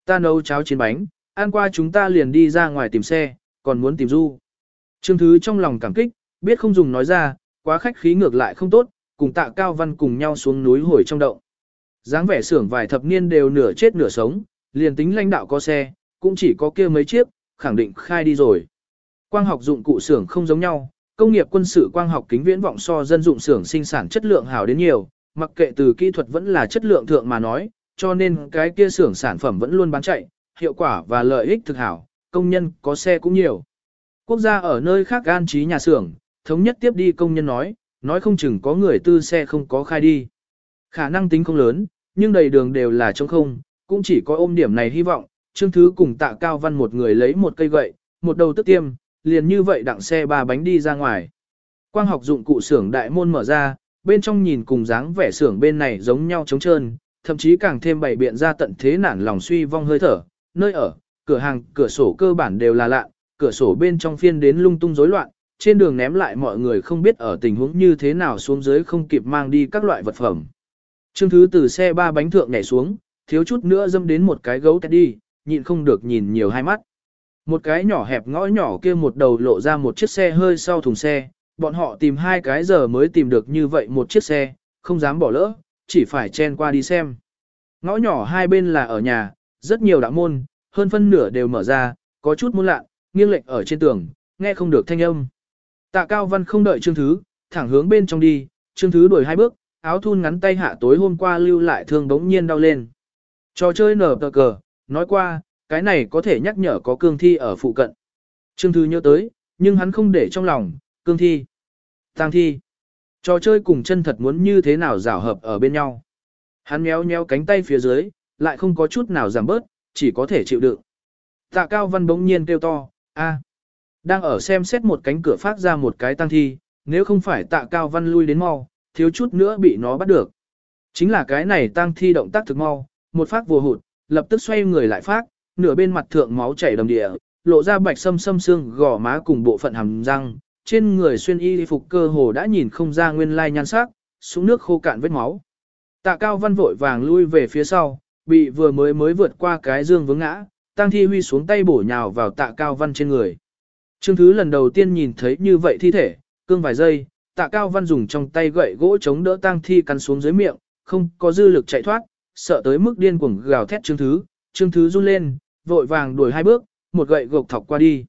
Ta nấu cháo chiến bánh, ăn qua chúng ta liền đi ra ngoài tìm xe, còn muốn tìm du. Trương Thứ trong lòng cảm kích, biết không dùng nói ra, quá khách khí ngược lại không tốt, cùng tạ cao văn cùng nhau xuống núi hồi trong động. dáng vẻ xưởng vài thập niên đều nửa chết nửa sống, liền tính lãnh đạo có xe, cũng chỉ có kia mấy chiếc, khẳng định khai đi rồi. Quang học dụng cụ xưởng không giống nhau, công nghiệp quân sự quang học kính viễn vọng so dân dụng xưởng sinh sản chất lượng hảo đến nhiều, mặc kệ từ kỹ thuật vẫn là chất lượng thượng mà nói, cho nên cái kia xưởng sản phẩm vẫn luôn bán chạy, hiệu quả và lợi ích thực hảo, công nhân có xe cũng nhiều. Quốc gia ở nơi khác an trí nhà xưởng, thống nhất tiếp đi công nhân nói, nói không chừng có người tư xe không có khai đi. Khả năng tính không lớn, nhưng đầy đường đều là trống không, cũng chỉ có ôm điểm này hy vọng, Trương Thứ cùng tạ cao văn một người lấy một cây gậy, một đầu tức tiêm, liền như vậy đặng xe ba bánh đi ra ngoài. Quang học dụng cụ xưởng đại môn mở ra, bên trong nhìn cùng dáng vẻ xưởng bên này giống nhau trống trơn, thậm chí càng thêm bày biện ra tận thế nản lòng suy vong hơi thở, nơi ở, cửa hàng, cửa sổ cơ bản đều là lạ, cửa sổ bên trong phiên đến lung tung rối loạn, trên đường ném lại mọi người không biết ở tình huống như thế nào xuống dưới không kịp mang đi các loại vật phẩm. Trương Thứ từ xe ba bánh thượng nhảy xuống, thiếu chút nữa dâm đến một cái gấu tét đi, nhịn không được nhìn nhiều hai mắt. Một cái nhỏ hẹp ngõ nhỏ kia một đầu lộ ra một chiếc xe hơi sau thùng xe, bọn họ tìm hai cái giờ mới tìm được như vậy một chiếc xe, không dám bỏ lỡ, chỉ phải chen qua đi xem. Ngõ nhỏ hai bên là ở nhà, rất nhiều đạo môn, hơn phân nửa đều mở ra, có chút môn lạ, nghiêng lệch ở trên tường, nghe không được thanh âm. Tạ Cao Văn không đợi Trương Thứ, thẳng hướng bên trong đi, Trương Thứ đuổi hai bước, áo thun ngắn tay hạ tối hôm qua lưu lại thương bỗng nhiên đau lên. Trò chơi nở tờ cờ, nói qua, cái này có thể nhắc nhở có cương thi ở phụ cận. Trương thứ nhớ tới, nhưng hắn không để trong lòng, cương thi, tang thi. Trò chơi cùng chân thật muốn như thế nào rảo hợp ở bên nhau. Hắn méo méo cánh tay phía dưới, lại không có chút nào giảm bớt, chỉ có thể chịu đựng. Tạ Cao Văn bỗng nhiên kêu to, a, đang ở xem xét một cánh cửa phát ra một cái tăng thi, nếu không phải Tạ Cao Văn lui đến mau, thiếu chút nữa bị nó bắt được. Chính là cái này tăng thi động tác thực mau, một phát vừa hụt, lập tức xoay người lại phát, nửa bên mặt thượng máu chảy đầm địa, lộ ra bạch sâm sâm xương gò má cùng bộ phận hàm răng, trên người xuyên y phục cơ hồ đã nhìn không ra nguyên lai nhan sắc, xuống nước khô cạn vết máu. Tạ Cao Văn vội vàng lui về phía sau, bị vừa mới mới vượt qua cái dương vướng ngã, tăng thi huy xuống tay bổ nhào vào tạ cao văn trên người. Trương Thứ lần đầu tiên nhìn thấy như vậy thi thể, cương vài giây, tạ cao văn dùng trong tay gậy gỗ chống đỡ tang thi cắn xuống dưới miệng, không có dư lực chạy thoát, sợ tới mức điên cuồng gào thét Trương Thứ, Trương Thứ run lên, vội vàng đuổi hai bước, một gậy gộc thọc qua đi.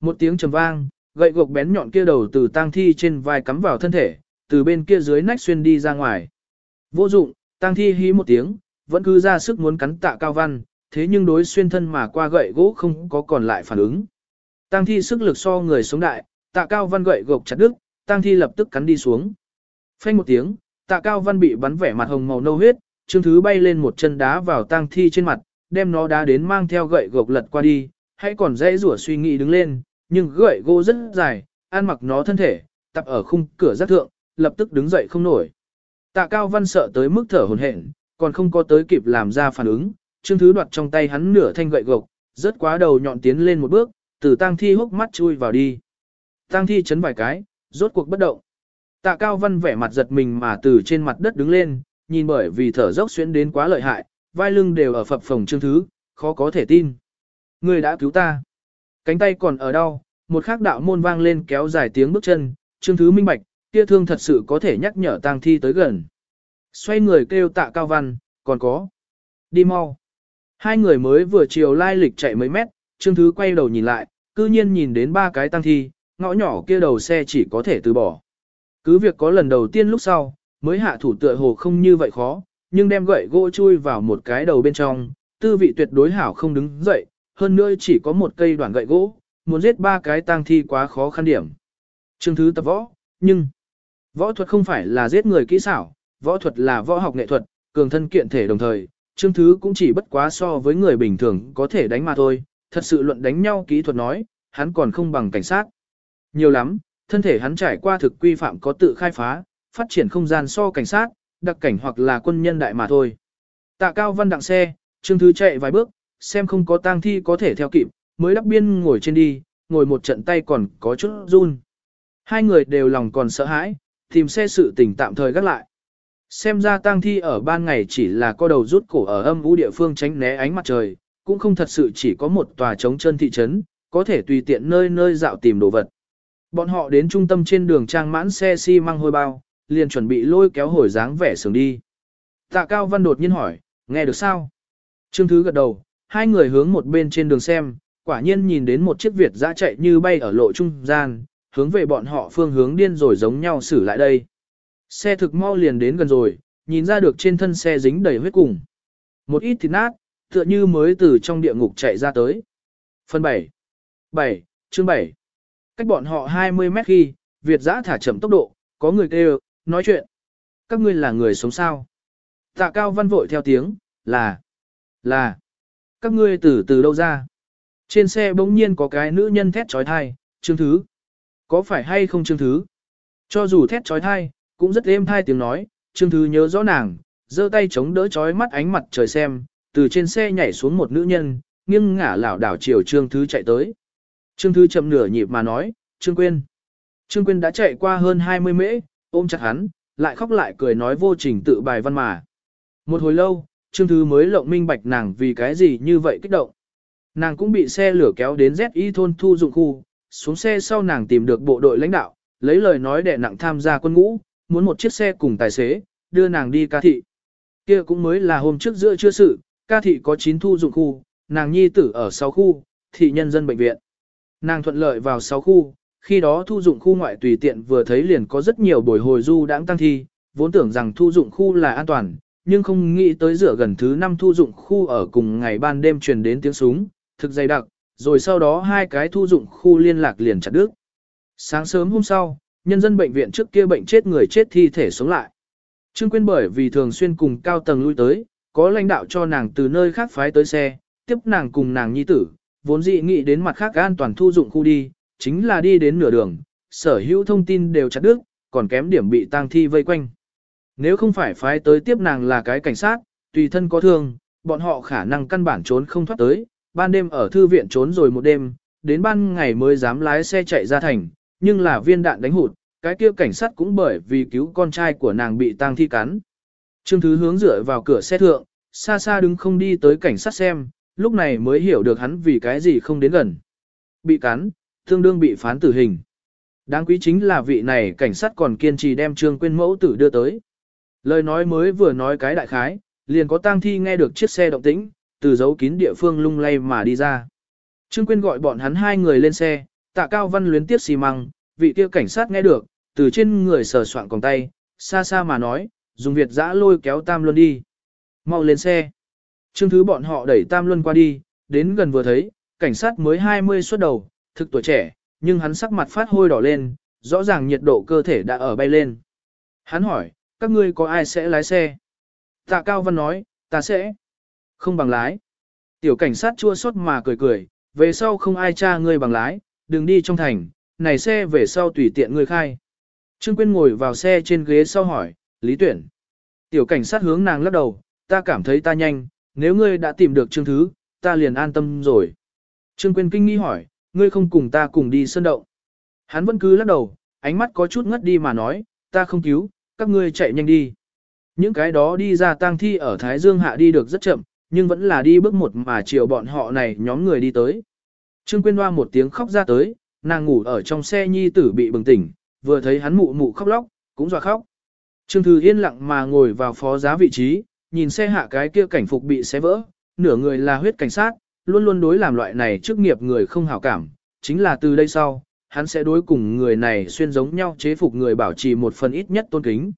Một tiếng trầm vang, gậy gộc bén nhọn kia đầu từ tang thi trên vai cắm vào thân thể, từ bên kia dưới nách xuyên đi ra ngoài. Vô dụng, tang thi hí một tiếng, vẫn cứ ra sức muốn cắn tạ cao văn, thế nhưng đối xuyên thân mà qua gậy gỗ không có còn lại phản ứng. Tang thi sức lực so người sống đại, tạ cao văn gậy gộc chặt đứt, tang thi lập tức cắn đi xuống. Phanh một tiếng, tạ cao văn bị bắn vẻ mặt hồng màu nâu huyết, chương thứ bay lên một chân đá vào tang thi trên mặt, đem nó đá đến mang theo gậy gộc lật qua đi, hãy còn dễ rủa suy nghĩ đứng lên, nhưng gậy gỗ rất dài, ăn mặc nó thân thể, tập ở khung cửa giác thượng, lập tức đứng dậy không nổi. Tạ Cao Văn sợ tới mức thở hổn hển, còn không có tới kịp làm ra phản ứng, chương Thứ đoạt trong tay hắn nửa thanh gậy gộc, rất quá đầu nhọn tiến lên một bước, từ tang thi hốc mắt chui vào đi. Tang thi chấn vài cái, rốt cuộc bất động. Tạ Cao Văn vẻ mặt giật mình mà từ trên mặt đất đứng lên, nhìn bởi vì thở dốc xuyến đến quá lợi hại, vai lưng đều ở phập phồng Trương Thứ, khó có thể tin. Người đã cứu ta. Cánh tay còn ở đau, một khắc đạo môn vang lên kéo dài tiếng bước chân, Trương Thứ minh bạch, kia thương thật sự có thể nhắc nhở tang thi tới gần. Xoay người kêu tạ cao văn, còn có. Đi mau. Hai người mới vừa chiều lai lịch chạy mấy mét, Trương Thứ quay đầu nhìn lại, cư nhiên nhìn đến ba cái tang thi, ngõ nhỏ kia đầu xe chỉ có thể từ bỏ. Cứ việc có lần đầu tiên lúc sau, mới hạ thủ tựa hồ không như vậy khó, nhưng đem gậy gỗ chui vào một cái đầu bên trong, tư vị tuyệt đối hảo không đứng dậy, hơn nữa chỉ có một cây đoạn gậy gỗ, muốn giết ba cái tang thi quá khó khăn điểm. Trương Thứ tập võ, nhưng võ thuật không phải là giết người kỹ xảo, võ thuật là võ học nghệ thuật, cường thân kiện thể đồng thời, Trương Thứ cũng chỉ bất quá so với người bình thường có thể đánh mà thôi, thật sự luận đánh nhau kỹ thuật nói, hắn còn không bằng cảnh sát. Nhiều lắm, thân thể hắn trải qua thực quy phạm có tự khai phá, phát triển không gian so cảnh sát, đặc cảnh hoặc là quân nhân đại mà thôi. Tạ cao văn đặng xe, Trương Thứ chạy vài bước, xem không có tang thi có thể theo kịp, mới đắp biên ngồi trên đi, ngồi một trận tay còn có chút run. Hai người đều lòng còn sợ hãi, tìm xe sự tình tạm thời gác lại. Xem ra tang thi ở ban ngày chỉ là co đầu rút cổ ở âm vũ địa phương tránh né ánh mặt trời, cũng không thật sự chỉ có một tòa trống chân thị trấn, có thể tùy tiện nơi nơi dạo tìm đồ vật. Bọn họ đến trung tâm trên đường trang mãn xe xi si măng hôi bao, liền chuẩn bị lôi kéo hồi dáng vẻ sướng đi. Tạ Cao Văn đột nhiên hỏi, nghe được sao? Trương Thứ gật đầu, hai người hướng một bên trên đường xem, quả nhiên nhìn đến một chiếc Việt dã chạy như bay ở lộ trung gian, hướng về bọn họ phương hướng điên rồi giống nhau xử lại đây. Xe thực mau liền đến gần rồi, nhìn ra được trên thân xe dính đầy huyết cùng. Một ít thịt nát, tựa như mới từ trong địa ngục chạy ra tới. Phần 7 7, chương 7 Cách bọn họ 20 mét khi, Việt Giã thả chậm tốc độ, có người kêu, nói chuyện. Các ngươi là người sống sao? Tạ cao văn vội theo tiếng, là, là, các ngươi từ từ đâu ra? Trên xe bỗng nhiên có cái nữ nhân thét trói thai, chương thứ. Có phải hay không chương thứ? Cho dù thét trói thai, cũng rất êm thai tiếng nói, chương thứ nhớ rõ nàng, giơ tay chống đỡ trói mắt ánh mặt trời xem, từ trên xe nhảy xuống một nữ nhân, nghiêng ngả lảo đảo chiều trương thứ chạy tới. Trương thứ chậm nửa nhịp mà nói, trương quyên Trương quyên đã chạy qua hơn 20 mễ, ôm chặt hắn, lại khóc lại cười nói vô trình tự bài văn mà. Một hồi lâu, trương thứ mới lộng minh bạch nàng vì cái gì như vậy kích động. Nàng cũng bị xe lửa kéo đến ZI thôn thu dụng khu, xuống xe sau nàng tìm được bộ đội lãnh đạo, lấy lời nói để nặng tham gia quân ngũ, muốn một chiếc xe cùng tài xế, đưa nàng đi ca thị. Kia cũng mới là hôm trước giữa chưa sự, ca thị có 9 thu dụng khu, nàng nhi tử ở 6 khu, thị nhân dân bệnh viện. Nàng thuận lợi vào 6 khu, khi đó thu dụng khu ngoại tùy tiện vừa thấy liền có rất nhiều buổi hồi du đãng tăng thi, vốn tưởng rằng thu dụng khu là an toàn, nhưng không nghĩ tới giữa gần thứ năm thu dụng khu ở cùng ngày ban đêm truyền đến tiếng súng, thực dày đặc, rồi sau đó hai cái thu dụng khu liên lạc liền chặt đứt. Sáng sớm hôm sau, nhân dân bệnh viện trước kia bệnh chết người chết thi thể sống lại. Trương Quyên bởi vì thường xuyên cùng cao tầng lui tới, có lãnh đạo cho nàng từ nơi khác phái tới xe, tiếp nàng cùng nàng nhi tử, vốn dị nghĩ đến mặt khác an toàn thu dụng khu đi, chính là đi đến nửa đường, sở hữu thông tin đều chặt đứt, còn kém điểm bị tang thi vây quanh. Nếu không phải phái tới tiếp nàng là cái cảnh sát, tùy thân có thương, bọn họ khả năng căn bản trốn không thoát tới, ban đêm ở thư viện trốn rồi một đêm, đến ban ngày mới dám lái xe chạy ra thành, nhưng là viên đạn đánh hụt, cái kia cảnh sát cũng bởi vì cứu con trai của nàng bị tang thi cắn. Trương Thứ hướng dựa vào cửa xe thượng, xa xa đứng không đi tới cảnh sát xem, lúc này mới hiểu được hắn vì cái gì không đến gần. Bị cắn, tương đương bị phán tử hình. Đáng quý chính là vị này cảnh sát còn kiên trì đem Trương Quyên mẫu tử đưa tới. Lời nói mới vừa nói cái đại khái, liền có tang thi nghe được chiếc xe động tĩnh, từ dấu kín địa phương lung lay mà đi ra. Trương Quyên gọi bọn hắn hai người lên xe, tạ cao văn luyến tiếp xì măng, vị kia cảnh sát nghe được, từ trên người sờ soạn còng tay, xa xa mà nói, dùng Việt giã lôi kéo Tam Luân đi. Mau lên xe. Trương Thứ bọn họ đẩy Tam Luân qua đi, đến gần vừa thấy, cảnh sát mới 20 xuất đầu, thực tuổi trẻ, nhưng hắn sắc mặt phát hôi đỏ lên, rõ ràng nhiệt độ cơ thể đã ở bay lên. Hắn hỏi, các ngươi có ai sẽ lái xe? Tạ Cao Văn nói, ta sẽ. Không bằng lái. Tiểu cảnh sát chua xót mà cười cười, về sau không ai tra ngươi bằng lái, đừng đi trong thành, này xe về sau tùy tiện ngươi khai. Trương Quyên ngồi vào xe trên ghế sau hỏi, Lý Tuyển. Tiểu cảnh sát hướng nàng lắc đầu, ta cảm thấy ta nhanh, nếu ngươi đã tìm được Trương Thứ, ta liền an tâm rồi. Trương Quyên kinh nghi hỏi, ngươi không cùng ta cùng đi sơn động. Hắn vẫn cứ lắc đầu, ánh mắt có chút ngất đi mà nói, ta không cứu, các ngươi chạy nhanh đi. Những cái đó đi ra tang thi ở Thái Dương hạ đi được rất chậm, nhưng vẫn là đi bước một mà chiều bọn họ này nhóm người đi tới. Trương Quyên Hoa một tiếng khóc ra tới, nàng ngủ ở trong xe nhi tử bị bừng tỉnh, vừa thấy hắn mụ mụ khóc lóc, cũng dọa khóc. Trương Thư yên lặng mà ngồi vào phó giá vị trí, nhìn xe hạ cái kia cảnh phục bị xé vỡ, nửa người là huyết cảnh sát, luôn luôn đối làm loại này trước nghiệp người không hảo cảm, chính là từ đây sau, hắn sẽ đối cùng người này xuyên giống nhau chế phục người bảo trì một phần ít nhất tôn kính.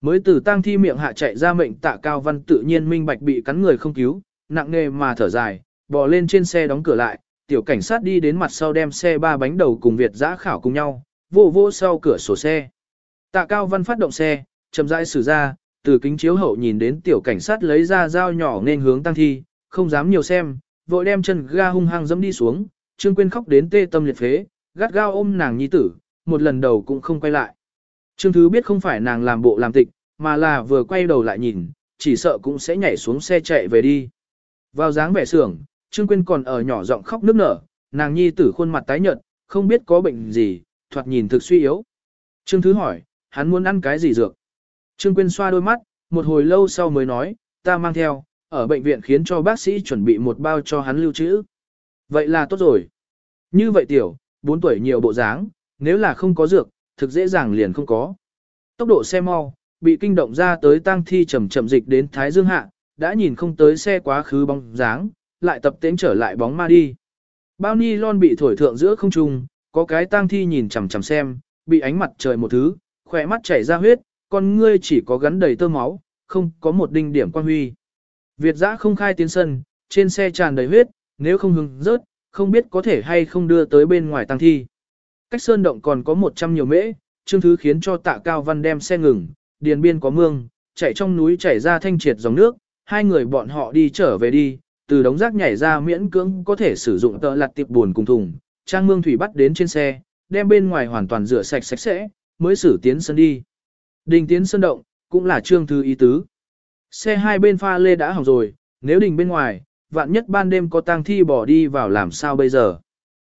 Mới từ tang thi miệng hạ chạy ra mệnh tạ cao văn tự nhiên minh bạch bị cắn người không cứu, nặng nề mà thở dài, bò lên trên xe đóng cửa lại, tiểu cảnh sát đi đến mặt sau đem xe ba bánh đầu cùng Việt giã khảo cùng nhau, vô vô sau cửa sổ xe. Tạ cao văn phát động xe, chậm rãi xử ra, từ kính chiếu hậu nhìn đến tiểu cảnh sát lấy ra dao nhỏ nên hướng tăng thi, không dám nhiều xem, vội đem chân ga hung hăng dẫm đi xuống, Trương Quyên khóc đến tê tâm liệt phế, gắt gao ôm nàng nhi tử, một lần đầu cũng không quay lại. Trương Thứ biết không phải nàng làm bộ làm tịch, mà là vừa quay đầu lại nhìn, chỉ sợ cũng sẽ nhảy xuống xe chạy về đi. Vào dáng vẻ sưởng, Trương Quyên còn ở nhỏ giọng khóc nức nở, nàng nhi tử khuôn mặt tái nhợt, không biết có bệnh gì, thoạt nhìn thực suy yếu. Trương Thứ hỏi, hắn muốn ăn cái gì dược? Trương Quyên xoa đôi mắt, một hồi lâu sau mới nói, ta mang theo, ở bệnh viện khiến cho bác sĩ chuẩn bị một bao cho hắn lưu trữ. Vậy là tốt rồi. Như vậy tiểu, 4 tuổi nhiều bộ dáng, nếu là không có dược, thực dễ dàng liền không có. Tốc độ xe mau, bị kinh động ra tới tang thi chậm chậm dịch đến Thái Dương Hạ, đã nhìn không tới xe quá khứ bóng dáng, lại tập tiến trở lại bóng ma đi. Bao ni lon bị thổi thượng giữa không trung, có cái tang thi nhìn chằm chằm xem, bị ánh mặt trời một thứ, khỏe mắt chảy ra huyết, con ngươi chỉ có gắn đầy tơ máu, không có một đinh điểm quan huy. Việt giã không khai tiến sân, trên xe tràn đầy huyết, nếu không hứng rớt, không biết có thể hay không đưa tới bên ngoài tăng thi. Cách sơn động còn có 100 nhiều mễ, chương Thứ khiến cho tạ cao văn đem xe ngừng, điền biên có mương, chạy trong núi chảy ra thanh triệt dòng nước, hai người bọn họ đi trở về đi, từ đống rác nhảy ra miễn cưỡng có thể sử dụng tợ lặt tiệp buồn cùng thùng, trang mương thủy bắt đến trên xe, đem bên ngoài hoàn toàn rửa sạch sạch sẽ, mới xử tiến sân đi. Đình tiến sân động, cũng là trương thư ý tứ. Xe hai bên pha lê đã hỏng rồi, nếu đình bên ngoài, vạn nhất ban đêm có tang thi bỏ đi vào làm sao bây giờ.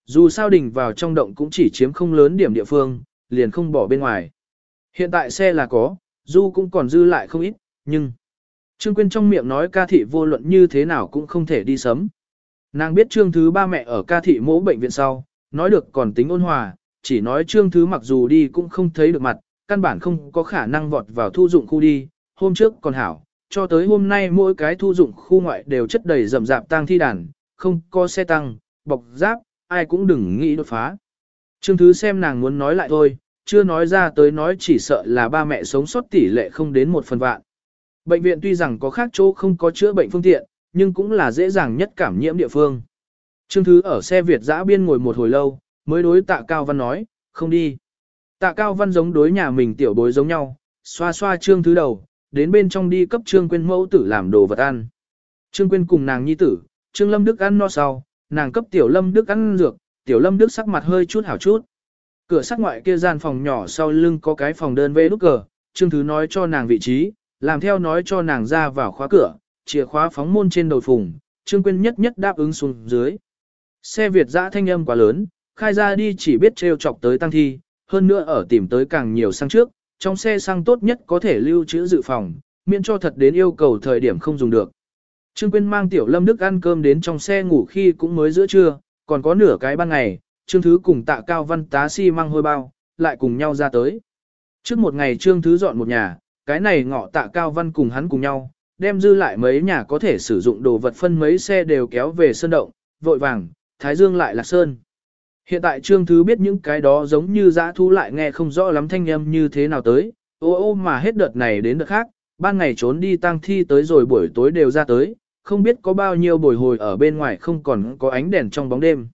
Dù sao đình vào trong động cũng chỉ chiếm không lớn điểm địa phương, liền không bỏ bên ngoài. Hiện tại xe là có, du cũng còn dư lại không ít, nhưng... Trương Quyên trong miệng nói ca thị vô luận như thế nào cũng không thể đi sớm. Nàng biết trương thứ ba mẹ ở ca thị mỗ bệnh viện sau, nói được còn tính ôn hòa, chỉ nói trương thứ mặc dù đi cũng không thấy được mặt, căn bản không có khả năng vọt vào thu dụng khu đi, hôm trước còn hảo, cho tới hôm nay mỗi cái thu dụng khu ngoại đều chất đầy rậm rạp tang thi đàn, không có xe tăng, bọc giáp, ai cũng đừng nghĩ đột phá. Trương Thứ xem nàng muốn nói lại thôi, chưa nói ra tới nói chỉ sợ là ba mẹ sống sót tỷ lệ không đến một phần vạn. Bệnh viện tuy rằng có khác chỗ không có chữa bệnh phương tiện, nhưng cũng là dễ dàng nhất cảm nhiễm địa phương. Trương Thứ ở xe Việt giã biên ngồi một hồi lâu, mới đối tạ Cao Văn nói, không đi. Tạ Cao Văn giống đối nhà mình tiểu bối giống nhau, xoa xoa Trương Thứ đầu, đến bên trong đi cấp Trương Quyên mẫu tử làm đồ vật ăn. Trương Quyên cùng nàng nhi tử, Trương Lâm Đức ăn no sau, nàng cấp Tiểu Lâm Đức ăn dược, Tiểu Lâm Đức sắc mặt hơi chút hảo chút. Cửa sắt ngoại kia gian phòng nhỏ sau lưng có cái phòng đơn vê nút cờ, Trương Thứ nói cho nàng vị trí, làm theo nói cho nàng ra vào khóa cửa, chìa khóa phóng môn trên đầu phùng, Trương Quyên nhất nhất đáp ứng xuống dưới. Xe Việt dã thanh âm quá lớn, khai ra đi chỉ biết trêu chọc tới tăng thi, hơn nữa ở tìm tới càng nhiều xăng trước, trong xe xăng tốt nhất có thể lưu trữ dự phòng, miễn cho thật đến yêu cầu thời điểm không dùng được. Trương Quyên mang Tiểu Lâm Đức ăn cơm đến trong xe ngủ khi cũng mới giữa trưa, còn có nửa cái ban ngày, Trương Thứ cùng tạ cao văn tá xi si mang hôi bao, lại cùng nhau ra tới. Trước một ngày Trương Thứ dọn một nhà, cái này ngọ tạ cao văn cùng hắn cùng nhau, đem dư lại mấy nhà có thể sử dụng đồ vật phân mấy xe đều kéo về sơn động, vội vàng, Thái Dương lại là sơn. Hiện tại Trương Thứ biết những cái đó giống như giã thú lại nghe không rõ lắm thanh âm như thế nào tới, ô ô mà hết đợt này đến đợt khác, ban ngày trốn đi tang thi tới rồi buổi tối đều ra tới, không biết có bao nhiêu bồi hồi ở bên ngoài không còn có ánh đèn trong bóng đêm.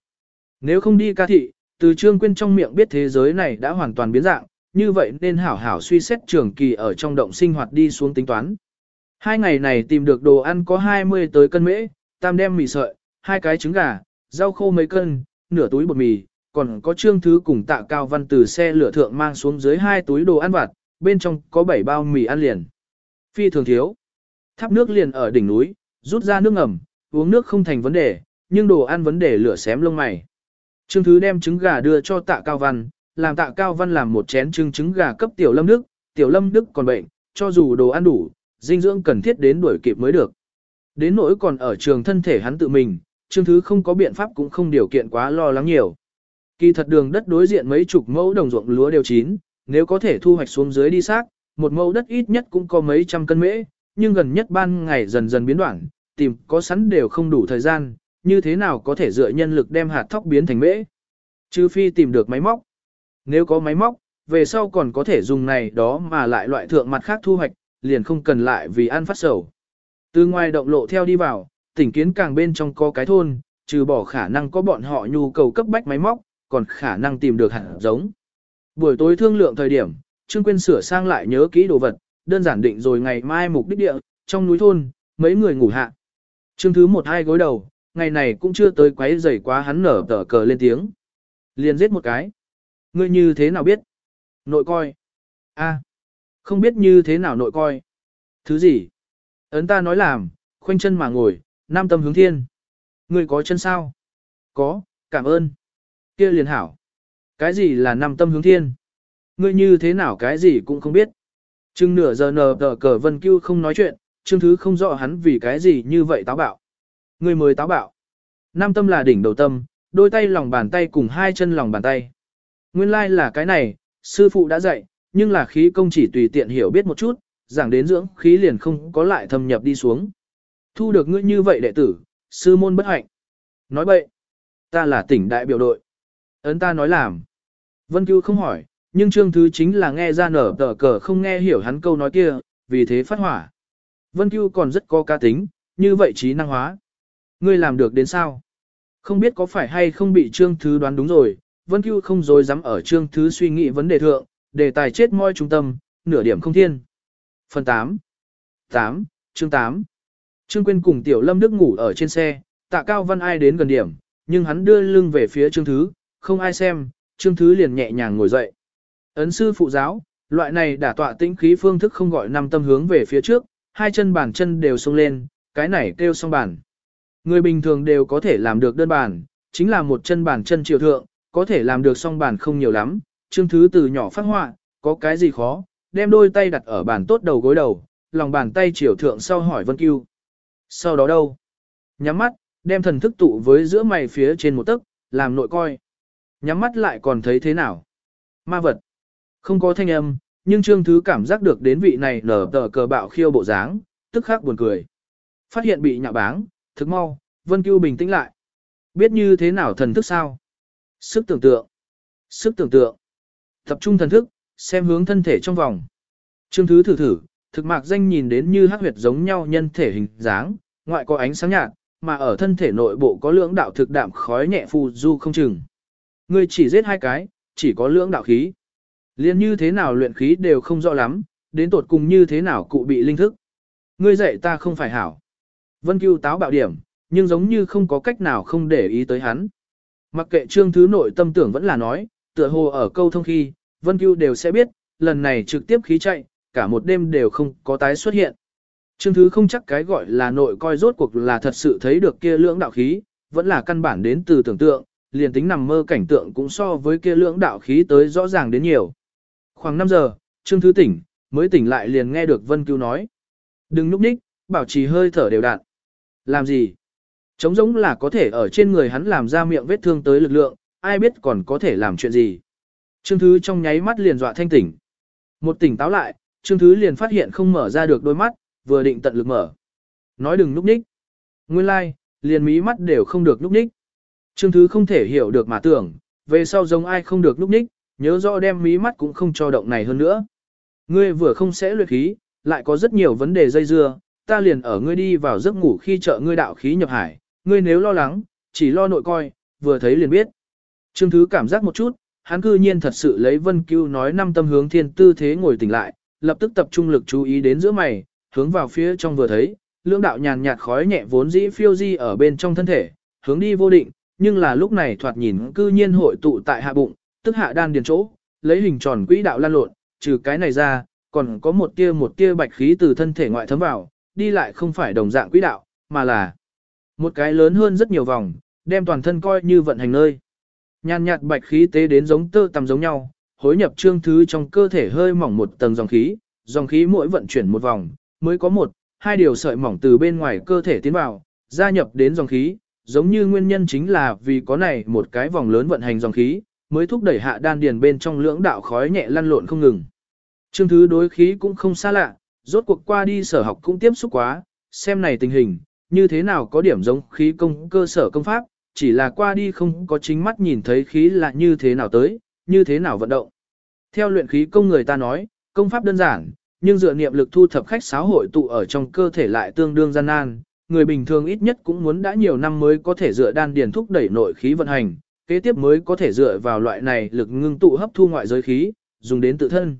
Nếu không đi ca thị, từ Trương Quyên trong miệng biết thế giới này đã hoàn toàn biến dạng, như vậy nên hảo hảo suy xét trường kỳ ở trong động sinh hoạt đi xuống tính toán. Hai ngày này tìm được đồ ăn có 20 tới cân mễ, tam đem mì sợi, hai cái trứng gà, rau khô mấy cân, nửa túi bột mì, còn có trương thứ cùng tạ cao văn từ xe lửa thượng mang xuống dưới hai túi đồ ăn vặt, bên trong có 7 bao mì ăn liền. Phi thường thiếu. Tháp nước liền ở đỉnh núi, rút ra nước ngầm, uống nước không thành vấn đề, nhưng đồ ăn vấn đề lửa xém lông mày. Trương Thứ đem trứng gà đưa cho tạ Cao Văn, làm tạ Cao Văn làm một chén trứng trứng gà cấp Tiểu Lâm Đức, Tiểu Lâm Đức còn bệnh, cho dù đồ ăn đủ, dinh dưỡng cần thiết đến đuổi kịp mới được. Đến nỗi còn ở trường thân thể hắn tự mình, Trương Thứ không có biện pháp cũng không điều kiện quá lo lắng nhiều. Kỳ thật đường đất đối diện mấy chục mẫu đồng ruộng lúa đều chín, nếu có thể thu hoạch xuống dưới đi xác, một mẫu đất ít nhất cũng có mấy trăm cân mễ, nhưng gần nhất ban ngày dần dần biến đoạn, tìm có sẵn đều không đủ thời gian, như thế nào có thể dựa nhân lực đem hạt thóc biến thành mễ. Trừ phi tìm được máy móc. Nếu có máy móc, về sau còn có thể dùng này đó mà lại loại thượng mặt khác thu hoạch, liền không cần lại vì ăn phát sầu. Từ ngoài động lộ theo đi vào, tỉnh kiến càng bên trong có cái thôn, trừ bỏ khả năng có bọn họ nhu cầu cấp bách máy móc, còn khả năng tìm được hạt giống. Buổi tối thương lượng thời điểm, Trương Quyên sửa sang lại nhớ kỹ đồ vật, đơn giản định rồi ngày mai mục đích địa, trong núi thôn, mấy người ngủ hạ. Trương thứ một hai gối đầu, ngày này cũng chưa tới quấy rầy quá hắn nở tở cờ lên tiếng. Liền giết một cái. Ngươi như thế nào biết? Nội coi. a không biết như thế nào nội coi. Thứ gì? Ấn ta nói làm, khoanh chân mà ngồi, nam tâm hướng thiên. Ngươi có chân sao? Có, cảm ơn. kia liền hảo. Cái gì là nam tâm hướng thiên? Ngươi như thế nào cái gì cũng không biết. Trưng nửa giờ nờ tờ cờ vân cưu không nói chuyện, chương thứ không rõ hắn vì cái gì như vậy táo bạo. Ngươi mới táo bạo. Nam tâm là đỉnh đầu tâm, đôi tay lòng bàn tay cùng hai chân lòng bàn tay. Nguyên lai like là cái này, sư phụ đã dạy, nhưng là khí công chỉ tùy tiện hiểu biết một chút, giảng đến dưỡng khí liền không có lại thâm nhập đi xuống. Thu được ngươi như vậy đệ tử, sư môn bất hạnh. Nói bậy, ta là tỉnh đại biểu đội. Ấn ta nói làm. Vân Cưu không hỏi, nhưng Trương Thứ chính là nghe ra nở tờ cờ không nghe hiểu hắn câu nói kia, vì thế phát hỏa. Vân Cưu còn rất có cá tính, như vậy trí năng hóa. Ngươi làm được đến sao? Không biết có phải hay không bị Trương Thứ đoán đúng rồi, Vân Cưu không dối dám ở Trương Thứ suy nghĩ vấn đề thượng, đề tài chết môi trung tâm, nửa điểm không thiên. Phần 8 8, chương 8 Trương Quyên cùng Tiểu Lâm Đức ngủ ở trên xe, tạ cao văn ai đến gần điểm, nhưng hắn đưa lưng về phía Trương Thứ, không ai xem, Trương Thứ liền nhẹ nhàng ngồi dậy. Ấn sư phụ giáo, loại này đả tọa tĩnh khí phương thức không gọi năm tâm hướng về phía trước, hai chân bàn chân đều xuống lên, cái này kêu song bàn. Người bình thường đều có thể làm được đơn bàn, chính là một chân bàn chân triều thượng, có thể làm được song bàn không nhiều lắm, Trương Thứ từ nhỏ phát họa, có cái gì khó, đem đôi tay đặt ở bàn tốt đầu gối đầu, lòng bàn tay triều thượng sau hỏi Vân Cưu. Sau đó đâu? Nhắm mắt, đem thần thức tụ với giữa mày phía trên một tấc, làm nội coi. Nhắm mắt lại còn thấy thế nào? Ma vật. Không có thanh âm, nhưng Trương Thứ cảm giác được đến vị này nở tờ cờ bạo khiêu bộ dáng, tức khắc buồn cười. Phát hiện bị nhạ báng, thức mau, Vân Cưu bình tĩnh lại. Biết như thế nào thần thức sao? Sức tưởng tượng. Sức tưởng tượng. Tập trung thần thức, xem hướng thân thể trong vòng. Trương Thứ thử thử, thực mạc danh nhìn đến như hắc huyệt giống nhau nhân thể hình dáng, ngoại có ánh sáng nhạt, mà ở thân thể nội bộ có lưỡng đạo thực đạm khói nhẹ phù du không chừng. Ngươi chỉ giết hai cái, chỉ có lưỡng đạo khí. Liên như thế nào luyện khí đều không rõ lắm, đến tột cùng như thế nào cụ bị linh thức. Ngươi dạy ta không phải hảo. Vân Cưu táo bạo điểm, nhưng giống như không có cách nào không để ý tới hắn. Mặc kệ trương thứ nội tâm tưởng vẫn là nói, tựa hồ ở câu thông khi, Vân Cưu đều sẽ biết, lần này trực tiếp khí chạy, cả một đêm đều không có tái xuất hiện. Trương thứ không chắc cái gọi là nội coi rốt cuộc là thật sự thấy được kia lưỡng đạo khí, vẫn là căn bản đến từ tưởng tượng, liền tính nằm mơ cảnh tượng cũng so với kia lưỡng đạo khí tới rõ ràng đến nhiều. Khoảng 5 giờ, Trương Thứ tỉnh, mới tỉnh lại liền nghe được Vân Cưu nói. Đừng núp đích, bảo trì hơi thở đều đặn. Làm gì? Trống giống là có thể ở trên người hắn làm ra miệng vết thương tới lực lượng, ai biết còn có thể làm chuyện gì. Trương Thứ trong nháy mắt liền dọa thanh tỉnh. Một tỉnh táo lại, Trương Thứ liền phát hiện không mở ra được đôi mắt, vừa định tận lực mở. Nói đừng núp ních. Nguyên lai, like, liền mí mắt đều không được núp ních. Trương Thứ không thể hiểu được mà tưởng, về sau giống ai không được núp ních, nhớ rõ đem mí mắt cũng không cho động này hơn nữa. Ngươi vừa không sẽ luyện khí, lại có rất nhiều vấn đề dây dưa, ta liền ở ngươi đi vào giấc ngủ khi trợ ngươi đạo khí nhập hải, ngươi nếu lo lắng, chỉ lo nội coi, vừa thấy liền biết. Trương Thứ cảm giác một chút, hắn cư nhiên thật sự lấy Vân Cưu nói năm tâm hướng thiên tư thế ngồi tỉnh lại, lập tức tập trung lực chú ý đến giữa mày, hướng vào phía trong vừa thấy, lưỡng đạo nhàn nhạt khói nhẹ vốn dĩ phiêu di ở bên trong thân thể, hướng đi vô định, nhưng là lúc này thoạt nhìn cư nhiên hội tụ tại hạ bụng, tức hạ đan điền chỗ, lấy hình tròn quỹ đạo lan lộn, trừ cái này ra, còn có một tia một tia bạch khí từ thân thể ngoại thấm vào, đi lại không phải đồng dạng quỹ đạo, mà là một cái lớn hơn rất nhiều vòng, đem toàn thân coi như vận hành nơi. Nhàn nhạt bạch khí tế đến giống tơ tầm giống nhau, hối nhập trương thứ trong cơ thể hơi mỏng một tầng dòng khí, dòng khí mỗi vận chuyển một vòng, mới có một, hai điều sợi mỏng từ bên ngoài cơ thể tiến vào, gia nhập đến dòng khí, giống như nguyên nhân chính là vì có này một cái vòng lớn vận hành dòng khí, mới thúc đẩy hạ đan điền bên trong lưỡng đạo khói nhẹ lăn lộn không ngừng. Trương thứ đối khí cũng không xa lạ, rốt cuộc qua đi sở học cũng tiếp xúc quá, xem này tình hình, như thế nào có điểm giống khí công cơ sở công pháp, chỉ là qua đi không có chính mắt nhìn thấy khí là như thế nào tới, như thế nào vận động. Theo luyện khí công người ta nói, công pháp đơn giản, nhưng dựa niệm lực thu thập khách sáo hội tụ ở trong cơ thể lại tương đương gian nan, người bình thường ít nhất cũng muốn đã nhiều năm mới có thể dựa đan điền thúc đẩy nội khí vận hành, kế tiếp mới có thể dựa vào loại này lực ngưng tụ hấp thu ngoại giới khí, dùng đến tự thân.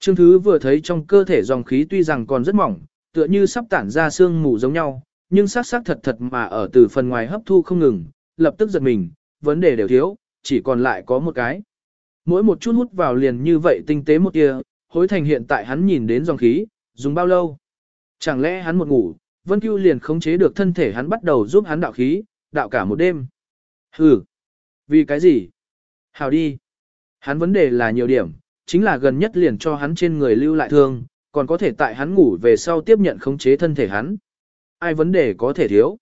Trương Thứ vừa thấy trong cơ thể dòng khí tuy rằng còn rất mỏng, tựa như sắp tản ra xương mù giống nhau, nhưng sắc sắc thật thật mà ở từ phần ngoài hấp thu không ngừng, lập tức giật mình, vấn đề đều thiếu, chỉ còn lại có một cái. Mỗi một chút hút vào liền như vậy tinh tế một tia, hối thành hiện tại hắn nhìn đến dòng khí, dùng bao lâu? Chẳng lẽ hắn một ngủ, Vân Cưu liền khống chế được thân thể hắn bắt đầu giúp hắn đạo khí, đạo cả một đêm. Hừ, vì cái gì? Hào đi. Hắn vấn đề là nhiều điểm, chính là gần nhất liền cho hắn trên người lưu lại thương, còn có thể tại hắn ngủ về sau tiếp nhận khống chế thân thể hắn. Ai vấn đề có thể thiếu.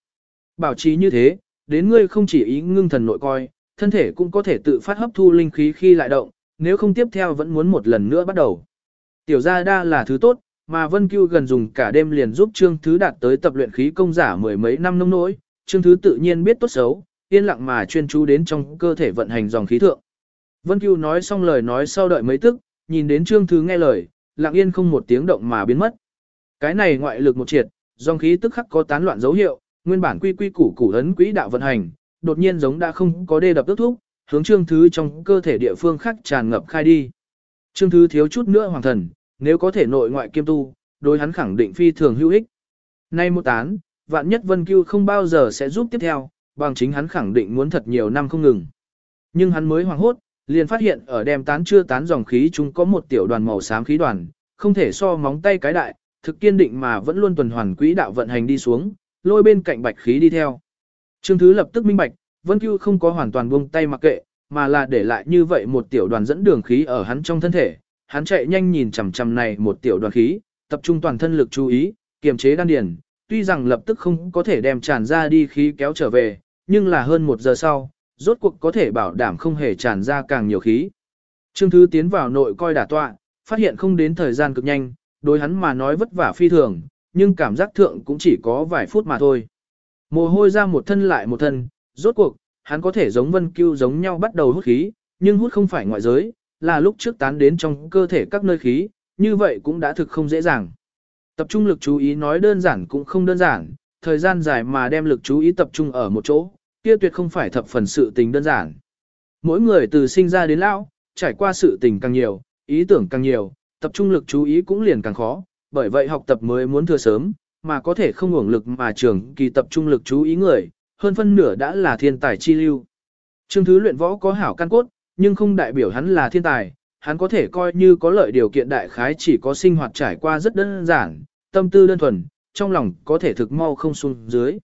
Bảo trì như thế, đến ngươi không chỉ ý ngưng thần nội coi, thân thể cũng có thể tự phát hấp thu linh khí khi lại động, nếu không tiếp theo vẫn muốn một lần nữa bắt đầu. Tiểu gia đa là thứ tốt, mà Vân Cưu gần dùng cả đêm liền giúp Trương Thứ đạt tới tập luyện khí công giả mười mấy năm nông nỗi, Trương Thứ tự nhiên biết tốt xấu, yên lặng mà chuyên chú đến trong cơ thể vận hành dòng khí thượng. Vân Cưu nói xong lời nói sau đợi mấy tức, nhìn đến Trương Thứ nghe lời, lặng yên không một tiếng động mà biến mất. Cái này ngoại lực một triệt, dòng khí tức khắc có tán loạn dấu hiệu, nguyên bản quy quy củ củ ấn quỹ đạo vận hành, đột nhiên giống đã không có đê đập tức thúc, hướng Trương Thứ trong cơ thể địa phương khác tràn ngập khai đi. Trương Thứ thiếu chút nữa hoàng thần, nếu có thể nội ngoại kiêm tu, đối hắn khẳng định phi thường hữu ích. Nay một tán, vạn nhất Vân Cưu không bao giờ sẽ giúp tiếp theo, bằng chính hắn khẳng định muốn thật nhiều năm không ngừng. Nhưng hắn mới hoàng hốt, liền phát hiện ở đem tán chưa tán dòng khí chúng có một tiểu đoàn màu xám khí đoàn, không thể so móng tay cái đại, thực kiên định mà vẫn luôn tuần hoàn quỹ đạo vận hành đi xuống, lôi bên cạnh bạch khí đi theo. Trương Thứ lập tức minh bạch, Vân Cưu không có hoàn toàn buông tay mặc kệ, mà là để lại như vậy một tiểu đoàn dẫn đường khí ở hắn trong thân thể. Hắn chạy nhanh nhìn chằm chằm này một tiểu đoàn khí, tập trung toàn thân lực chú ý, kiềm chế đan điền, tuy rằng lập tức không có thể đem tràn ra đi khí kéo trở về, nhưng là hơn một giờ sau, rốt cuộc có thể bảo đảm không hề tràn ra càng nhiều khí. Trương Thứ tiến vào nội coi đả tọa, phát hiện không đến thời gian cực nhanh, đối hắn mà nói vất vả phi thường, nhưng cảm giác thượng cũng chỉ có vài phút mà thôi. Mồ hôi ra một thân lại một thân, rốt cuộc, hắn có thể giống vân cưu giống nhau bắt đầu hút khí, nhưng hút không phải ngoại giới, là lúc trước tán đến trong cơ thể các nơi khí, như vậy cũng đã thực không dễ dàng. Tập trung lực chú ý nói đơn giản cũng không đơn giản, thời gian dài mà đem lực chú ý tập trung ở một chỗ, kia tuyệt không phải thập phần sự tình đơn giản. Mỗi người từ sinh ra đến lão, trải qua sự tình càng nhiều, ý tưởng càng nhiều, tập trung lực chú ý cũng liền càng khó, bởi vậy học tập mới muốn thừa sớm, mà có thể không hưởng lực mà trường kỳ tập trung lực chú ý người, hơn phân nửa đã là thiên tài chi lưu. Trương Thứ luyện võ có hảo căn cốt, nhưng không đại biểu hắn là thiên tài, hắn có thể coi như có lợi điều kiện đại khái chỉ có sinh hoạt trải qua rất đơn giản, tâm tư đơn thuần, trong lòng có thể thực mau không xuống dưới.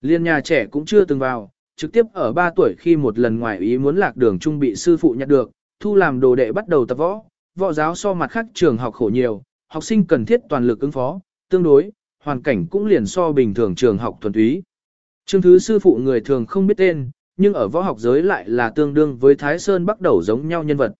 Liên nhà trẻ cũng chưa từng vào, trực tiếp ở 3 tuổi khi một lần ngoài ý muốn lạc đường trung bị sư phụ nhặt được, thu làm đồ đệ bắt đầu tập võ, võ giáo so mặt khác trường học khổ nhiều, học sinh cần thiết toàn lực ứng phó, tương đối, hoàn cảnh cũng liền so bình thường trường học thuần túy. Trương Thứ sư phụ người thường không biết tên, nhưng ở võ học giới lại là tương đương với Thái Sơn bắt đầu giống nhau nhân vật.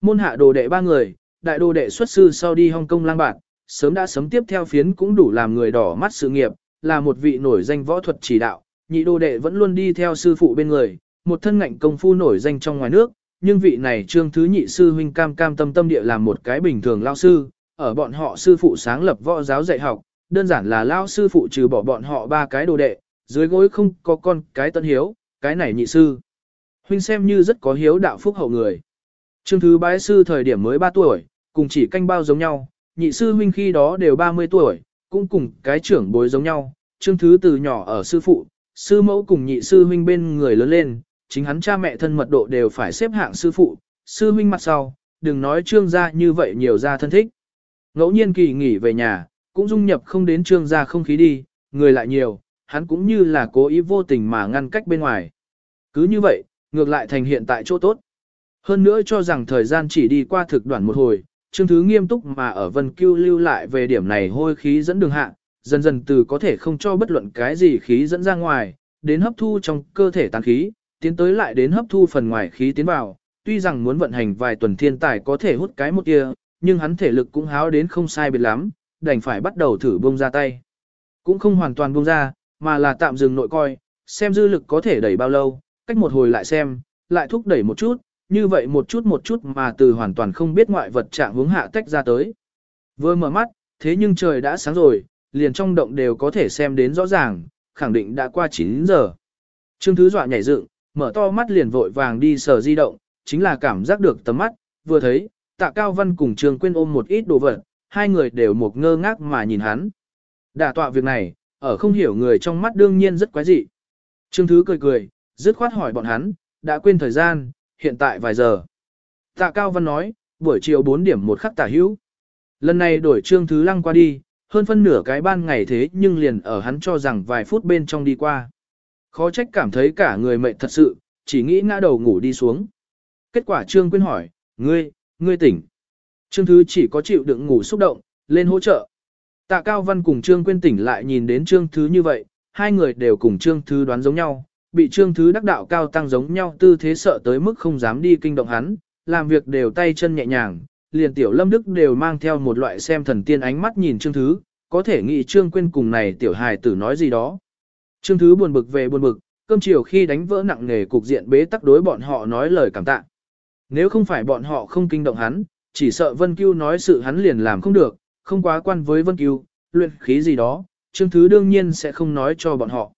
Môn hạ đồ đệ ba người, đại đồ đệ xuất sư sau đi Hong Kong lang bạc, sớm đã sớm tiếp theo phiến cũng đủ làm người đỏ mắt sự nghiệp, là một vị nổi danh võ thuật chỉ đạo, nhị đồ đệ vẫn luôn đi theo sư phụ bên người, một thân ngạnh công phu nổi danh trong ngoài nước, nhưng vị này trương thứ nhị sư huynh cam cam tâm tâm địa làm một cái bình thường lao sư, ở bọn họ sư phụ sáng lập võ giáo dạy học, đơn giản là lao sư phụ trừ bỏ bọn họ ba cái đồ đệ, dưới gối không có con cái tân hiếu, cái này nhị sư. Huynh xem như rất có hiếu đạo phúc hậu người. Trương thứ bái sư thời điểm mới 3 tuổi, cùng chỉ canh bao giống nhau, nhị sư huynh khi đó đều 30 tuổi, cũng cùng cái trưởng bối giống nhau, trương thứ từ nhỏ ở sư phụ, sư mẫu cùng nhị sư huynh bên người lớn lên, chính hắn cha mẹ thân mật độ đều phải xếp hạng sư phụ, sư huynh mặt sau, đừng nói trương gia như vậy nhiều gia thân thích. Ngẫu nhiên kỳ nghỉ về nhà, cũng dung nhập không đến trương gia không khí đi, người lại nhiều, hắn cũng như là cố ý vô tình mà ngăn cách bên ngoài. Cứ như vậy, ngược lại thành hiện tại chỗ tốt. Hơn nữa cho rằng thời gian chỉ đi qua thực đoạn một hồi, Trương Thứ nghiêm túc mà ở Vân Cưu lưu lại về điểm này hôi khí dẫn đường hạ, dần dần từ có thể không cho bất luận cái gì khí dẫn ra ngoài, đến hấp thu trong cơ thể tán khí, tiến tới lại đến hấp thu phần ngoài khí tiến vào. Tuy rằng muốn vận hành vài tuần thiên tài có thể hút cái một kia, nhưng hắn thể lực cũng háo đến không sai biệt lắm, đành phải bắt đầu thử buông ra tay. Cũng không hoàn toàn buông ra, mà là tạm dừng nội coi, xem dư lực có thể đẩy bao lâu, cách một hồi lại xem, lại thúc đẩy một chút, như vậy một chút một chút mà từ hoàn toàn không biết ngoại vật trạng hướng hạ tách ra tới. Vừa mở mắt, thế nhưng trời đã sáng rồi, liền trong động đều có thể xem đến rõ ràng, khẳng định đã qua 9 giờ. Trương Thứ dọa nhảy dựng, mở to mắt liền vội vàng đi sờ di động, chính là cảm giác được tầm mắt, vừa thấy, tạ cao văn cùng Trương Quyên ôm một ít đồ vật, hai người đều một ngơ ngác mà nhìn hắn. Đả tọa việc này, ở không hiểu người trong mắt đương nhiên rất quái dị. Trương Thứ cười cười, dứt khoát hỏi bọn hắn, đã quên thời gian, hiện tại vài giờ. Tạ Cao Văn nói, buổi chiều 4 điểm một khắc tả hữu. Lần này đổi Trương Thứ Lăng qua đi, hơn phân nửa cái ban ngày thế nhưng liền ở hắn cho rằng vài phút bên trong đi qua. Khó trách cảm thấy cả người mệt thật sự, chỉ nghĩ ngã đầu ngủ đi xuống. Kết quả Trương Quyên hỏi, ngươi, ngươi tỉnh. Trương Thứ chỉ có chịu đựng ngủ xúc động, lên hỗ trợ. Tạ Cao Văn cùng Trương Quyên tỉnh lại nhìn đến Trương Thứ như vậy, hai người đều cùng Trương Thứ đoán giống nhau, bị Trương Thứ đắc đạo cao tăng giống nhau tư thế sợ tới mức không dám đi kinh động hắn, làm việc đều tay chân nhẹ nhàng, liền tiểu lâm đức đều mang theo một loại xem thần tiên ánh mắt nhìn Trương Thứ, có thể nghĩ Trương Quyên cùng này tiểu hài tử nói gì đó. Trương Thứ buồn bực về buồn bực, cơm chiều khi đánh vỡ nặng nề cục diện bế tắc đối bọn họ nói lời cảm tạ. Nếu không phải bọn họ không kinh động hắn, chỉ sợ Vân Cưu nói sự hắn liền làm không được, không quá quan với Vân Cưu, luyện khí gì đó, Trương Thứ đương nhiên sẽ không nói cho bọn họ.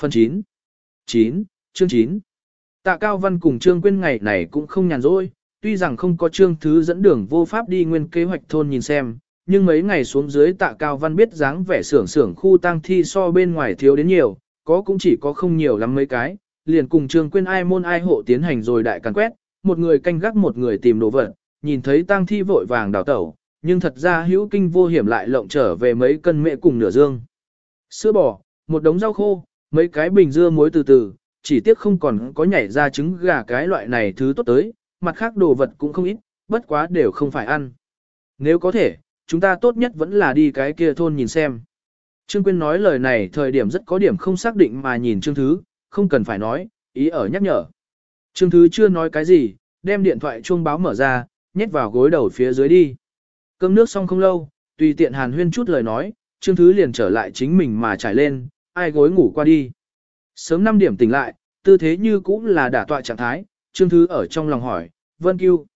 Phần 9 9, chương 9 Tạ Cao Văn cùng Trương Quyên ngày này cũng không nhàn rỗi, tuy rằng không có Trương Thứ dẫn đường vô pháp đi nguyên kế hoạch thôn nhìn xem, nhưng mấy ngày xuống dưới Tạ Cao Văn biết dáng vẻ xưởng xưởng khu tang thi so bên ngoài thiếu đến nhiều, có cũng chỉ có không nhiều lắm mấy cái, liền cùng Trương Quyên ai môn ai hộ tiến hành rồi đại càn quét, một người canh gác một người tìm đồ vật, nhìn thấy tang thi vội vàng đào tẩu, nhưng thật ra hữu kinh vô hiểm lại lộng trở về mấy cân mẹ cùng nửa dương. Sữa bò, một đống rau khô, mấy cái bình dưa muối từ từ, chỉ tiếc không còn có nhảy ra trứng gà cái loại này thứ tốt tới, mặt khác đồ vật cũng không ít, bất quá đều không phải ăn. Nếu có thể, chúng ta tốt nhất vẫn là đi cái kia thôn nhìn xem. Trương Quyên nói lời này thời điểm rất có điểm không xác định mà nhìn Trương Thứ, không cần phải nói, ý ở nhắc nhở. Trương Thứ chưa nói cái gì, đem điện thoại chuông báo mở ra, nhét vào gối đầu phía dưới đi. Cơm nước xong không lâu, tùy tiện hàn huyên chút lời nói, Trương Thứ liền trở lại chính mình mà trải lên, ai gối ngủ qua đi. Sớm 5 điểm tỉnh lại, tư thế như cũng là đả tọa trạng thái, Trương Thứ ở trong lòng hỏi, Vân Cưu,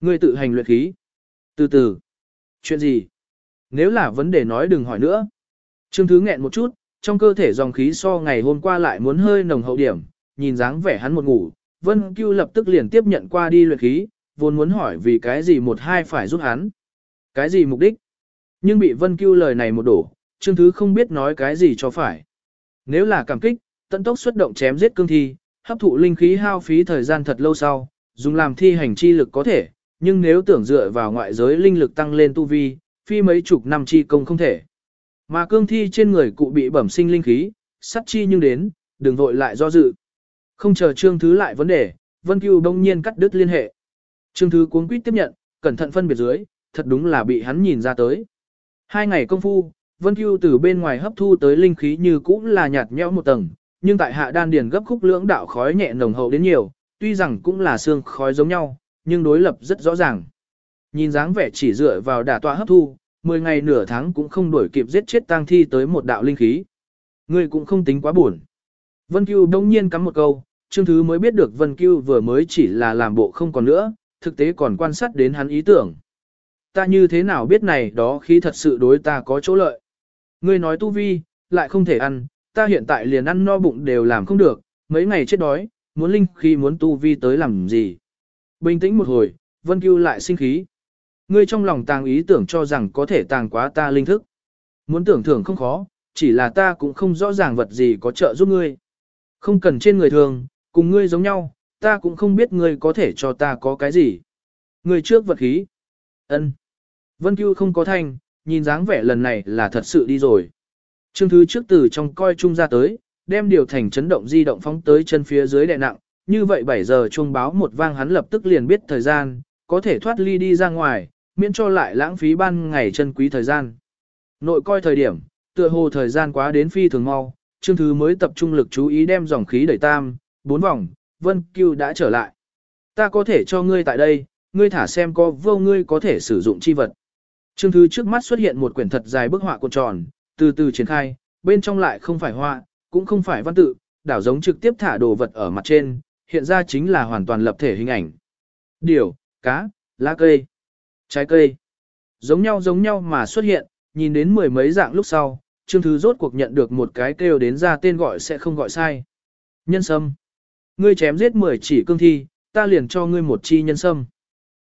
ngươi tự hành luyện khí. Từ từ, chuyện gì? Nếu là vấn đề nói đừng hỏi nữa. Trương Thứ nghẹn một chút, trong cơ thể dòng khí so ngày hôm qua lại muốn hơi nồng hậu điểm, nhìn dáng vẻ hắn một ngủ, Vân Cưu lập tức liền tiếp nhận qua đi luyện khí, vốn muốn hỏi vì cái gì một hai phải giúp hắn. Cái gì mục đích? Nhưng bị Vân Cưu lời này một đổ, Trương Thứ không biết nói cái gì cho phải. Nếu là cảm kích, tận tốc xuất động chém giết cương thi, hấp thụ linh khí hao phí thời gian thật lâu sau, dùng làm thi hành chi lực có thể, nhưng nếu tưởng dựa vào ngoại giới linh lực tăng lên tu vi, phi mấy chục năm chi công không thể. Mà cương thi trên người cụ bị bẩm sinh linh khí, sắt chi nhưng đến, đừng vội lại do dự. Không chờ Trương Thứ lại vấn đề, Vân Cưu đông nhiên cắt đứt liên hệ. Trương Thứ cuống quýt tiếp nhận, cẩn thận phân biệt dưới, thật đúng là bị hắn nhìn ra tới. Hai ngày công phu, Vân Cưu từ bên ngoài hấp thu tới linh khí như cũng là nhạt nhẽo một tầng, nhưng tại hạ đan điền gấp khúc lưỡng đạo khói nhẹ nồng hậu đến nhiều, tuy rằng cũng là xương khói giống nhau, nhưng đối lập rất rõ ràng. Nhìn dáng vẻ chỉ dựa vào đả tọa hấp thu, 10 ngày nửa tháng cũng không đuổi kịp giết chết tang thi tới một đạo linh khí. Ngươi cũng không tính quá buồn. Vân Cưu đông nhiên cắm một câu, Trương Thứ mới biết được Vân Cưu vừa mới chỉ là làm bộ không còn nữa, thực tế còn quan sát đến hắn ý tưởng. Ta như thế nào biết này đó khí thật sự đối ta có chỗ lợi. Ngươi nói tu vi, lại không thể ăn, ta hiện tại liền ăn no bụng đều làm không được, mấy ngày chết đói, muốn linh khí muốn tu vi tới làm gì. Bình tĩnh một hồi, Vân Cưu lại sinh khí. Ngươi trong lòng tàng ý tưởng cho rằng có thể tàng quá ta linh thức. Muốn tưởng thưởng không khó, chỉ là ta cũng không rõ ràng vật gì có trợ giúp ngươi. Không cần trên người thường, cùng ngươi giống nhau, ta cũng không biết ngươi có thể cho ta có cái gì. Ngươi trước vật khí. ân Vân Cưu không có thanh, nhìn dáng vẻ lần này là thật sự đi rồi. Trương thứ trước từ trong coi chung ra tới, đem điều thành chấn động di động phóng tới chân phía dưới đè nặng, như vậy 7 giờ chuông báo một vang hắn lập tức liền biết thời gian, có thể thoát ly đi ra ngoài, miễn cho lại lãng phí ban ngày chân quý thời gian. Nội coi thời điểm, tựa hồ thời gian quá đến phi thường mau, Trương Thứ mới tập trung lực chú ý đem dòng khí đẩy tam, bốn vòng, Vân Cưu đã trở lại. Ta có thể cho ngươi tại đây, ngươi thả xem có vô ngươi có thể sử dụng chi vật. Trương Thứ trước mắt xuất hiện một quyển thật dài bức họa cuộn tròn, từ từ triển khai, bên trong lại không phải họa, cũng không phải văn tự, đảo giống trực tiếp thả đồ vật ở mặt trên, hiện ra chính là hoàn toàn lập thể hình ảnh. Điều, cá, lá cây, trái cây. Giống nhau giống nhau mà xuất hiện, nhìn đến mười mấy dạng lúc sau, Trương Thứ rốt cuộc nhận được một cái kêu đến ra tên gọi sẽ không gọi sai. Nhân sâm. Ngươi chém giết 10 chỉ cương thi, ta liền cho ngươi một chi nhân sâm.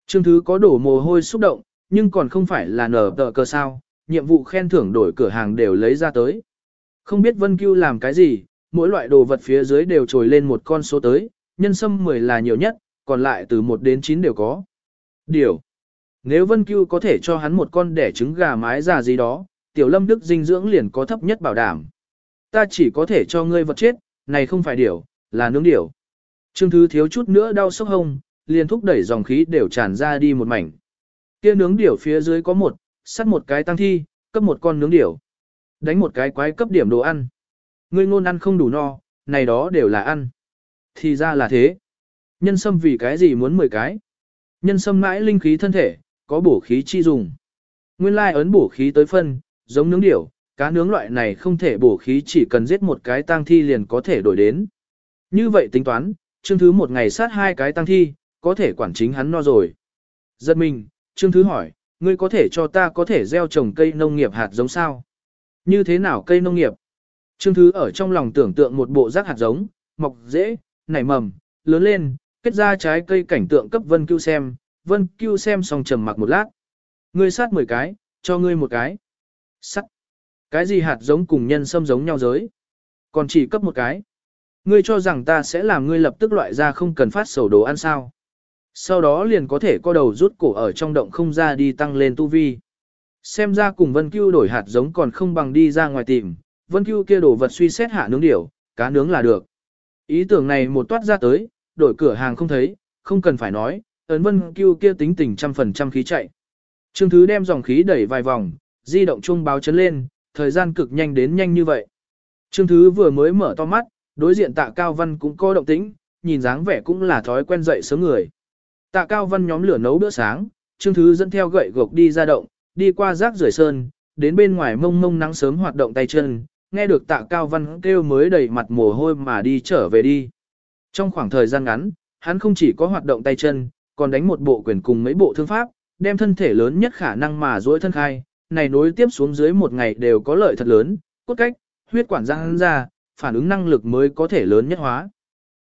Trương Thứ có đổ mồ hôi xúc động, nhưng còn không phải là nở tờ cơ sao, nhiệm vụ khen thưởng đổi cửa hàng đều lấy ra tới. Không biết Vân Cưu làm cái gì, mỗi loại đồ vật phía dưới đều trồi lên một con số tới, nhân sâm 10 là nhiều nhất, còn lại từ 1 đến 9 đều có. Điều. Nếu Vân Cưu có thể cho hắn một con đẻ trứng gà mái già gì đó, tiểu lâm đức dinh dưỡng liền có thấp nhất bảo đảm. Ta chỉ có thể cho ngươi vật chết, này không phải điểu, là nướng điểu. Trương Thứ thiếu chút nữa đau sốc hông, liền thúc đẩy dòng khí đều tràn ra đi một mảnh. Kia nướng điểu phía dưới có một, sắt một cái tăng thi, cấp một con nướng điểu. Đánh một cái quái cấp điểm đồ ăn. Ngươi ngôn ăn không đủ no, này đó đều là ăn. Thì ra là thế. Nhân sâm vì cái gì muốn 10 cái? Nhân sâm mãi linh khí thân thể, có bổ khí chi dùng. Nguyên lai ấn bổ khí tới phân, giống nướng điểu, cá nướng loại này không thể bổ khí chỉ cần giết một cái tang thi liền có thể đổi đến. Như vậy tính toán, chương thứ một ngày sát hai cái tang thi, có thể quản chính hắn no rồi. Giật mình, chương thứ hỏi, ngươi có thể cho ta có thể gieo trồng cây nông nghiệp hạt giống sao? Như thế nào cây nông nghiệp? Trương Thứ ở trong lòng tưởng tượng một bộ rác hạt giống, mọc dễ, nảy mầm, lớn lên, kết ra trái cây cảnh tượng cấp Vân Cưu xem, Vân Cưu xem xong trầm mặc một lát. Ngươi sát 10 cái, cho ngươi một cái. Sắt. Cái gì hạt giống cùng nhân sâm giống nhau giới? Còn chỉ cấp một cái. Ngươi cho rằng ta sẽ làm ngươi lập tức loại ra không cần phát sầu đồ ăn sao. Sau đó liền có thể co đầu rút cổ ở trong động không ra đi tăng lên tu vi. Xem ra cùng Vân Cưu đổi hạt giống còn không bằng đi ra ngoài tìm, Vân Cưu kia đổ vật suy xét hạ nướng điểu, cá nướng là được. Ý tưởng này một toát ra tới, đổi cửa hàng không thấy, không cần phải nói, ấn Vân Cưu kia tính tình trăm phần trăm khí chạy. Trương Thứ đem dòng khí đẩy vài vòng, di động chuông báo chấn lên, thời gian cực nhanh đến nhanh như vậy. Trương Thứ vừa mới mở to mắt, đối diện tạ cao văn cũng có động tĩnh, nhìn dáng vẻ cũng là thói quen dậy sớm người. Tạ cao văn nhóm lửa nấu bữa sáng, Trương Thứ dẫn theo gậy gộc đi ra động, đi qua rác rưởi sơn, đến bên ngoài mông mông nắng sớm hoạt động tay chân, nghe được tạ cao văn kêu mới đầy mặt mồ hôi mà đi trở về đi. Trong khoảng thời gian ngắn, hắn không chỉ có hoạt động tay chân, còn đánh một bộ quyền cùng mấy bộ thương pháp, đem thân thể lớn nhất khả năng mà duỗi thân khai, này nối tiếp xuống dưới một ngày đều có lợi thật lớn, cốt cách, huyết quản răng ra, phản ứng năng lực mới có thể lớn nhất hóa.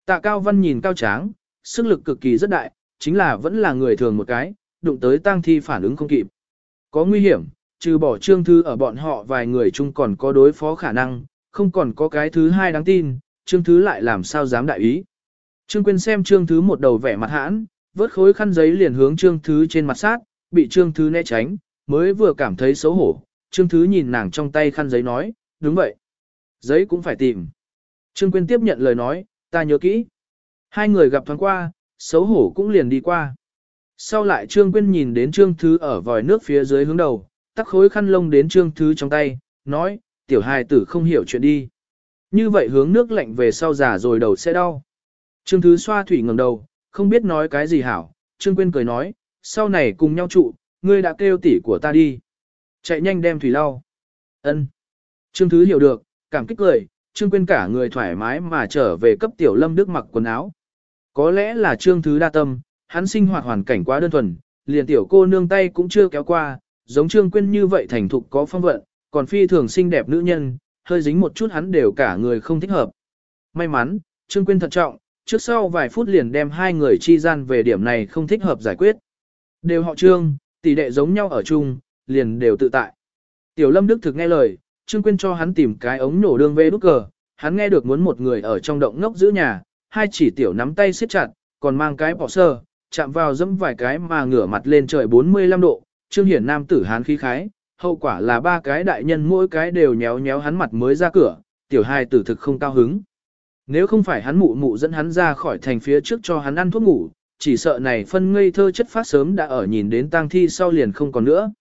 Tạ Cao Văn nhìn cao tráng, sức lực cực kỳ rất đại, chính là vẫn là người thường một cái, đụng tới tang thi phản ứng không kịp. Có nguy hiểm, trừ bỏ trương thư ở bọn họ vài người chung còn có đối phó khả năng, không còn có cái thứ hai đáng tin, trương thứ lại làm sao dám đại ý. Trương Quyên xem trương thứ một đầu vẻ mặt hãn, vớt khối khăn giấy liền hướng trương thứ trên mặt sát, bị trương thứ né tránh, mới vừa cảm thấy xấu hổ, Trương Thứ nhìn nàng trong tay khăn giấy nói, đúng vậy. Giấy cũng phải tìm. Trương Quyên tiếp nhận lời nói, ta nhớ kỹ. Hai người gặp thoáng qua, xấu hổ cũng liền đi qua. Sau lại Trương Quyên nhìn đến Trương Thứ ở vòi nước phía dưới hướng đầu, tắc khối khăn lông đến Trương Thứ trong tay, nói, tiểu hài tử không hiểu chuyện đi. Như vậy hướng nước lạnh về sau giả rồi đầu sẽ đau. Trương Thứ xoa thủy ngẩng đầu, không biết nói cái gì hảo. Trương Quyên cười nói, sau này cùng nhau trụ, ngươi đã kêu tỷ của ta đi. Chạy nhanh đem thủy lau. Ân. Trương Thứ hiểu được, cảm kích cười, Trương Quyên cả người thoải mái mà trở về cấp tiểu lâm đức mặc quần áo. Có lẽ là Trương Thứ đa tâm, hắn sinh hoạt hoàn cảnh quá đơn thuần, liền tiểu cô nương tay cũng chưa kéo qua, giống Trương Quyên như vậy thành thục có phong vận, còn phi thường xinh đẹp nữ nhân, hơi dính một chút hắn đều cả người không thích hợp. May mắn, Trương Quyên thận trọng, trước sau vài phút liền đem hai người chi gian về điểm này không thích hợp giải quyết. Đều họ Trương, tỷ đệ giống nhau ở chung, liền đều tự tại. Tiểu Lâm Đức thực nghe lời, Trương Quyên cho hắn tìm cái ống nổ đường về đút cờ, hắn nghe được muốn một người ở trong động ngốc giữ nhà, hai chỉ tiểu nắm tay siết chặt, còn mang cái bỏ sơ, chạm vào dẫm vài cái mà ngửa mặt lên trời 45 độ, Trương Hiển Nam tử hán khí khái, hậu quả là ba cái đại nhân mỗi cái đều nhéo nhéo hắn mặt mới ra cửa, tiểu hai tử thực không cao hứng. Nếu không phải hắn mụ mụ dẫn hắn ra khỏi thành phía trước cho hắn ăn thuốc ngủ, chỉ sợ này phân ngây thơ chất phát sớm đã ở nhìn đến tang thi sau liền không còn nữa.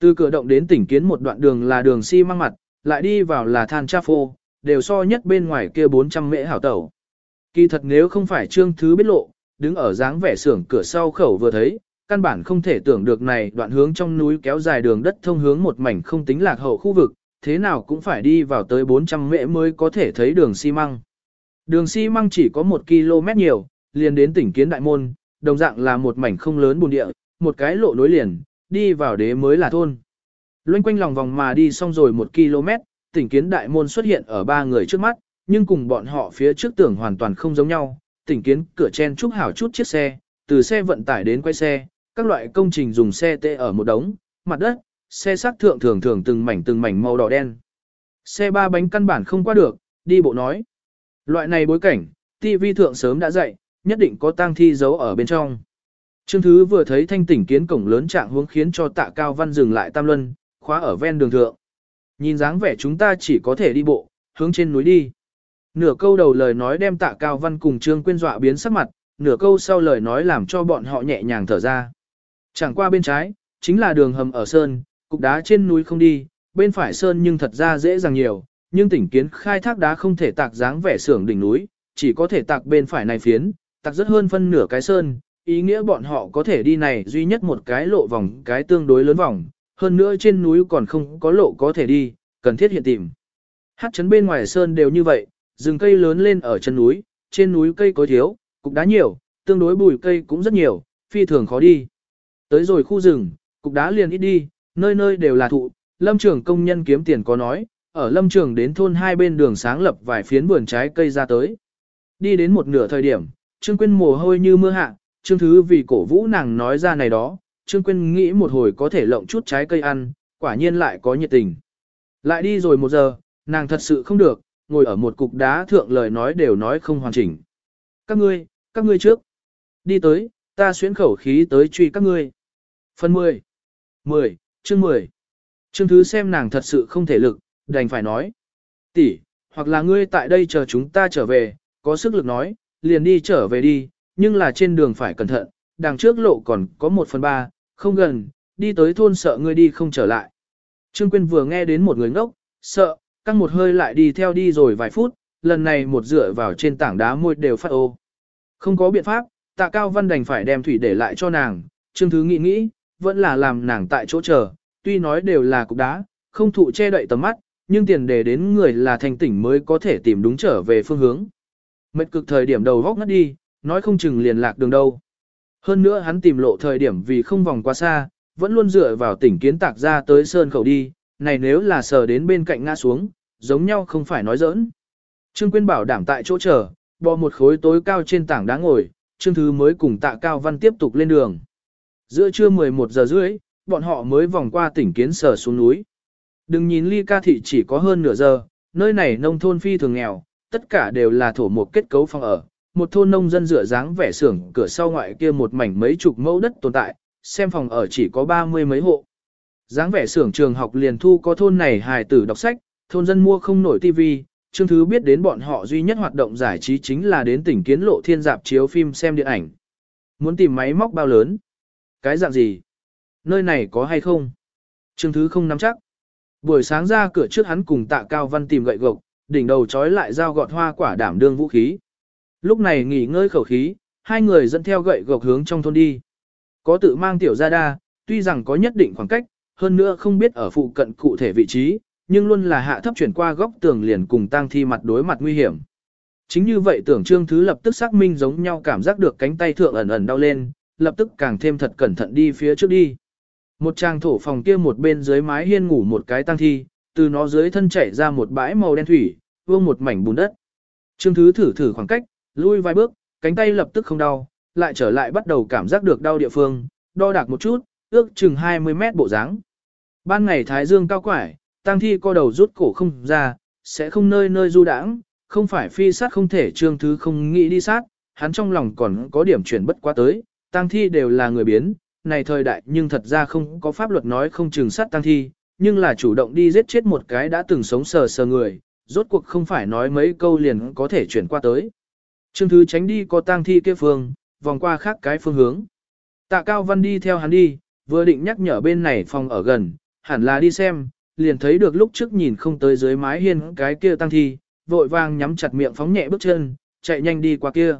Từ cửa động đến tỉnh kiến một đoạn đường là đường xi si măng mặt, lại đi vào là than cha phô, đều so nhất bên ngoài kia 400 mễ hảo tẩu. Kỳ thật nếu không phải trương thứ biết lộ, đứng ở dáng vẻ xưởng cửa sau khẩu vừa thấy, căn bản không thể tưởng được này đoạn hướng trong núi kéo dài đường đất thông hướng một mảnh không tính lạc hậu khu vực, thế nào cũng phải đi vào tới 400 mễ mới có thể thấy đường xi măng. Đường xi măng chỉ có 1 km nhiều, liền đến tỉnh Kiến Đại Môn, đồng dạng là một mảnh không lớn bùn địa, một cái lộ nối liền, đi vào đế mới là thôn. Loanh quanh lòng vòng mà đi xong rồi một km, tỉnh Kiến Đại Môn xuất hiện ở ba người trước mắt, nhưng cùng bọn họ phía trước tưởng hoàn toàn không giống nhau. Tỉnh Kiến cửa chen trúc hảo chút chiếc xe, từ xe vận tải đến quay xe, các loại công trình dùng xe tê ở một đống, mặt đất, xe xác thượng thường thường từng mảnh từng mảnh màu đỏ đen. Xe ba bánh căn bản không qua được, đi bộ nói. Loại này bối cảnh, TV thượng sớm đã dạy, nhất định có tang thi giấu ở bên trong. Trương Thứ vừa thấy thanh tỉnh kiến cổng lớn trạng hướng khiến cho tạ cao văn dừng lại tam luân, khóa ở ven đường thượng. Nhìn dáng vẻ chúng ta chỉ có thể đi bộ, hướng trên núi đi. Nửa câu đầu lời nói đem tạ cao văn cùng Trương Quyên dọa biến sắc mặt, nửa câu sau lời nói làm cho bọn họ nhẹ nhàng thở ra. Chẳng qua bên trái, chính là đường hầm ở Sơn, cục đá trên núi không đi, bên phải Sơn nhưng thật ra dễ dàng nhiều, nhưng tỉnh kiến khai thác đá không thể tạc dáng vẻ xưởng đỉnh núi, chỉ có thể tạc bên phải này phiến, tạc rất hơn phân nửa cái Sơn, ý nghĩa bọn họ có thể đi này duy nhất một cái lộ vòng cái tương đối lớn vòng, hơn nữa trên núi còn không có lộ có thể đi, cần thiết hiện tìm. Hát chấn bên ngoài Sơn đều như vậy, rừng cây lớn lên ở chân núi, trên núi cây có thiếu, cục đá nhiều, tương đối bùi cây cũng rất nhiều, phi thường khó đi. Tới rồi khu rừng, cục đá liền ít đi, nơi nơi đều là thụ, lâm trường công nhân kiếm tiền có nói, ở lâm trường đến thôn hai bên đường sáng lập vài phiến vườn trái cây ra tới. Đi đến một nửa thời điểm, Trương Quyên mồ hôi như mưa hạ, Trương Thứ vì cổ vũ nàng nói ra này đó, Trương Quyên nghĩ một hồi có thể lộng chút trái cây ăn, quả nhiên lại có nhiệt tình. Lại đi rồi một giờ, nàng thật sự không được, ngồi ở một cục đá thượng lời nói đều nói không hoàn chỉnh. Các ngươi, các ngươi trước. Đi tới, ta xuyến khẩu khí tới truy các ngươi. Phần 10. 10, chương 10. Chương thứ xem nàng thật sự không thể lực, đành phải nói. tỷ, hoặc là ngươi tại đây chờ chúng ta trở về, có sức lực nói, liền đi trở về đi, nhưng là trên đường phải cẩn thận, đằng trước lộ còn có một phần ba, không gần, đi tới thôn sợ ngươi đi không trở lại. Trương Quyên vừa nghe đến một người ngốc, sợ, căng một hơi lại đi theo đi rồi vài phút, lần này một dựa vào trên tảng đá môi đều phát ô. Không có biện pháp, tạ cao văn đành phải đem thủy để lại cho nàng, Trương Thứ nghĩ nghĩ, vẫn là làm nàng tại chỗ chờ, tuy nói đều là cục đá, không thụ che đậy tầm mắt, nhưng tiền đề đến người là thành tỉnh mới có thể tìm đúng trở về phương hướng. Mệt cực thời điểm đầu góc ngất đi, nói không chừng liền lạc đường đâu. Hơn nữa hắn tìm lộ thời điểm vì không vòng quá xa, vẫn luôn dựa vào tỉnh kiến tạc ra tới sơn khẩu đi, này nếu là sờ đến bên cạnh ngã xuống, giống nhau không phải nói giỡn. Trương Quyên bảo đảm tại chỗ chờ, bò một khối tối cao trên tảng đá ngồi, Trương Thứ mới cùng tạ cao văn tiếp tục lên đường. Giữa trưa 11 giờ rưỡi, bọn họ mới vòng qua tỉnh kiến sở xuống núi. Đừng nhìn ly ca thị chỉ có hơn nửa giờ, nơi này nông thôn phi thường nghèo, tất cả đều là thổ một kết cấu phòng ở. Một thôn nông dân dựa dáng vẻ xưởng cửa sau ngoại kia một mảnh mấy chục mẫu đất tồn tại, xem phòng ở chỉ có ba mươi mấy hộ. Dáng vẻ xưởng trường học liền thu có thôn này hài tử đọc sách, thôn dân mua không nổi tivi, Trương Thứ biết đến bọn họ duy nhất hoạt động giải trí chính là đến tỉnh kiến lộ thiên dạp chiếu phim xem điện ảnh. Muốn tìm máy móc bao lớn? Cái dạng gì? Nơi này có hay không? Trương Thứ không nắm chắc. Buổi sáng ra cửa trước hắn cùng tạ cao văn tìm gậy gộc, đỉnh đầu trói lại dao gọt hoa quả đảm đương vũ khí. Lúc này nghỉ ngơi khẩu khí, hai người dẫn theo gậy gộc hướng trong thôn đi. Có tự mang tiểu gia đa, tuy rằng có nhất định khoảng cách, hơn nữa không biết ở phụ cận cụ thể vị trí, nhưng luôn là hạ thấp chuyển qua góc tường liền cùng tang thi mặt đối mặt nguy hiểm. Chính như vậy tưởng trương thứ lập tức xác minh giống nhau cảm giác được cánh tay thượng ẩn ẩn đau lên, lập tức càng thêm thật cẩn thận đi phía trước đi. Một trang thổ phòng kia một bên dưới mái hiên ngủ một cái tang thi, từ nó dưới thân chảy ra một bãi màu đen thủy, vương một mảnh bùn đất. Trương thứ thử thử khoảng cách, lui vài bước, cánh tay lập tức không đau, lại trở lại bắt đầu cảm giác được đau địa phương, đo đạc một chút, ước chừng 20 mét bộ dáng. Ban ngày thái dương cao quải, tang thi co đầu rút cổ không ra, sẽ không nơi nơi du đãng, không phải phi sát không thể trương thứ không nghĩ đi sát, hắn trong lòng còn có điểm chuyển bất quá tới, tang thi đều là người biến, này thời đại nhưng thật ra không có pháp luật nói không trừng sát tang thi, nhưng là chủ động đi giết chết một cái đã từng sống sờ sờ người, rốt cuộc không phải nói mấy câu liền có thể chuyển qua tới. Trương Thứ tránh đi có tang thi kia phương, vòng qua khác cái phương hướng. Tạ Cao Văn đi theo hắn đi, vừa định nhắc nhở bên này phòng ở gần, hẳn là đi xem, liền thấy được lúc trước nhìn không tới dưới mái hiên cái kia tang thi, vội vàng nhắm chặt miệng phóng nhẹ bước chân, chạy nhanh đi qua kia.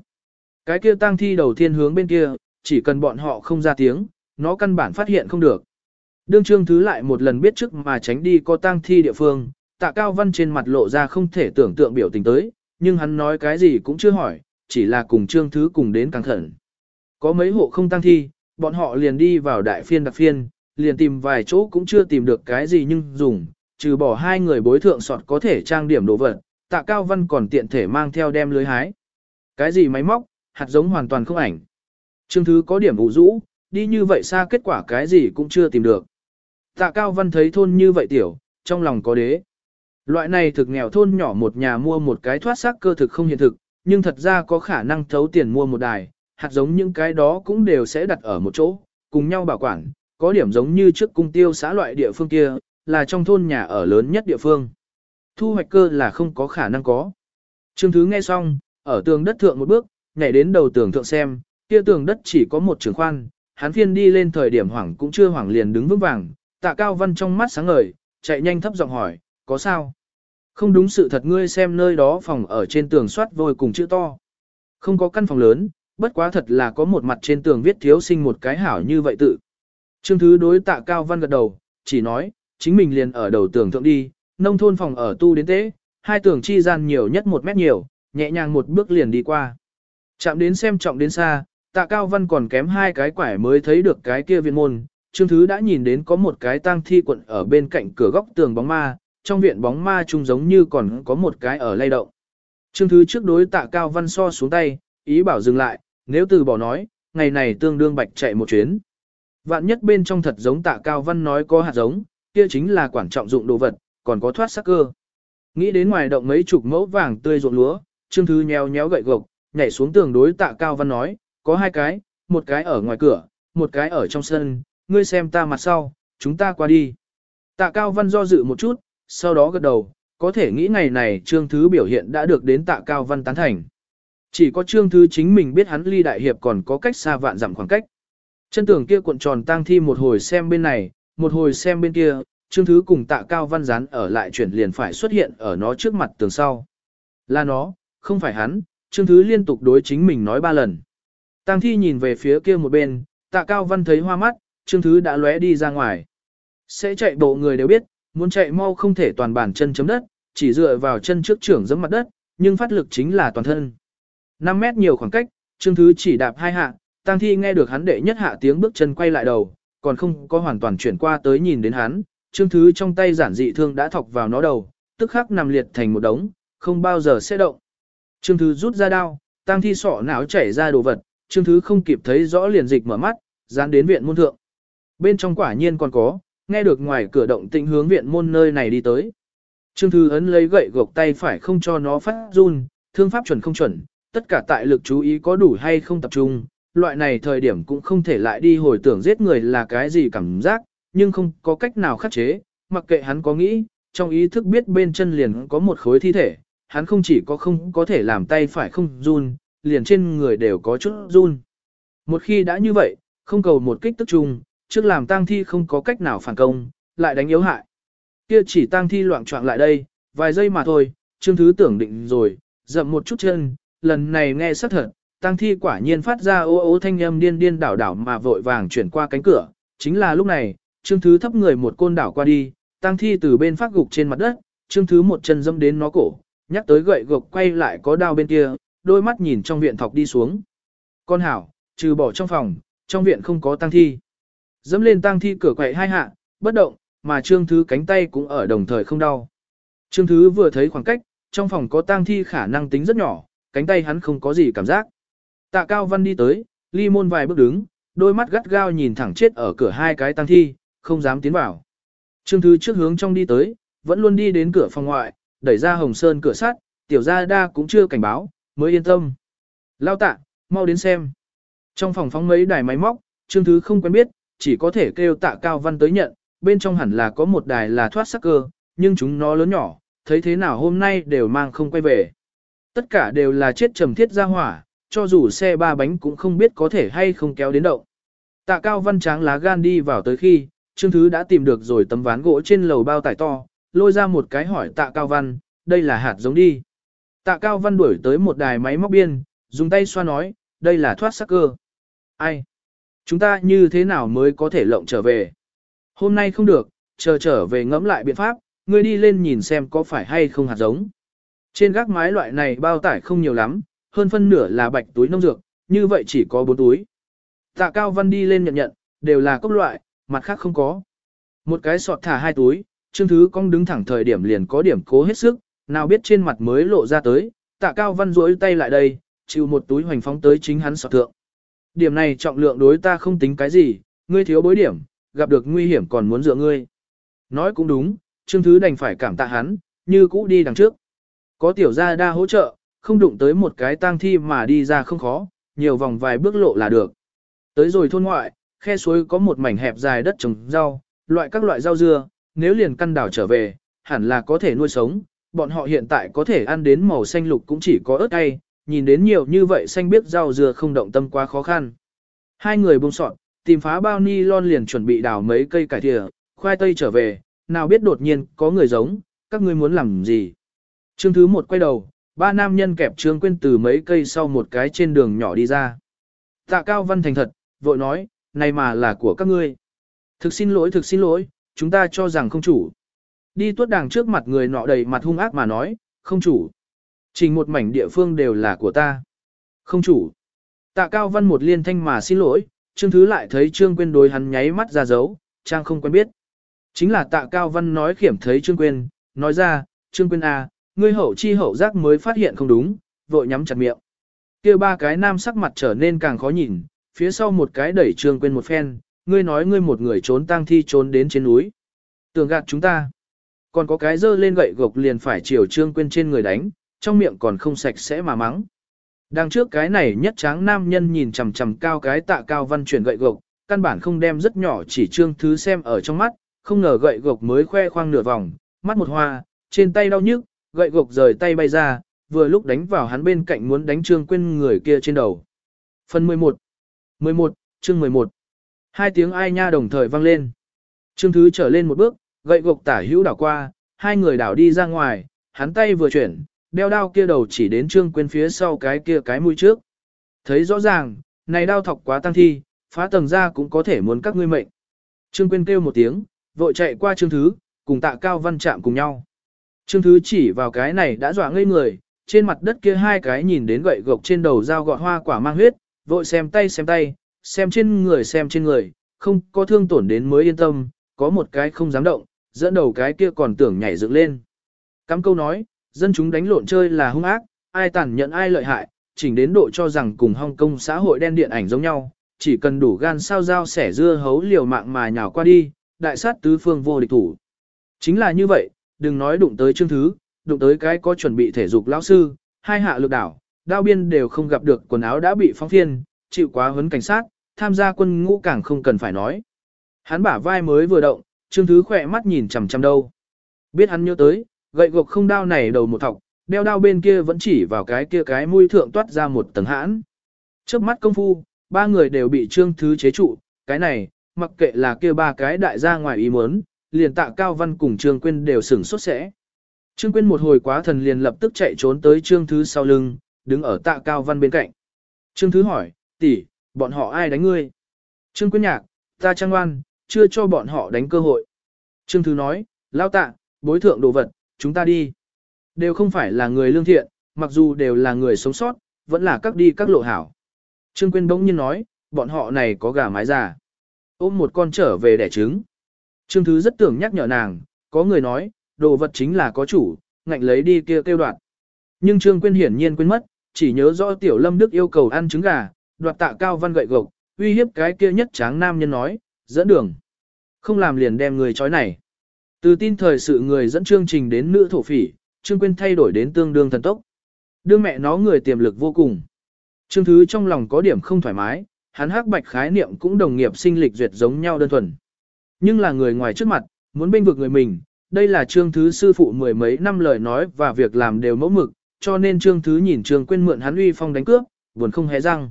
Cái kia tang thi đầu tiên hướng bên kia, chỉ cần bọn họ không ra tiếng, nó căn bản phát hiện không được. Đương Trương Thứ lại một lần biết trước mà tránh đi có tang thi địa phương, tạ cao văn trên mặt lộ ra không thể tưởng tượng biểu tình tới, nhưng hắn nói cái gì cũng chưa hỏi, chỉ là cùng Trương Thứ cùng đến càng thận. Có mấy hộ không tăng thi, bọn họ liền đi vào đại phiên đặc phiên, liền tìm vài chỗ cũng chưa tìm được cái gì nhưng dùng, trừ bỏ hai người bối thượng sọt có thể trang điểm đồ vật, tạ cao văn còn tiện thể mang theo đem lưới hái. Cái gì máy móc, hạt giống hoàn toàn không ảnh. Trương Thứ có điểm vụ rũ, đi như vậy xa kết quả cái gì cũng chưa tìm được. Tạ Cao Văn thấy thôn như vậy tiểu, trong lòng có đế. Loại này thực nghèo thôn nhỏ một nhà mua một cái thoát xác cơ thực không hiện thực, nhưng thật ra có khả năng thấu tiền mua một đài, hạt giống những cái đó cũng đều sẽ đặt ở một chỗ, cùng nhau bảo quản, có điểm giống như trước cung tiêu xã loại địa phương kia, là trong thôn nhà ở lớn nhất địa phương. Thu hoạch cơ là không có khả năng có. Trương Thứ nghe xong, ở tường đất thượng một bước, nhảy đến đầu tường thượng xem, kia tường đất chỉ có một trường khoan, hắn phiên đi lên thời điểm hoảng cũng chưa hoảng liền đứng vững vàng, tạ cao văn trong mắt sáng ngời, chạy nhanh thấp giọng hỏi, có sao? Không đúng sự thật ngươi xem nơi đó phòng ở trên tường soát vôi cùng chữ to. Không có căn phòng lớn, bất quá thật là có một mặt trên tường viết thiếu sinh một cái hảo như vậy tự. Trương Thứ đối tạ cao văn gật đầu, chỉ nói, chính mình liền ở đầu tường thượng đi, nông thôn phòng ở tu đến tế, hai tường chi gian nhiều nhất một mét nhiều, nhẹ nhàng một bước liền đi qua. Chạm đến xem trọng đến xa, tạ cao văn còn kém hai cái quải mới thấy được cái kia viên môn, Trương Thứ đã nhìn đến có một cái tang thi quận ở bên cạnh cửa góc tường bóng ma, trong viện bóng ma chung giống như còn có một cái ở lay động. Trương Thứ trước đối tạ cao văn so xuống tay, ý bảo dừng lại, nếu từ bỏ nói, ngày này tương đương bạch chạy một chuyến. Vạn nhất bên trong thật giống tạ cao văn nói có hạt giống, kia chính là quản trọng dụng đồ vật, còn có thoát sắc cơ. Nghĩ đến ngoài động mấy chục mẫu vàng tươi ruộng lúa, Trương Thứ nhéo nhéo gậy gộc, nhảy xuống tường đối tạ cao văn nói, có hai cái, một cái ở ngoài cửa, một cái ở trong sân, ngươi xem ta mặt sau, chúng ta qua đi. Tạ cao văn do dự một chút, sau đó gật đầu, có thể nghĩ ngày này Trương Thứ biểu hiện đã được đến tạ cao văn tán thành. Chỉ có Trương Thứ chính mình biết hắn ly đại hiệp còn có cách xa vạn dặm khoảng cách. Chân tường kia cuộn tròn tang thi một hồi xem bên này, một hồi xem bên kia, Trương Thứ cùng tạ cao văn rán ở lại chuyển liền phải xuất hiện ở nó trước mặt tường sau. Là nó, không phải hắn, Trương Thứ liên tục đối chính mình nói ba lần. Tang thi nhìn về phía kia một bên, tạ cao văn thấy hoa mắt, Trương Thứ đã lóe đi ra ngoài. Sẽ chạy bộ người đều biết, muốn chạy mau không thể toàn bản chân chấm đất, chỉ dựa vào chân trước trưởng giẫm mặt đất, nhưng phát lực chính là toàn thân. 5 mét nhiều khoảng cách, Trương Thứ chỉ đạp hai hạ, Tang Thi nghe được hắn đệ nhất hạ tiếng bước chân quay lại đầu, còn không có hoàn toàn chuyển qua tới nhìn đến hắn, Trương Thứ trong tay giản dị thương đã thọc vào nó đầu, tức khắc nằm liệt thành một đống, không bao giờ sẽ động. Trương Thứ rút ra đao, Tang Thi sọ não chảy ra đồ vật, Trương Thứ không kịp thấy rõ liền dịch mở mắt, dán đến viện môn thượng. Bên trong quả nhiên còn có, nghe được ngoài cửa động tĩnh hướng viện môn nơi này đi tới. Trương Thư ấn lấy gậy gộc tay phải không cho nó phát run, thương pháp chuẩn không chuẩn, tất cả tại lực chú ý có đủ hay không tập trung, loại này thời điểm cũng không thể lại đi hồi tưởng giết người là cái gì cảm giác, nhưng không có cách nào khắc chế, mặc kệ hắn có nghĩ, trong ý thức biết bên chân liền có một khối thi thể, hắn không chỉ có không có thể làm tay phải không run, liền trên người đều có chút run. Một khi đã như vậy, không cầu một kích tức chung, trước làm tang thi không có cách nào phản công, lại đánh yếu hại. Kia chỉ tang thi loạn trọng lại đây, vài giây mà thôi, Trương Thứ tưởng định rồi, dậm một chút chân, lần này nghe sắc thật, tang thi quả nhiên phát ra ô ô thanh âm điên điên đảo đảo mà vội vàng chuyển qua cánh cửa, chính là lúc này, Trương Thứ thấp người một côn đảo qua đi, tang thi từ bên phát gục trên mặt đất, Trương Thứ một chân dâm đến nó cổ, nhắc tới gậy gộc quay lại có đao bên kia, đôi mắt nhìn trong viện thọc đi xuống. Con hảo, trừ bỏ trong phòng, trong viện không có tang thi. Dẫm lên tang thi cửa quậy hai hạ, bất động, mà Trương Thứ cánh tay cũng ở đồng thời không đau. Trương Thứ vừa thấy khoảng cách, trong phòng có tang thi khả năng tính rất nhỏ, cánh tay hắn không có gì cảm giác. Tạ Cao Văn đi tới, ly môn vài bước đứng, đôi mắt gắt gao nhìn thẳng chết ở cửa hai cái tang thi, không dám tiến vào. Trương Thứ trước hướng trong đi tới, vẫn luôn đi đến cửa phòng ngoại, đẩy ra hồng sơn cửa sắt, tiểu gia đa cũng chưa cảnh báo, mới yên tâm. Lao tạ, mau đến xem. Trong phòng phóng mấy đài máy móc, Trương Thứ không quen biết, chỉ có thể kêu tạ Cao Văn tới nhận, bên trong hẳn là có một đài là thoát sắc cơ, nhưng chúng nó lớn nhỏ, thấy thế nào hôm nay đều mang không quay về. Tất cả đều là chết trầm thiết ra hỏa, cho dù xe ba bánh cũng không biết có thể hay không kéo đến động. Tạ Cao Văn tráng lá gan đi vào tới khi, Trương Thứ đã tìm được rồi tấm ván gỗ trên lầu bao tải to, lôi ra một cái hỏi Tạ Cao Văn, đây là hạt giống đi. Tạ Cao Văn đuổi tới một đài máy móc biên, dùng tay xoa nói, đây là thoát sắc cơ. Ai? Chúng ta như thế nào mới có thể lộng trở về? Hôm nay không được, chờ trở về ngẫm lại biện pháp, ngươi đi lên nhìn xem có phải hay không hạt giống. Trên gác mái loại này bao tải không nhiều lắm, hơn phân nửa là bạch túi nông dược, như vậy chỉ có bốn túi. Tạ Cao Văn đi lên nhận nhận, đều là cốc loại, mặt khác không có. Một cái sọt thả hai túi, Trương Thứ Cong đứng thẳng thời điểm liền có điểm cố hết sức, nào biết trên mặt mới lộ ra tới, Tạ Cao Văn duỗi tay lại đây, chịu một túi hoành phóng tới chính hắn sọt thượng. Điểm này trọng lượng đối ta không tính cái gì, ngươi thiếu bối điểm, gặp được nguy hiểm còn muốn dựa ngươi. Nói cũng đúng, Trương Thứ đành phải cảm tạ hắn, như cũ đi đằng trước. Có tiểu gia đa hỗ trợ, không đụng tới một cái tang thi mà đi ra không khó, nhiều vòng vài bước lộ là được. Tới rồi thôn ngoại, khe suối có một mảnh hẹp dài đất trồng rau, loại các loại rau dưa, nếu liền căn đảo trở về, hẳn là có thể nuôi sống, bọn họ hiện tại có thể ăn đến màu xanh lục cũng chỉ có ớt cay, nhìn đến nhiều như vậy xanh biết rau dừa không động tâm quá khó khăn. Hai người buông sọt, tìm phá bao ni lon liền chuẩn bị đào mấy cây cải thìa, khoai tây trở về, nào biết đột nhiên có người giống, các ngươi muốn làm gì. Trương thứ một quay đầu, ba nam nhân kẹp trương quên từ mấy cây sau một cái trên đường nhỏ đi ra. Tạ cao văn thành thật, vội nói, này mà là của các ngươi. Thực xin lỗi thực xin lỗi, chúng ta cho rằng không chủ. Đi tuốt đàng trước mặt người nọ đầy mặt hung ác mà nói, không chủ. Trình một mảnh địa phương đều là của ta. Không chủ. Tạ Cao Văn một liên thanh mà xin lỗi, Trương Thứ lại thấy Trương Quyên đối hắn nháy mắt ra dấu, Trang không quen biết. Chính là Tạ Cao Văn nói khiểm thấy Trương Quyên, nói ra, Trương Quyên à, ngươi hậu chi hậu giác mới phát hiện không đúng, vội nhắm chặt miệng. kia ba cái nam sắc mặt trở nên càng khó nhìn, phía sau một cái đẩy Trương Quyên một phen, ngươi nói ngươi một người trốn tang thi trốn đến trên núi. Tưởng gạt chúng ta. Còn có cái dơ lên gậy gộc liền phải chiều Trương Quyên trên người đánh, trong miệng còn không sạch sẽ mà mắng. Đằng trước cái này nhất tráng nam nhân nhìn chằm chằm cao cái tạ cao văn chuyển gậy gộc, căn bản không đem rất nhỏ chỉ trương thứ xem ở trong mắt, không ngờ gậy gộc mới khoe khoang nửa vòng, mắt một hoa, trên tay đau nhức, gậy gộc rời tay bay ra, vừa lúc đánh vào hắn bên cạnh muốn đánh trương quên người kia trên đầu. Phần 11 11, chương 11 Hai tiếng ai nha đồng thời vang lên. Trương thứ trở lên một bước, gậy gộc tả hữu đảo qua, hai người đảo đi ra ngoài, hắn tay vừa chuyển, đeo đao kia đầu chỉ đến trương quên phía sau cái kia cái mũi trước. Thấy rõ ràng, này đao thọc quá tăng thi, phá tầng ra cũng có thể muốn các ngươi mệnh. Trương quên kêu một tiếng, vội chạy qua trương thứ, cùng tạ cao văn chạm cùng nhau. Trương thứ chỉ vào cái này đã dọa ngây người, trên mặt đất kia hai cái nhìn đến gậy gộc trên đầu dao gọt hoa quả mang huyết, vội xem tay xem tay, xem trên người xem trên người, không có thương tổn đến mới yên tâm, có một cái không dám động, dẫn đầu cái kia còn tưởng nhảy dựng lên. Cắm câu nói, dân chúng đánh lộn chơi là hung ác, ai tàn nhẫn ai lợi hại, chỉnh đến độ cho rằng cùng Hong Kong xã hội đen điện ảnh giống nhau, chỉ cần đủ gan sao dao sẻ dưa hấu liều mạng mà nhào qua đi, đại sát tứ phương vô địch thủ. Chính là như vậy, đừng nói đụng tới chương thứ, đụng tới cái có chuẩn bị thể dục lão sư, hai hạ lực đảo, đao biên đều không gặp được quần áo đã bị phóng phiên, chịu quá huấn cảnh sát, tham gia quân ngũ càng không cần phải nói. Hắn bả vai mới vừa động, chương thứ khỏe mắt nhìn chằm chằm đâu. Biết hắn nhớ tới, Gậy gộc không đao này đầu một thọc, đeo đao bên kia vẫn chỉ vào cái kia cái mũi thượng toát ra một tầng hãn. Trước mắt công phu, ba người đều bị trương thứ chế trụ, cái này, mặc kệ là kia ba cái đại gia ngoài ý muốn, liền tạ cao văn cùng Trương Quyên đều sửng sốt sẽ. Trương Quyên một hồi quá thần liền lập tức chạy trốn tới Trương Thứ sau lưng, đứng ở tạ cao văn bên cạnh. Trương Thứ hỏi, tỷ, bọn họ ai đánh ngươi? Trương Quyên nhạc, ta trang ngoan, chưa cho bọn họ đánh cơ hội. Trương Thứ nói, lao tạ, bối thượng đồ vật, chúng ta đi. Đều không phải là người lương thiện, mặc dù đều là người sống sót, vẫn là các đi các lộ hảo. Trương Quyên bỗng nhiên nói, bọn họ này có gà mái già. Ôm một con trở về đẻ trứng. Trương Thứ rất tưởng nhắc nhở nàng, có người nói, đồ vật chính là có chủ, ngạnh lấy đi kia kêu đoạt. Nhưng Trương Quyên hiển nhiên quên mất, chỉ nhớ rõ Tiểu Lâm Đức yêu cầu ăn trứng gà, đoạt tạ cao văn gậy gộc, uy hiếp cái kia nhất tráng nam nhân nói, dẫn đường. Không làm liền đem người chói này. Từ tin thời sự người dẫn chương trình đến nữ thổ phỉ, Trương Quyên thay đổi đến tương đương thần tốc. Đưa mẹ nó người tiềm lực vô cùng. Trương Thứ trong lòng có điểm không thoải mái, hắn hắc bạch khái niệm cũng đồng nghiệp sinh lịch duyệt giống nhau đơn thuần. Nhưng là người ngoài trước mặt, muốn bênh vực người mình, đây là Trương Thứ sư phụ mười mấy năm lời nói và việc làm đều mẫu mực, cho nên Trương Thứ nhìn Trương Quyên mượn hắn uy phong đánh cướp, buồn không hé răng.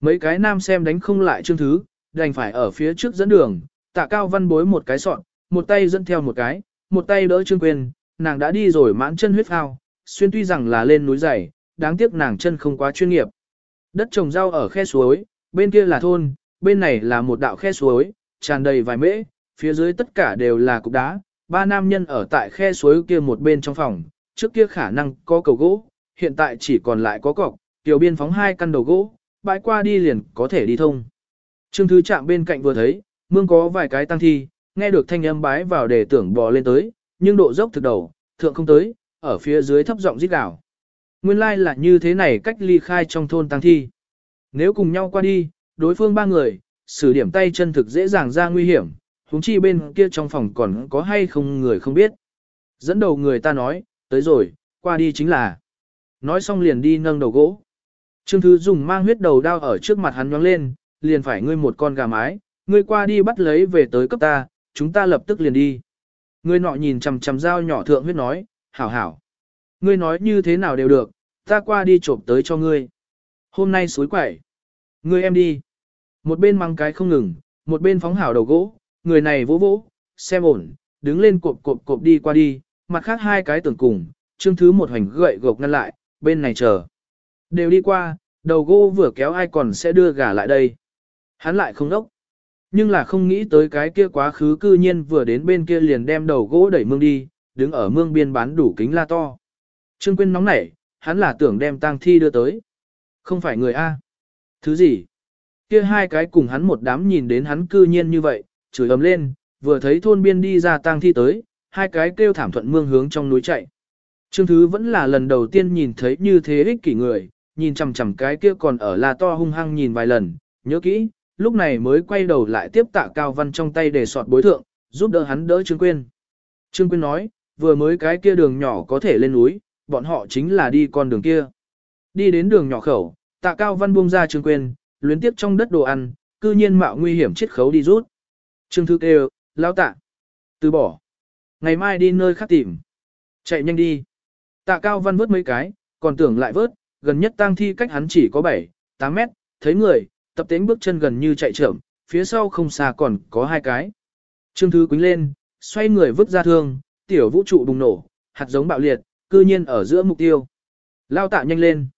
Mấy cái nam xem đánh không lại Trương Thứ, đành phải ở phía trước dẫn đường, tạ cao văn bối một cái sọn, một tay dẫn theo một cái, một tay đỡ Trương Quyên, nàng đã đi rồi mãn chân huyết phao, xuyên tuy rằng là lên núi dày, đáng tiếc nàng chân không quá chuyên nghiệp. Đất trồng rau ở khe suối, bên kia là thôn, bên này là một đạo khe suối, tràn đầy vài mễ, phía dưới tất cả đều là cục đá. Ba nam nhân ở tại khe suối kia một bên trong phòng, trước kia khả năng có cầu gỗ, hiện tại chỉ còn lại có cọc, tiểu biên phóng hai căn đầu gỗ, bãi qua đi liền có thể đi thông. Trương Thứ chạm bên cạnh vừa thấy, mương có vài cái tăng thi, nghe được thanh âm bái vào để tưởng bò lên tới, nhưng độ dốc thực đầu, thượng không tới, ở phía dưới thấp giọng rít gào. Nguyên lai like là như thế này cách ly khai trong thôn tăng thi. Nếu cùng nhau qua đi, đối phương ba người, sử điểm tay chân thực dễ dàng ra nguy hiểm, huống chi bên kia trong phòng còn có hay không người không biết. Dẫn đầu người ta nói, tới rồi, qua đi chính là. Nói xong liền đi nâng đầu gỗ. Trương Thứ dùng mang huyết đầu đao ở trước mặt hắn nhóng lên, liền phải ngươi một con gà mái, ngươi qua đi bắt lấy về tới cấp ta, chúng ta lập tức liền đi. Ngươi nọ nhìn chằm chằm dao nhỏ thượng huyết nói, hảo hảo. Ngươi nói như thế nào đều được, ta qua đi trộm tới cho ngươi. Hôm nay suối quẩy. Ngươi em đi. Một bên mang cái không ngừng, một bên phóng hảo đầu gỗ, người này vỗ vỗ, xem ổn, đứng lên cộp cộp cộp đi qua đi, mặt khác hai cái tưởng cùng, chương thứ một hoành gậy gộc ngăn lại, bên này chờ. Đều đi qua, đầu gỗ vừa kéo ai còn sẽ đưa gà lại đây. Hắn lại không đốc. Nhưng là không nghĩ tới cái kia quá khứ cư nhiên vừa đến bên kia liền đem đầu gỗ đẩy mương đi, đứng ở mương biên bán đủ kính la to. Trương Quyên nóng nảy, hắn là tưởng đem tang thi đưa tới. Không phải người A. Thứ gì? Kia hai cái cùng hắn một đám nhìn đến hắn cư nhiên như vậy, chửi ấm lên, vừa thấy thôn biên đi ra tang thi tới, hai cái kêu thảm thuận mương hướng trong núi chạy. Trương Thứ vẫn là lần đầu tiên nhìn thấy như thế ích kỷ người, nhìn chằm chằm cái kia còn ở là to hung hăng nhìn vài lần, nhớ kỹ, lúc này mới quay đầu lại tiếp tạ Cao Văn trong tay để sọt bối thượng, giúp đỡ hắn đỡ Trương Quyên. Trương Quyên nói, vừa mới cái kia đường nhỏ có thể lên núi, bọn họ chính là đi con đường kia. Đi đến đường nhỏ khẩu, tạ Cao Văn buông ra Trương Quyên, luyến tiếp trong đất đồ ăn, cư nhiên mạo nguy hiểm chết khấu đi rút. Trương Thư kêu, lao tạ, từ bỏ. Ngày mai đi nơi khác tìm. Chạy nhanh đi. Tạ Cao Văn vớt mấy cái, còn tưởng lại vớt, gần nhất tang thi cách hắn chỉ có 7, 8 mét, thấy người, tập tính bước chân gần như chạy trưởng, phía sau không xa còn có hai cái. Trương Thứ quính lên, xoay người vứt ra thương, tiểu vũ trụ bùng nổ, hạt giống bạo liệt, cư nhiên ở giữa mục tiêu. Lao tạ nhanh lên.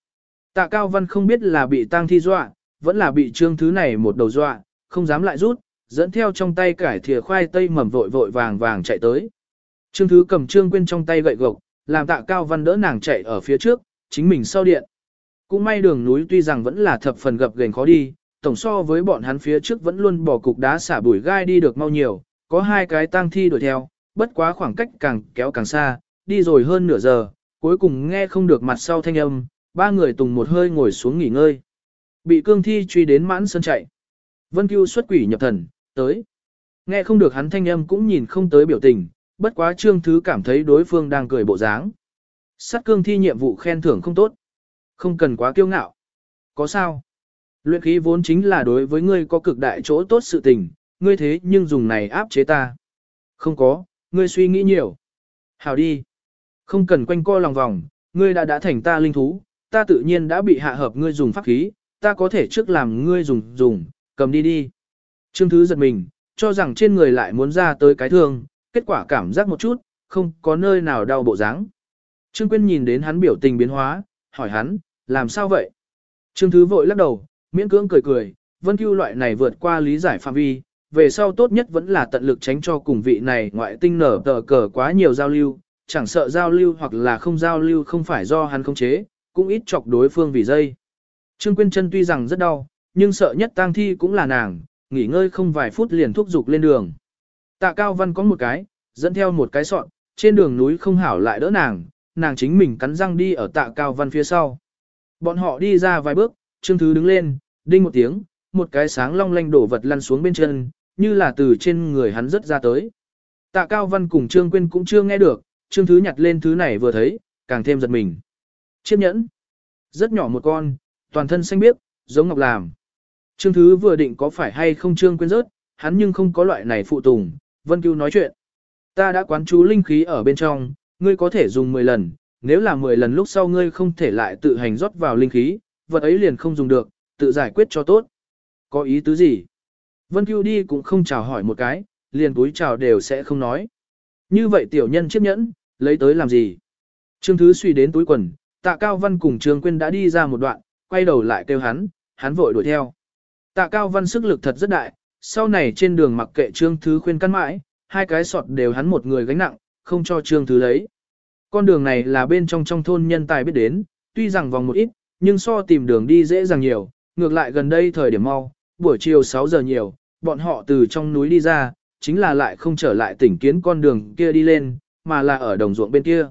Tạ Cao Văn không biết là bị tang thi dọa, vẫn là bị Trương Thứ này một đầu dọa, không dám lại rút, dẫn theo trong tay cải thìa khoai tây mầm vội vội vàng vàng chạy tới. Trương Thứ cầm Trương Quyên trong tay gậy gộc, làm Tạ Cao Văn đỡ nàng chạy ở phía trước, chính mình sau điện. Cũng may đường núi tuy rằng vẫn là thập phần gập ghềnh khó đi, tổng so với bọn hắn phía trước vẫn luôn bỏ cục đá xả bụi gai đi được mau nhiều, có hai cái tang thi đuổi theo, bất quá khoảng cách càng kéo càng xa, đi rồi hơn nửa giờ, cuối cùng nghe không được mặt sau thanh âm, ba người tùng một hơi ngồi xuống nghỉ ngơi. Bị cương thi truy đến mãn sân chạy. Vân Cưu xuất quỷ nhập thần, tới. Nghe không được hắn thanh âm cũng nhìn không tới biểu tình, bất quá trương thứ cảm thấy đối phương đang cười bộ dáng. Sát cương thi nhiệm vụ khen thưởng không tốt. Không cần quá kiêu ngạo. Có sao? Luyện khí vốn chính là đối với ngươi có cực đại chỗ tốt sự tình, ngươi thế nhưng dùng này áp chế ta. Không có, ngươi suy nghĩ nhiều. Hảo đi. Không cần quanh co lòng vòng, ngươi đã đã thành ta linh thú, ta tự nhiên đã bị hạ hợp ngươi dùng pháp khí, ta có thể trước làm ngươi dùng dùng, cầm đi đi. Trương Thứ giật mình, cho rằng trên người lại muốn ra tới cái thương, kết quả cảm giác một chút, không có nơi nào đau bộ dáng. Trương Quyên nhìn đến hắn biểu tình biến hóa, hỏi hắn, làm sao vậy? Trương Thứ vội lắc đầu, miễn cưỡng cười cười, vân cưu loại này vượt qua lý giải phạm vi, về sau tốt nhất vẫn là tận lực tránh cho cùng vị này ngoại tinh nở tờ cờ quá nhiều giao lưu, chẳng sợ giao lưu hoặc là không giao lưu không phải do hắn khống chế, cũng ít chọc đối phương vì dây. Trương Quyên chân tuy rằng rất đau, nhưng sợ nhất tang thi cũng là nàng, nghỉ ngơi không vài phút liền thúc giục lên đường. Tạ Cao Văn có một cái, dẫn theo một cái sọn, trên đường núi không hảo lại đỡ nàng, nàng chính mình cắn răng đi ở Tạ Cao Văn phía sau. Bọn họ đi ra vài bước, Trương Thứ đứng lên, đinh một tiếng, một cái sáng long lanh đổ vật lăn xuống bên chân, như là từ trên người hắn rớt ra tới. Tạ Cao Văn cùng Trương Quyên cũng chưa nghe được, Trương Thứ nhặt lên thứ này vừa thấy, càng thêm giật mình. Chiếc nhẫn. Rất nhỏ một con, toàn thân xanh biếc, giống ngọc làm. Trương Thứ vừa định có phải hay không Trương Quyên rớt, hắn nhưng không có loại này phụ tùng. Vân Cưu nói chuyện. Ta đã quán chú linh khí ở bên trong, ngươi có thể dùng 10 lần, nếu là 10 lần lúc sau ngươi không thể lại tự hành rót vào linh khí, vật ấy liền không dùng được, tự giải quyết cho tốt. Có ý tứ gì? Vân Cưu đi cũng không chào hỏi một cái, liền túi chào đều sẽ không nói. Như vậy tiểu nhân chiếc nhẫn, lấy tới làm gì? Trương Thứ suy đến túi quần, tạ Cao Văn cùng Trương Quyên đã đi ra một đoạn, quay đầu lại kêu hắn, hắn vội đuổi theo. Tạ Cao Văn sức lực thật rất đại, sau này trên đường mặc kệ Trương Thứ khuyên căn mãi, hai cái sọt đều hắn một người gánh nặng, không cho Trương Thứ lấy. Con đường này là bên trong trong thôn nhân tài biết đến, tuy rằng vòng một ít, nhưng so tìm đường đi dễ dàng nhiều, ngược lại gần đây thời điểm mau, buổi chiều 6 giờ nhiều, bọn họ từ trong núi đi ra, chính là lại không trở lại tỉnh kiến con đường kia đi lên, mà là ở đồng ruộng bên kia.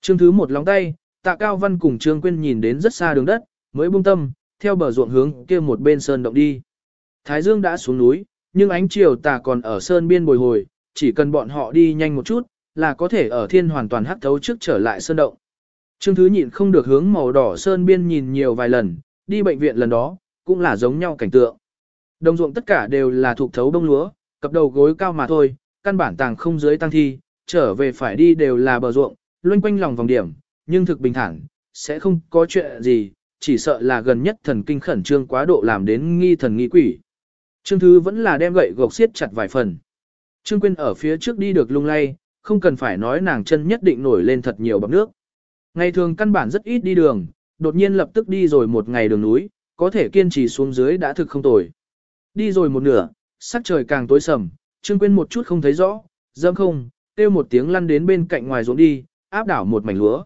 Trương Thứ một lóng tay, tạ Cao Văn cùng Trương Quyên nhìn đến rất xa đường đất, mới buông tâm, theo bờ ruộng hướng kia một bên sơn động đi. Thái Dương đã xuống núi, nhưng ánh chiều tà còn ở sơn biên bồi hồi, chỉ cần bọn họ đi nhanh một chút, là có thể ở thiên hoàn toàn hắc thấu trước trở lại sơn động. Trương Thứ nhịn không được hướng màu đỏ sơn biên nhìn nhiều vài lần, đi bệnh viện lần đó, cũng là giống nhau cảnh tượng. Đồng ruộng tất cả đều là thuộc thấu bông lúa, cập đầu gối cao mà thôi, căn bản tàng không dưới tăng thi, trở về phải đi đều là bờ ruộng, loanh quanh lòng vòng điểm, nhưng thực bình thản, sẽ không có chuyện gì, chỉ sợ là gần nhất thần kinh khẩn trương quá độ làm đến nghi thần nghi quỷ. Trương Thứ vẫn là đem gậy gộc xiết chặt vài phần. Trương Quyên ở phía trước đi được lung lay, không cần phải nói nàng chân nhất định nổi lên thật nhiều bọc nước. Ngày thường căn bản rất ít đi đường, đột nhiên lập tức đi rồi một ngày đường núi, có thể kiên trì xuống dưới đã thực không tồi. Đi rồi một nửa, sắc trời càng tối sầm, Trương Quyên một chút không thấy rõ, dâm không, kêu một tiếng lăn đến bên cạnh ngoài ruộng đi, áp đảo một mảnh lúa.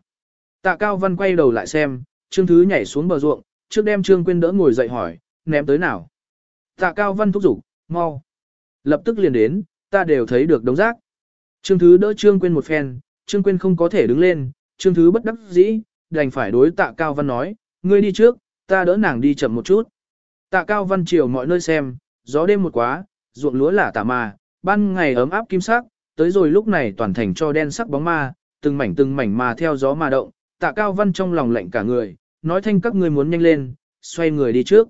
Tạ Cao Văn quay đầu lại xem, Trương Thứ nhảy xuống bờ ruộng, trước đem Trương Quyên đỡ ngồi dậy hỏi, ném tới nào. Tạ Cao Văn thúc giục, mau. Lập tức liền đến, ta đều thấy được đống rác. Trương Thứ đỡ Trương Quyên một phen, Trương Quyên không có thể đứng lên, Trương Thứ bất đắc dĩ, đành phải đối Tạ Cao Văn nói, ngươi đi trước, ta đỡ nàng đi chậm một chút. Tạ Cao Văn chiều mọi nơi xem, gió đêm một quá, ruộng lúa là tả mà, ban ngày ấm áp kim sắc, tới rồi lúc này toàn thành cho đen sắc bóng ma, từng mảnh từng mảnh mà theo gió mà động, tạ cao văn trong lòng lạnh cả người, nói thanh các ngươi muốn nhanh lên, xoay người đi trước.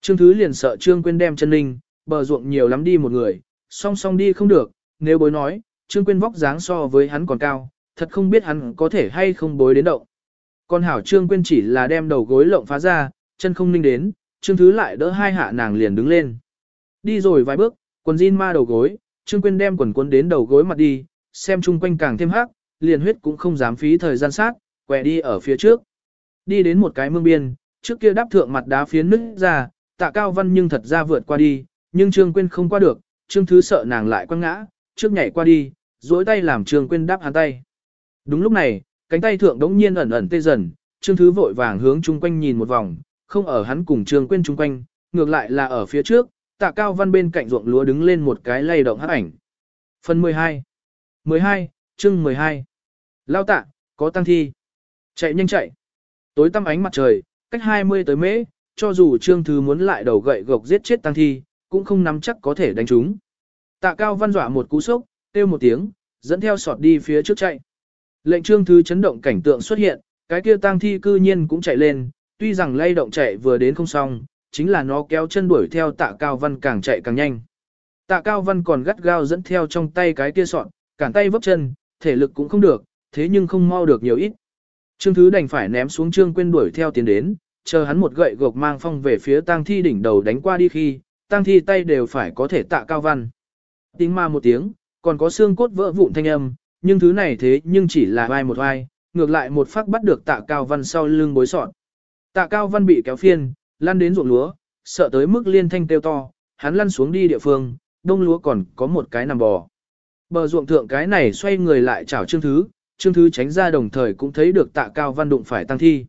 Trương Thứ liền sợ Trương Quyên đem chân linh, bờ ruộng nhiều lắm đi một người, song song đi không được, nếu bối nói, Trương Quyên vóc dáng so với hắn còn cao, thật không biết hắn có thể hay không bối đến động con hảo Trương Quyên chỉ là đem đầu gối lộng phá ra, chân không ninh đến, Trương Thứ lại đỡ hai hạ nàng liền đứng lên. Đi rồi vài bước, quần jean ma đầu gối, Trương Quyên đem quần quấn đến đầu gối mặt đi, xem chung quanh càng thêm hắc, liền huyết cũng không dám phí thời gian sát, quẹ đi ở phía trước. Đi đến một cái mương biên, trước kia đáp thượng mặt đá phiến nứt ra, tạ cao văn nhưng thật ra vượt qua đi, nhưng Trương Quyên không qua được, Trương Thứ sợ nàng lại quăng ngã, trước nhảy qua đi, duỗi tay làm Trương Quyên đáp hắn tay. Đúng lúc này, cánh tay thượng đống nhiên ẩn ẩn tê dần, Trương Thứ vội vàng hướng chung quanh nhìn một vòng, không ở hắn cùng Trương Quyên chung quanh, ngược lại là ở phía trước, tạ cao văn bên cạnh ruộng lúa đứng lên một cái lay động hắc ảnh. Phần 12 12, chương 12 Lao tạ, có tăng thi. Chạy nhanh chạy. Tối tăm ánh mặt trời, cách 20 tới mễ, cho dù trương thứ muốn lại đầu gậy gộc giết chết tăng thi, cũng không nắm chắc có thể đánh chúng. Tạ cao văn dọa một cú sốc, kêu một tiếng, dẫn theo sọt đi phía trước chạy. Lệnh trương thứ chấn động cảnh tượng xuất hiện, cái kia tang thi cư nhiên cũng chạy lên, tuy rằng lay động chạy vừa đến không xong, chính là nó kéo chân đuổi theo tạ cao văn càng chạy càng nhanh. Tạ cao văn còn gắt gao dẫn theo trong tay cái kia sọn, cản tay vấp chân, thể lực cũng không được, thế nhưng không mau được nhiều ít. Trương Thứ đành phải ném xuống Trương Quyên đuổi theo tiến đến, chờ hắn một gậy gộc mang phong về phía tang thi đỉnh đầu đánh qua đi khi, tang thi tay đều phải có thể tạ cao văn. Tính ma một tiếng, còn có xương cốt vỡ vụn thanh âm, nhưng thứ này thế nhưng chỉ là vai một vai, ngược lại một phát bắt được tạ cao văn sau lưng bối sọt. Tạ cao văn bị kéo phiên, lăn đến ruộng lúa, sợ tới mức liên thanh kêu to, hắn lăn xuống đi địa phương, đông lúa còn có một cái nằm bò. Bờ ruộng thượng cái này xoay người lại chảo trương thứ, trương thứ tránh ra đồng thời cũng thấy được tạ cao văn đụng phải tăng thi.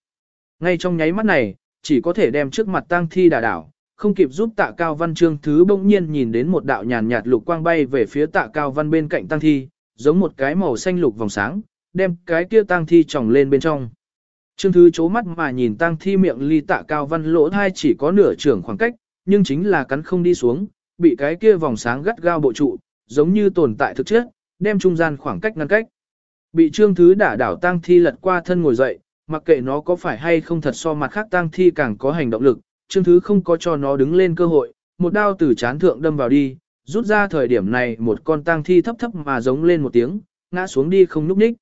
Ngay trong nháy mắt này, chỉ có thể đem trước mặt tăng thi đà đảo, không kịp giúp tạ cao văn trương thứ bỗng nhiên nhìn đến một đạo nhàn nhạt lục quang bay về phía tạ cao văn bên cạnh tăng thi, giống một cái màu xanh lục vòng sáng, đem cái kia tang thi tròng lên bên trong. Trương thứ chố mắt mà nhìn tang thi miệng ly tạ cao văn lỗ thai chỉ có nửa trưởng khoảng cách, nhưng chính là cắn không đi xuống, bị cái kia vòng sáng gắt gao bộ trụ, giống như tồn tại thực chất, đem trung gian khoảng cách ngăn cách. Bị trương thứ đả đảo tang thi lật qua thân ngồi dậy, mặc kệ nó có phải hay không thật so mặt khác tang thi càng có hành động lực, trương thứ không có cho nó đứng lên cơ hội, một đao từ chán thượng đâm vào đi, rút ra thời điểm này một con tang thi thấp thấp mà giống lên một tiếng, ngã xuống đi không núp ních.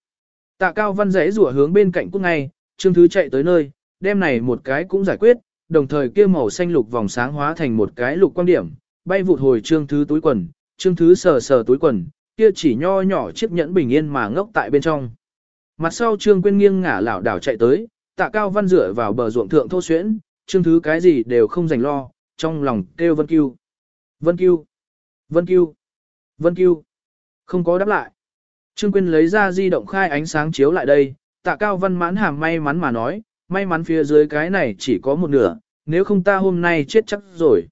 Tạ cao văn rẽ rủa hướng bên cạnh cút ngay, trương thứ chạy tới nơi, đem này một cái cũng giải quyết, đồng thời kia màu xanh lục vòng sáng hóa thành một cái lục quan điểm, bay vụt hồi trương thứ túi quần, trương thứ sờ sờ túi quần, kia chỉ nho nhỏ chiếc nhẫn bình yên mà ngốc tại bên trong. Mặt sau trương Quyên nghiêng ngả lảo đảo chạy tới, tạ cao văn dựa vào bờ ruộng thượng thô xuyễn, trương thứ cái gì đều không dành lo, trong lòng kêu vân kiêu. Vân kiêu. Vân Cưu, Vân Cưu, Không có đáp lại. Trương Quyên lấy ra di động khai ánh sáng chiếu lại đây, tạ cao văn mãn hàm may mắn mà nói, may mắn phía dưới cái này chỉ có một nửa, nếu không ta hôm nay chết chắc rồi.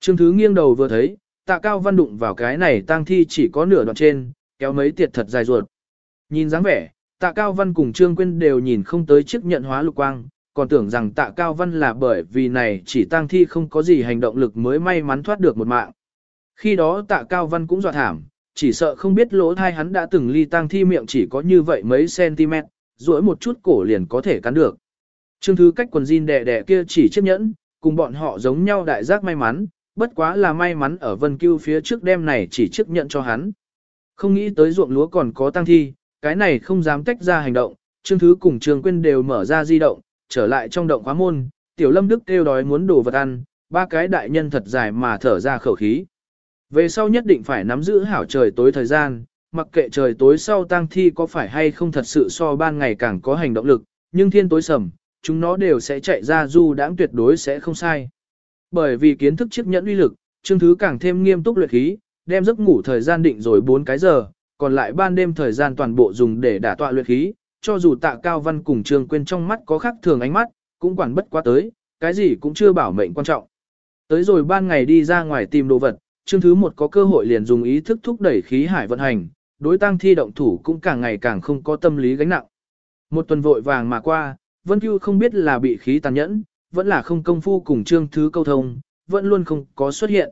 Trương Thứ nghiêng đầu vừa thấy, tạ cao văn đụng vào cái này tang thi chỉ có nửa đoạn trên, kéo mấy tiệt thật dài ruột. Nhìn dáng vẻ, tạ cao văn cùng Trương Quyên đều nhìn không tới chiếc nhận hóa lục quang, còn tưởng rằng tạ cao văn là bởi vì này chỉ tang thi không có gì hành động lực mới may mắn thoát được một mạng. Khi đó tạ cao văn cũng dọa thảm, chỉ sợ không biết lỗ thai hắn đã từng ly tang thi miệng chỉ có như vậy mấy cm, duỗi một chút cổ liền có thể cắn được. Trương thứ cách quần jean đẻ đẻ kia chỉ chấp nhẫn, cùng bọn họ giống nhau đại giác may mắn, bất quá là may mắn ở vân cưu phía trước đêm này chỉ chấp nhận cho hắn. Không nghĩ tới ruộng lúa còn có tăng thi, cái này không dám tách ra hành động, Trương Thứ cùng Trương Quyên đều mở ra di động, trở lại trong động khóa môn, Tiểu Lâm Đức kêu đói muốn đồ vật ăn, ba cái đại nhân thật dài mà thở ra khẩu khí. Về sau nhất định phải nắm giữ hảo trời tối thời gian, mặc kệ trời tối sau tang thi có phải hay không thật sự so ban ngày càng có hành động lực, nhưng thiên tối sầm, chúng nó đều sẽ chạy ra du đãng tuyệt đối sẽ không sai. Bởi vì kiến thức chiếc nhẫn uy lực, chương Thứ càng thêm nghiêm túc luyện khí, đem giấc ngủ thời gian định rồi 4 cái giờ, còn lại ban đêm thời gian toàn bộ dùng để đả tọa luyện khí, cho dù tạ cao văn cùng Trương Quyên trong mắt có khác thường ánh mắt, cũng quản bất quá tới, cái gì cũng chưa bảo mệnh quan trọng. Tới rồi ban ngày đi ra ngoài tìm đồ vật, Trương Thứ một có cơ hội liền dùng ý thức thúc đẩy khí hải vận hành, đối tăng thi động thủ cũng càng ngày càng không có tâm lý gánh nặng. Một tuần vội vàng mà qua, Vân Cưu không biết là bị khí tàn nhẫn, vẫn là không công phu cùng Trương Thứ câu thông, vẫn luôn không có xuất hiện.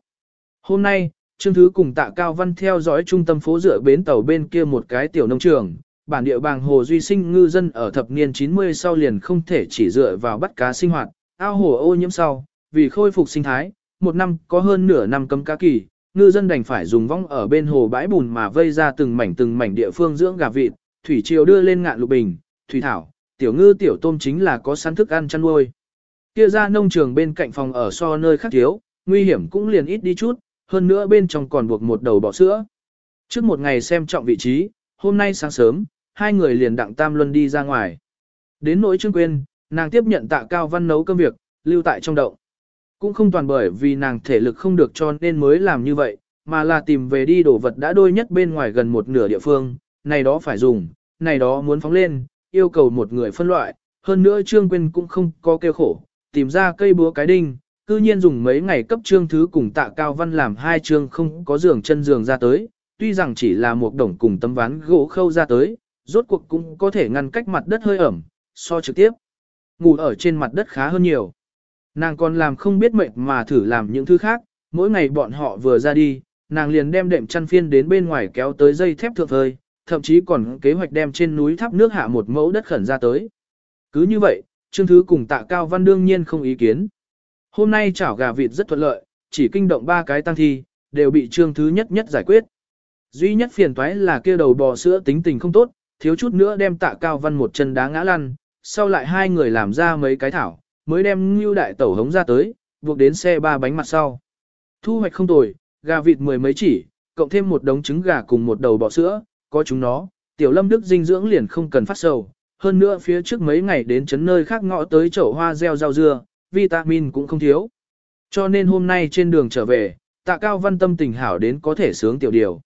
Hôm nay, Trương Thứ cùng Tạ Cao Văn theo dõi trung tâm phố rửa bến tàu bên kia một cái tiểu nông trường, bản địa bàng hồ duy sinh ngư dân ở thập niên 90 sau liền không thể chỉ dựa vào bắt cá sinh hoạt, ao hồ ô nhiễm sau, vì khôi phục sinh thái, một năm có hơn nửa năm cấm cá kỳ, ngư dân đành phải dùng vong ở bên hồ bãi bùn mà vây ra từng mảnh từng mảnh địa phương dưỡng gà vịt, thủy triều đưa lên ngạn lục bình, thủy thảo, tiểu ngư tiểu tôm chính là có sẵn thức ăn chăn nuôi. Kia ra nông trường bên cạnh phòng ở so nơi khác thiếu, nguy hiểm cũng liền ít đi chút, hơn nữa bên trong còn buộc một đầu bọ sữa. Trước một ngày xem trọng vị trí, hôm nay sáng sớm, hai người liền đặng tam luân đi ra ngoài. Đến nỗi trương quyên, nàng tiếp nhận tạ cao văn nấu cơm việc, lưu tại trong động. Cũng không toàn bởi vì nàng thể lực không được cho nên mới làm như vậy, mà là tìm về đi đồ vật đã đôi nhất bên ngoài gần một nửa địa phương, này đó phải dùng, này đó muốn phóng lên, yêu cầu một người phân loại, hơn nữa Trương Quyên cũng không có kêu khổ, tìm ra cây búa cái đinh, cư nhiên dùng mấy ngày cấp Trương Thứ cùng tạ cao văn làm hai trương không có giường chân giường ra tới, tuy rằng chỉ là một đồng cùng tấm ván gỗ khâu ra tới, rốt cuộc cũng có thể ngăn cách mặt đất hơi ẩm, so trực tiếp. Ngủ ở trên mặt đất khá hơn nhiều. Nàng còn làm không biết mệt mà thử làm những thứ khác, mỗi ngày bọn họ vừa ra đi, nàng liền đem đệm chăn phiên đến bên ngoài kéo tới dây thép thượng phơi, thậm chí còn kế hoạch đem trên núi tháp nước hạ một mẫu đất khẩn ra tới. Cứ như vậy, Trương Thứ cùng tạ cao văn đương nhiên không ý kiến. Hôm nay chảo gà vịt rất thuận lợi, chỉ kinh động ba cái tăng thi, đều bị Trương Thứ nhất nhất giải quyết. Duy nhất phiền toái là kia đầu bò sữa tính tình không tốt, thiếu chút nữa đem tạ cao văn một chân đá ngã lăn, sau lại hai người làm ra mấy cái thảo, mới đem ngưu đại tẩu hống ra tới, buộc đến xe ba bánh mặt sau. Thu hoạch không tồi, gà vịt mười mấy chỉ, cộng thêm một đống trứng gà cùng một đầu bò sữa, có chúng nó, tiểu lâm đức dinh dưỡng liền không cần phát sầu. Hơn nữa phía trước mấy ngày đến chấn nơi khác ngõ tới chậu hoa gieo rau dưa, vitamin cũng không thiếu. Cho nên hôm nay trên đường trở về, tạ cao văn tâm tình hảo đến có thể sướng tiểu điều.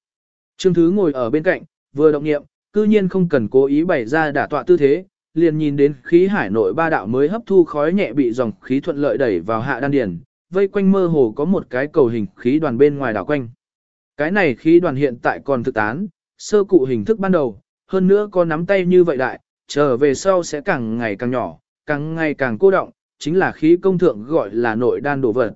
Trương Thứ ngồi ở bên cạnh, vừa động nghiệm, cư nhiên không cần cố ý bày ra đả tọa tư thế, liền nhìn đến khí hải nội ba đạo mới hấp thu khói nhẹ bị dòng khí thuận lợi đẩy vào hạ đan điền, vây quanh mơ hồ có một cái cầu hình khí đoàn bên ngoài đảo quanh. Cái này khí đoàn hiện tại còn thực tán, sơ cụ hình thức ban đầu, hơn nữa có nắm tay như vậy đại, trở về sau sẽ càng ngày càng nhỏ, càng ngày càng cô động, chính là khí công thượng gọi là nội đan đổ vật.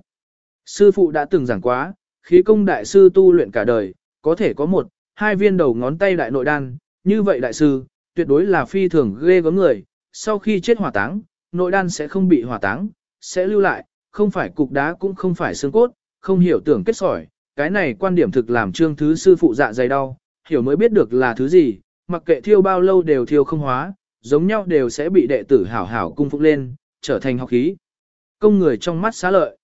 Sư phụ đã từng giảng quá, khí công đại sư tu luyện cả đời, có thể có một, hai viên đầu ngón tay đại nội đan, như vậy đại sư, tuyệt đối là phi thường ghê gớm người, sau khi chết hỏa táng, nội đan sẽ không bị hỏa táng, sẽ lưu lại, không phải cục đá cũng không phải xương cốt, không hiểu tưởng kết sỏi, cái này quan điểm thực làm trương thứ sư phụ dạ dày đau, hiểu mới biết được là thứ gì, mặc kệ thiêu bao lâu đều thiêu không hóa, giống nhau đều sẽ bị đệ tử hảo hảo cung phục lên, trở thành học khí. Công người trong mắt xá lợi.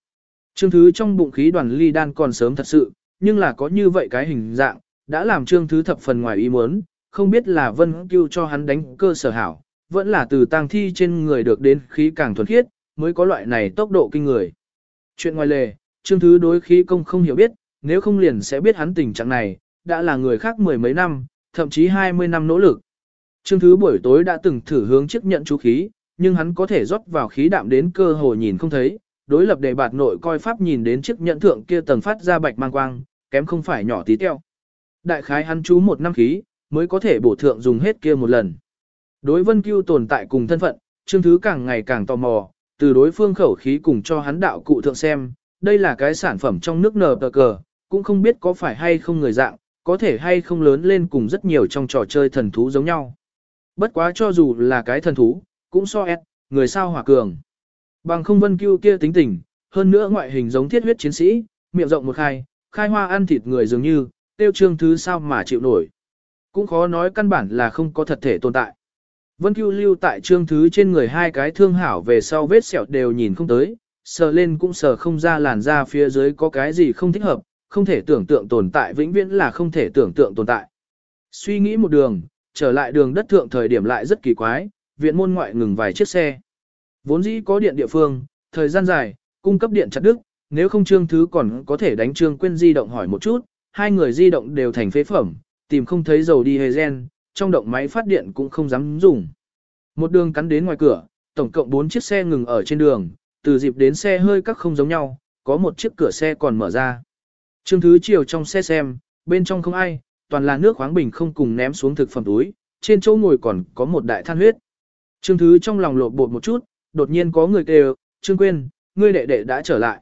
Trương thứ trong bụng khí đoàn ly đan còn sớm thật sự, nhưng là có như vậy cái hình dạng, đã làm trương thứ thập phần ngoài ý muốn, không biết là vân Cưu cho hắn đánh cơ sở hảo, vẫn là từ tang thi trên người được đến khí càng thuần khiết, mới có loại này tốc độ kinh người. Chuyện ngoài lề, trương thứ đối khí công không hiểu biết, nếu không liền sẽ biết hắn tình trạng này, đã là người khác mười mấy năm, thậm chí hai mươi năm nỗ lực. Trương thứ buổi tối đã từng thử hướng chiếc nhận chú khí, nhưng hắn có thể rót vào khí đạm đến cơ hồ nhìn không thấy, đối lập đề bạt nội coi pháp nhìn đến chiếc nhận thượng kia tầng phát ra bạch mang quang, kém không phải nhỏ tí teo. Đại khái hắn chú một năm khí, mới có thể bổ thượng dùng hết kia một lần. Đối vân cưu tồn tại cùng thân phận, Trương Thứ càng ngày càng tò mò, từ đối phương khẩu khí cùng cho hắn đạo cụ thượng xem, đây là cái sản phẩm trong nước nở tờ cờ, cũng không biết có phải hay không người dạng, có thể hay không lớn lên cùng rất nhiều trong trò chơi thần thú giống nhau. Bất quá cho dù là cái thần thú, cũng so ép, người sao hỏa cường. Bằng không vân cưu kia tính tình, hơn nữa ngoại hình giống thiết huyết chiến sĩ, miệng rộng một khai, khai hoa ăn thịt người dường như, tiêu trương thứ sao mà chịu nổi. Cũng khó nói căn bản là không có thật thể tồn tại. Vân Cưu lưu tại trương thứ trên người hai cái thương hảo về sau vết sẹo đều nhìn không tới, sờ lên cũng sờ không ra làn da phía dưới có cái gì không thích hợp, không thể tưởng tượng tồn tại vĩnh viễn là không thể tưởng tượng tồn tại. Suy nghĩ một đường, trở lại đường đất thượng thời điểm lại rất kỳ quái, viện môn ngoại ngừng vài chiếc xe. Vốn dĩ có điện địa phương, thời gian dài, cung cấp điện chặt đức, nếu không trương thứ còn có thể đánh trương quên di động hỏi một chút, hai người di động đều thành phế phẩm, tìm không thấy dầu đi hề gen, trong động máy phát điện cũng không dám dùng. Một đường cắn đến ngoài cửa, tổng cộng 4 chiếc xe ngừng ở trên đường, từ dịp đến xe hơi các không giống nhau, có một chiếc cửa xe còn mở ra. Trương Thứ chiều trong xe xem, bên trong không ai, toàn là nước khoáng bình không cùng ném xuống thực phẩm túi, trên chỗ ngồi còn có một đại than huyết. Trương Thứ trong lòng lột bột một chút, đột nhiên có người kêu, Trương Quyên, ngươi đệ đệ đã trở lại.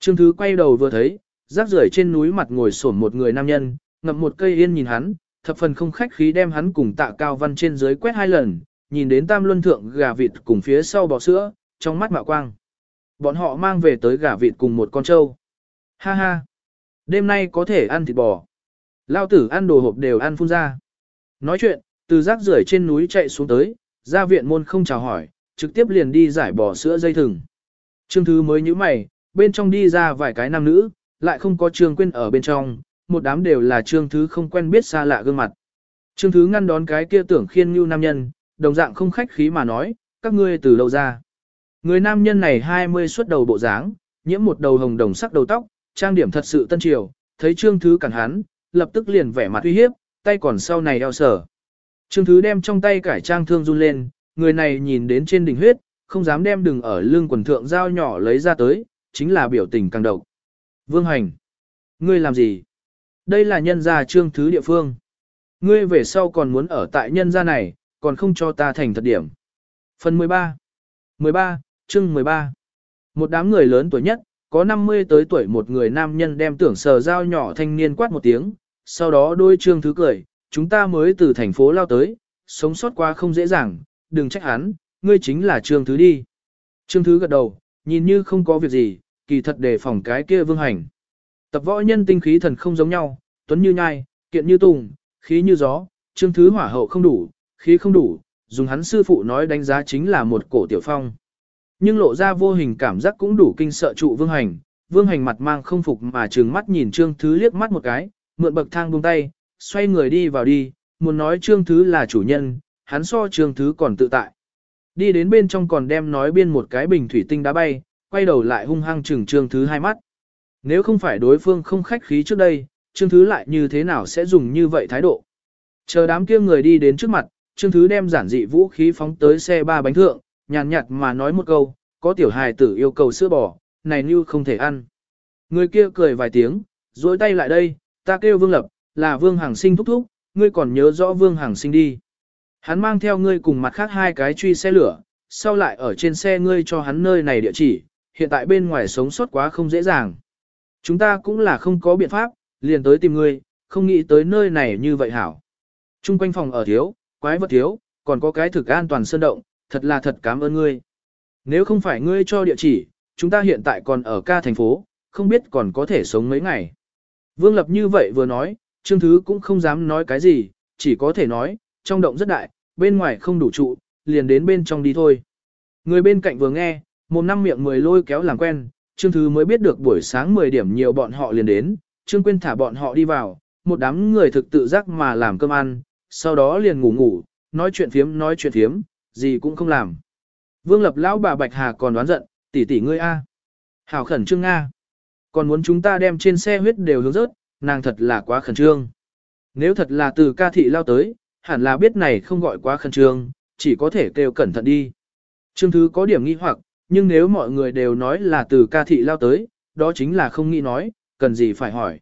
Trương Thứ quay đầu vừa thấy, rác rưởi trên núi mặt ngồi sổn một người nam nhân, ngậm một cây yên nhìn hắn, thập phần không khách khí đem hắn cùng tạ cao văn trên dưới quét hai lần, nhìn đến tam luân thượng gà vịt cùng phía sau bò sữa, trong mắt mạo quang. Bọn họ mang về tới gà vịt cùng một con trâu. Ha ha! Đêm nay có thể ăn thịt bò. Lao tử ăn đồ hộp đều ăn phun ra. Nói chuyện, từ rác rưởi trên núi chạy xuống tới, ra viện môn không chào hỏi, trực tiếp liền đi giải bò sữa dây thừng. Trương Thứ mới như mày, bên trong đi ra vài cái nam nữ, lại không có Trương Quyên ở bên trong, một đám đều là Trương Thứ không quen biết xa lạ gương mặt. Trương Thứ ngăn đón cái kia tưởng khiên như nam nhân, đồng dạng không khách khí mà nói, các ngươi từ đâu ra. Người nam nhân này 20 xuất đầu bộ dáng, nhiễm một đầu hồng đồng sắc đầu tóc, trang điểm thật sự tân triều, thấy Trương Thứ cản hắn, lập tức liền vẻ mặt uy hiếp, tay còn sau này eo sở. Trương Thứ đem trong tay cải trang thương run lên, người này nhìn đến trên đỉnh huyết, không dám đem đừng ở lưng quần thượng dao nhỏ lấy ra tới, chính là biểu tình càng độc. Vương Hành, ngươi làm gì? Đây là nhân gia Trương Thứ địa phương. Ngươi về sau còn muốn ở tại nhân gia này, còn không cho ta thành thật điểm. Phần 13 13, chương 13 Một đám người lớn tuổi nhất, có 50 tới tuổi một người nam nhân đem tưởng sờ dao nhỏ thanh niên quát một tiếng, sau đó đôi trương thứ cười, chúng ta mới từ thành phố lao tới, sống sót qua không dễ dàng, đừng trách hắn, ngươi chính là trương thứ đi. Trương thứ gật đầu, nhìn như không có việc gì, kỳ thật đề phòng cái kia vương hành. Tập võ nhân tinh khí thần không giống nhau, tuấn như nhai, kiện như tùng, khí như gió, trương thứ hỏa hậu không đủ, khí không đủ, dùng hắn sư phụ nói đánh giá chính là một cổ tiểu phong. Nhưng lộ ra vô hình cảm giác cũng đủ kinh sợ trụ vương hành, vương hành mặt mang không phục mà trừng mắt nhìn trương thứ liếc mắt một cái, mượn bậc thang buông tay, xoay người đi vào đi, muốn nói Trương Thứ là chủ nhân, hắn so Trương Thứ còn tự tại. Đi đến bên trong còn đem nói biên một cái bình thủy tinh đá bay, quay đầu lại hung hăng trừng Trương Thứ hai mắt. Nếu không phải đối phương không khách khí trước đây, Trương Thứ lại như thế nào sẽ dùng như vậy thái độ. Chờ đám kia người đi đến trước mặt, Trương Thứ đem giản dị vũ khí phóng tới xe ba bánh thượng, nhàn nhạt mà nói một câu, có tiểu hài tử yêu cầu sữa bò, này như không thể ăn. Người kia cười vài tiếng, dối tay lại đây, ta kêu Vương Lập, là Vương hàng Sinh thúc thúc, ngươi còn nhớ rõ Vương hàng Sinh đi. Hắn mang theo ngươi cùng mặt khác hai cái truy xe lửa, sau lại ở trên xe ngươi cho hắn nơi này địa chỉ, hiện tại bên ngoài sống sót quá không dễ dàng. Chúng ta cũng là không có biện pháp, liền tới tìm ngươi, không nghĩ tới nơi này như vậy hảo. Trung quanh phòng ở thiếu, quái vật thiếu, còn có cái thực an toàn sơn động, thật là thật cảm ơn ngươi. Nếu không phải ngươi cho địa chỉ, chúng ta hiện tại còn ở ca thành phố, không biết còn có thể sống mấy ngày. Vương Lập như vậy vừa nói, Trương Thứ cũng không dám nói cái gì, chỉ có thể nói, trong động rất đại, bên ngoài không đủ trụ, liền đến bên trong đi thôi. Người bên cạnh vừa nghe, một năm miệng mười lôi kéo làm quen, Trương Thứ mới biết được buổi sáng 10 điểm nhiều bọn họ liền đến, Trương Quyên thả bọn họ đi vào, một đám người thực tự giác mà làm cơm ăn, sau đó liền ngủ ngủ, nói chuyện phiếm nói chuyện phiếm, gì cũng không làm. Vương Lập lão bà Bạch Hà còn đoán giận, tỷ tỷ ngươi a, Hảo khẩn trương a, Còn muốn chúng ta đem trên xe huyết đều hướng rớt, nàng thật là quá khẩn trương. Nếu thật là từ ca thị lao tới, hẳn là biết này không gọi quá khẩn trương, chỉ có thể kêu cẩn thận đi. Trương Thứ có điểm nghi hoặc, nhưng nếu mọi người đều nói là từ ca thị lao tới, đó chính là không nghĩ nói, cần gì phải hỏi.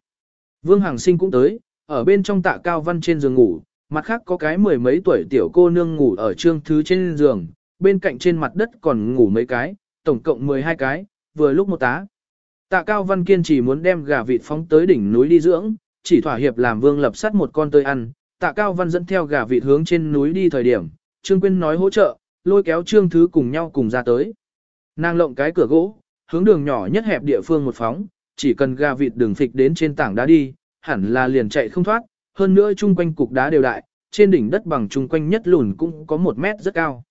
Vương Hằng Sinh cũng tới, ở bên trong tạ cao văn trên giường ngủ, mặt khác có cái mười mấy tuổi tiểu cô nương ngủ ở trương thứ trên giường, bên cạnh trên mặt đất còn ngủ mấy cái, tổng cộng 12 cái, vừa lúc một tá. Tạ Cao Văn kiên trì muốn đem gà vịt phóng tới đỉnh núi đi dưỡng, chỉ thỏa hiệp làm vương lập sắt một con tơi ăn. Tạ Cao Văn dẫn theo gà vịt hướng trên núi đi thời điểm, Trương Quyên nói hỗ trợ, lôi kéo Trương Thứ cùng nhau cùng ra tới. Nàng lộng cái cửa gỗ, hướng đường nhỏ nhất hẹp địa phương một phóng, chỉ cần gà vịt đường phịch đến trên tảng đá đi, hẳn là liền chạy không thoát, hơn nữa chung quanh cục đá đều đại, trên đỉnh đất bằng chung quanh nhất lùn cũng có một mét rất cao.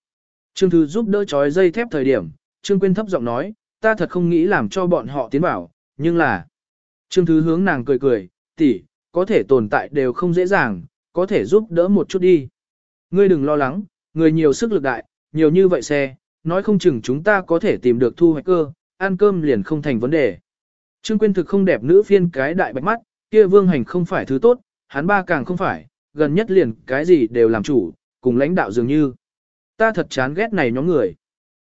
Trương Thư giúp đỡ trói dây thép thời điểm, Trương Quyên thấp giọng nói, ta thật không nghĩ làm cho bọn họ tiến vào, nhưng là... Trương Thư hướng nàng cười cười, tỷ, có thể tồn tại đều không dễ dàng, có thể giúp đỡ một chút đi. Ngươi đừng lo lắng, người nhiều sức lực đại, nhiều như vậy xe, nói không chừng chúng ta có thể tìm được thu hoạch cơ, ăn cơm liền không thành vấn đề. Trương Quyên thực không đẹp nữ phiên cái đại bạch mắt, kia vương hành không phải thứ tốt, hắn ba càng không phải, gần nhất liền cái gì đều làm chủ, cùng lãnh đạo dường như. Ta thật chán ghét này nhóm người.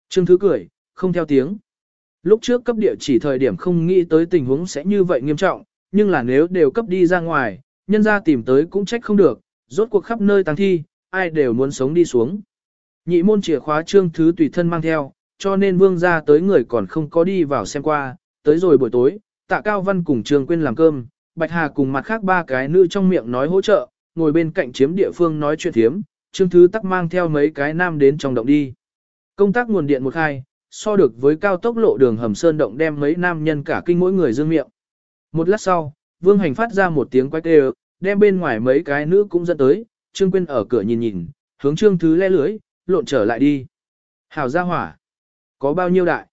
Trương Thứ cười, không theo tiếng. Lúc trước cấp địa chỉ thời điểm không nghĩ tới tình huống sẽ như vậy nghiêm trọng, nhưng là nếu đều cấp đi ra ngoài, nhân ra tìm tới cũng trách không được, rốt cuộc khắp nơi tăng thi, ai đều muốn sống đi xuống. Nhị môn chìa khóa Trương Thứ tùy thân mang theo, cho nên vương ra tới người còn không có đi vào xem qua, tới rồi buổi tối, tạ Cao Văn cùng Trương Quyên làm cơm, Bạch Hà cùng mặt khác ba cái nữ trong miệng nói hỗ trợ, ngồi bên cạnh chiếm địa phương nói chuyện thiếm, Trương Thứ Tắc mang theo mấy cái nam đến trong động đi. Công tác nguồn điện một hai, so được với cao tốc lộ đường hầm sơn động đem mấy nam nhân cả kinh mỗi người dương miệng. Một lát sau, Vương Hành phát ra một tiếng quái kêu, đem bên ngoài mấy cái nữ cũng dẫn tới, Trương Quyên ở cửa nhìn nhìn, hướng Trương Thứ le lưới, lộn trở lại đi. Hảo ra hỏa. Có bao nhiêu đại?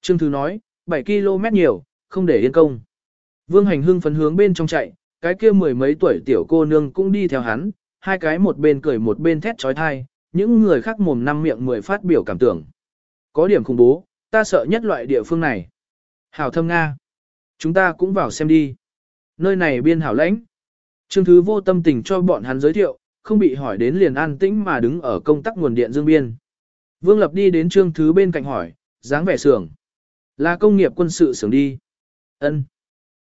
Trương Thứ nói, 7 km nhiều, không để yên công. Vương Hành hưng phấn hướng bên trong chạy, cái kia mười mấy tuổi tiểu cô nương cũng đi theo hắn, hai cái một bên cười một bên thét trói thai, những người khác mồm năm miệng mười phát biểu cảm tưởng. Có điểm khủng bố, ta sợ nhất loại địa phương này. Hảo thâm Nga. Chúng ta cũng vào xem đi. Nơi này biên hảo lãnh. Trương Thứ vô tâm tình cho bọn hắn giới thiệu, không bị hỏi đến liền an tĩnh mà đứng ở công tắc nguồn điện dương biên. Vương Lập đi đến Trương Thứ bên cạnh hỏi, dáng vẻ xưởng. Là công nghiệp quân sự xưởng đi. ân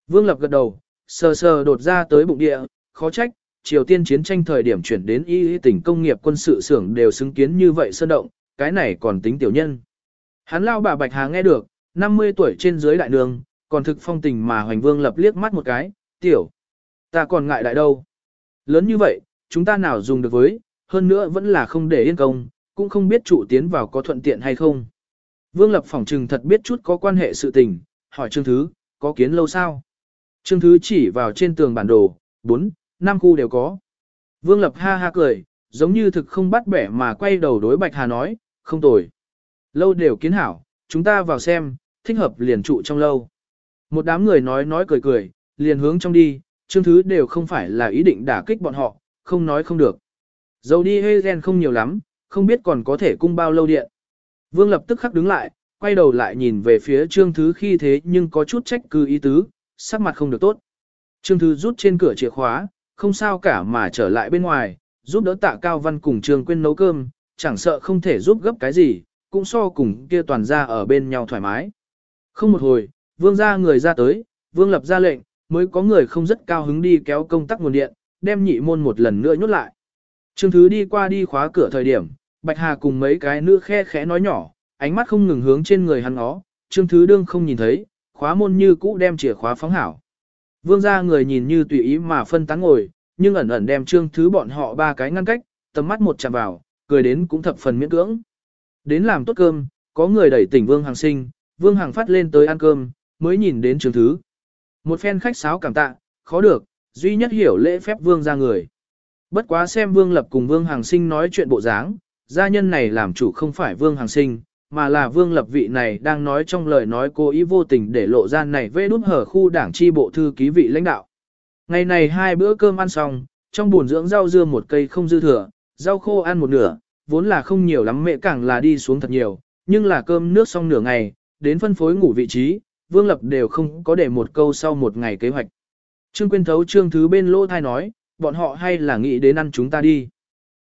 Vương Lập gật đầu, sờ sờ đột ra tới bụng địa, khó trách, Triều Tiên chiến tranh thời điểm chuyển đến y tỉnh công nghiệp quân sự xưởng đều xứng kiến như vậy sơn động, cái này còn tính tiểu nhân. Hắn lao bà Bạch Hà nghe được, 50 tuổi trên dưới đại đường, còn thực phong tình mà Hoành Vương lập liếc mắt một cái, tiểu. Ta còn ngại đại đâu. Lớn như vậy, chúng ta nào dùng được với, hơn nữa vẫn là không để yên công, cũng không biết chủ tiến vào có thuận tiện hay không. Vương lập phỏng trừng thật biết chút có quan hệ sự tình, hỏi Trương Thứ, có kiến lâu sao? Trương Thứ chỉ vào trên tường bản đồ, 4, 5 khu đều có. Vương Lập ha ha cười, giống như thực không bắt bẻ mà quay đầu đối Bạch Hà nói, không tồi. Lâu đều kiến hảo, chúng ta vào xem, thích hợp liền trụ trong lâu. Một đám người nói nói cười cười, liền hướng trong đi, trương thứ đều không phải là ý định đả kích bọn họ, không nói không được. Dầu đi hơi gen không nhiều lắm, không biết còn có thể cung bao lâu điện. Vương lập tức khắc đứng lại, quay đầu lại nhìn về phía trương thứ khi thế nhưng có chút trách cứ ý tứ, sắc mặt không được tốt. Trương thứ rút trên cửa chìa khóa, không sao cả mà trở lại bên ngoài, giúp đỡ tạ cao văn cùng trương quên nấu cơm, chẳng sợ không thể giúp gấp cái gì, cũng so cùng kia toàn ra ở bên nhau thoải mái. Không một hồi, vương ra người ra tới, vương lập ra lệnh, mới có người không rất cao hứng đi kéo công tắc nguồn điện, đem nhị môn một lần nữa nhốt lại. Trương Thứ đi qua đi khóa cửa thời điểm, Bạch Hà cùng mấy cái nữ khe khẽ nói nhỏ, ánh mắt không ngừng hướng trên người hắn ó, Trương Thứ đương không nhìn thấy, khóa môn như cũ đem chìa khóa phóng hảo. Vương gia người nhìn như tùy ý mà phân tán ngồi, nhưng ẩn ẩn đem Trương Thứ bọn họ ba cái ngăn cách, tầm mắt một chạm vào, cười đến cũng thập phần miễn cưỡng. Đến làm tốt cơm, có người đẩy tỉnh Vương Hàng Sinh, Vương Hàng phát lên tới ăn cơm, mới nhìn đến Trương Thứ. Một phen khách sáo cảm tạ, khó được, duy nhất hiểu lễ phép Vương ra người. Bất quá xem Vương Lập cùng Vương Hàng Sinh nói chuyện bộ dáng, gia nhân này làm chủ không phải Vương Hàng Sinh, mà là Vương Lập vị này đang nói trong lời nói cố ý vô tình để lộ ra này vê đút hở khu đảng chi bộ thư ký vị lãnh đạo. Ngày này hai bữa cơm ăn xong, trong buồn dưỡng rau dưa một cây không dư thừa, rau khô ăn một nửa, vốn là không nhiều lắm mẹ càng là đi xuống thật nhiều, nhưng là cơm nước xong nửa ngày, đến phân phối ngủ vị trí, Vương Lập đều không có để một câu sau một ngày kế hoạch. Trương Quyên thấu trương thứ bên lỗ thai nói, bọn họ hay là nghĩ đến ăn chúng ta đi.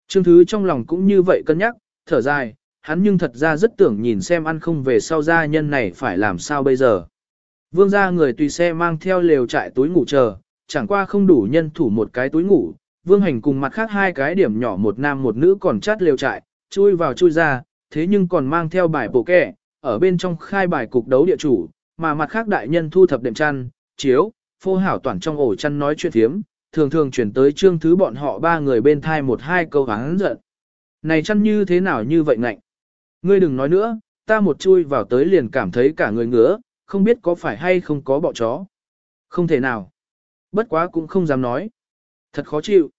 Trương Thứ trong lòng cũng như vậy cân nhắc, thở dài, hắn nhưng thật ra rất tưởng nhìn xem ăn không về sau gia nhân này phải làm sao bây giờ. Vương gia người tùy xe mang theo lều trại túi ngủ chờ, chẳng qua không đủ nhân thủ một cái túi ngủ, vương hành cùng mặt khác hai cái điểm nhỏ một nam một nữ còn chát lều trại, chui vào chui ra, thế nhưng còn mang theo bài bộ kẻ, ở bên trong khai bài cục đấu địa chủ, mà mặt khác đại nhân thu thập đệm chăn, chiếu, phô hảo toàn trong ổ chăn nói chuyện thiếm, thường thường chuyển tới trương thứ bọn họ ba người bên thai một hai câu hắn giận. Này chăn như thế nào như vậy ngạnh? Ngươi đừng nói nữa, ta một chui vào tới liền cảm thấy cả người ngứa, không biết có phải hay không có bọ chó. Không thể nào. Bất quá cũng không dám nói. Thật khó chịu.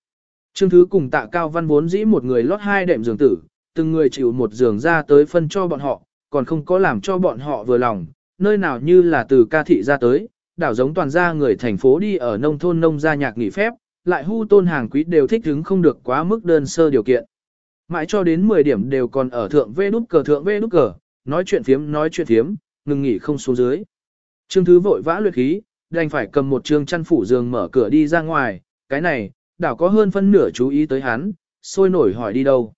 Trương Thứ cùng tạ cao văn vốn dĩ một người lót hai đệm giường tử, từng người chịu một giường ra tới phân cho bọn họ, còn không có làm cho bọn họ vừa lòng, nơi nào như là từ ca thị ra tới, đảo giống toàn gia người thành phố đi ở nông thôn nông gia nhạc nghỉ phép, lại hu tôn hàng quý đều thích hứng không được quá mức đơn sơ điều kiện. Mãi cho đến 10 điểm đều còn ở thượng vê nút cờ thượng vê nút cờ, nói chuyện phiếm nói chuyện phiếm, ngừng nghỉ không xuống dưới. Trương Thứ vội vã luyện khí, đành phải cầm một trường chăn phủ giường mở cửa đi ra ngoài, cái này, đảo có hơn phân nửa chú ý tới hắn, sôi nổi hỏi đi đâu.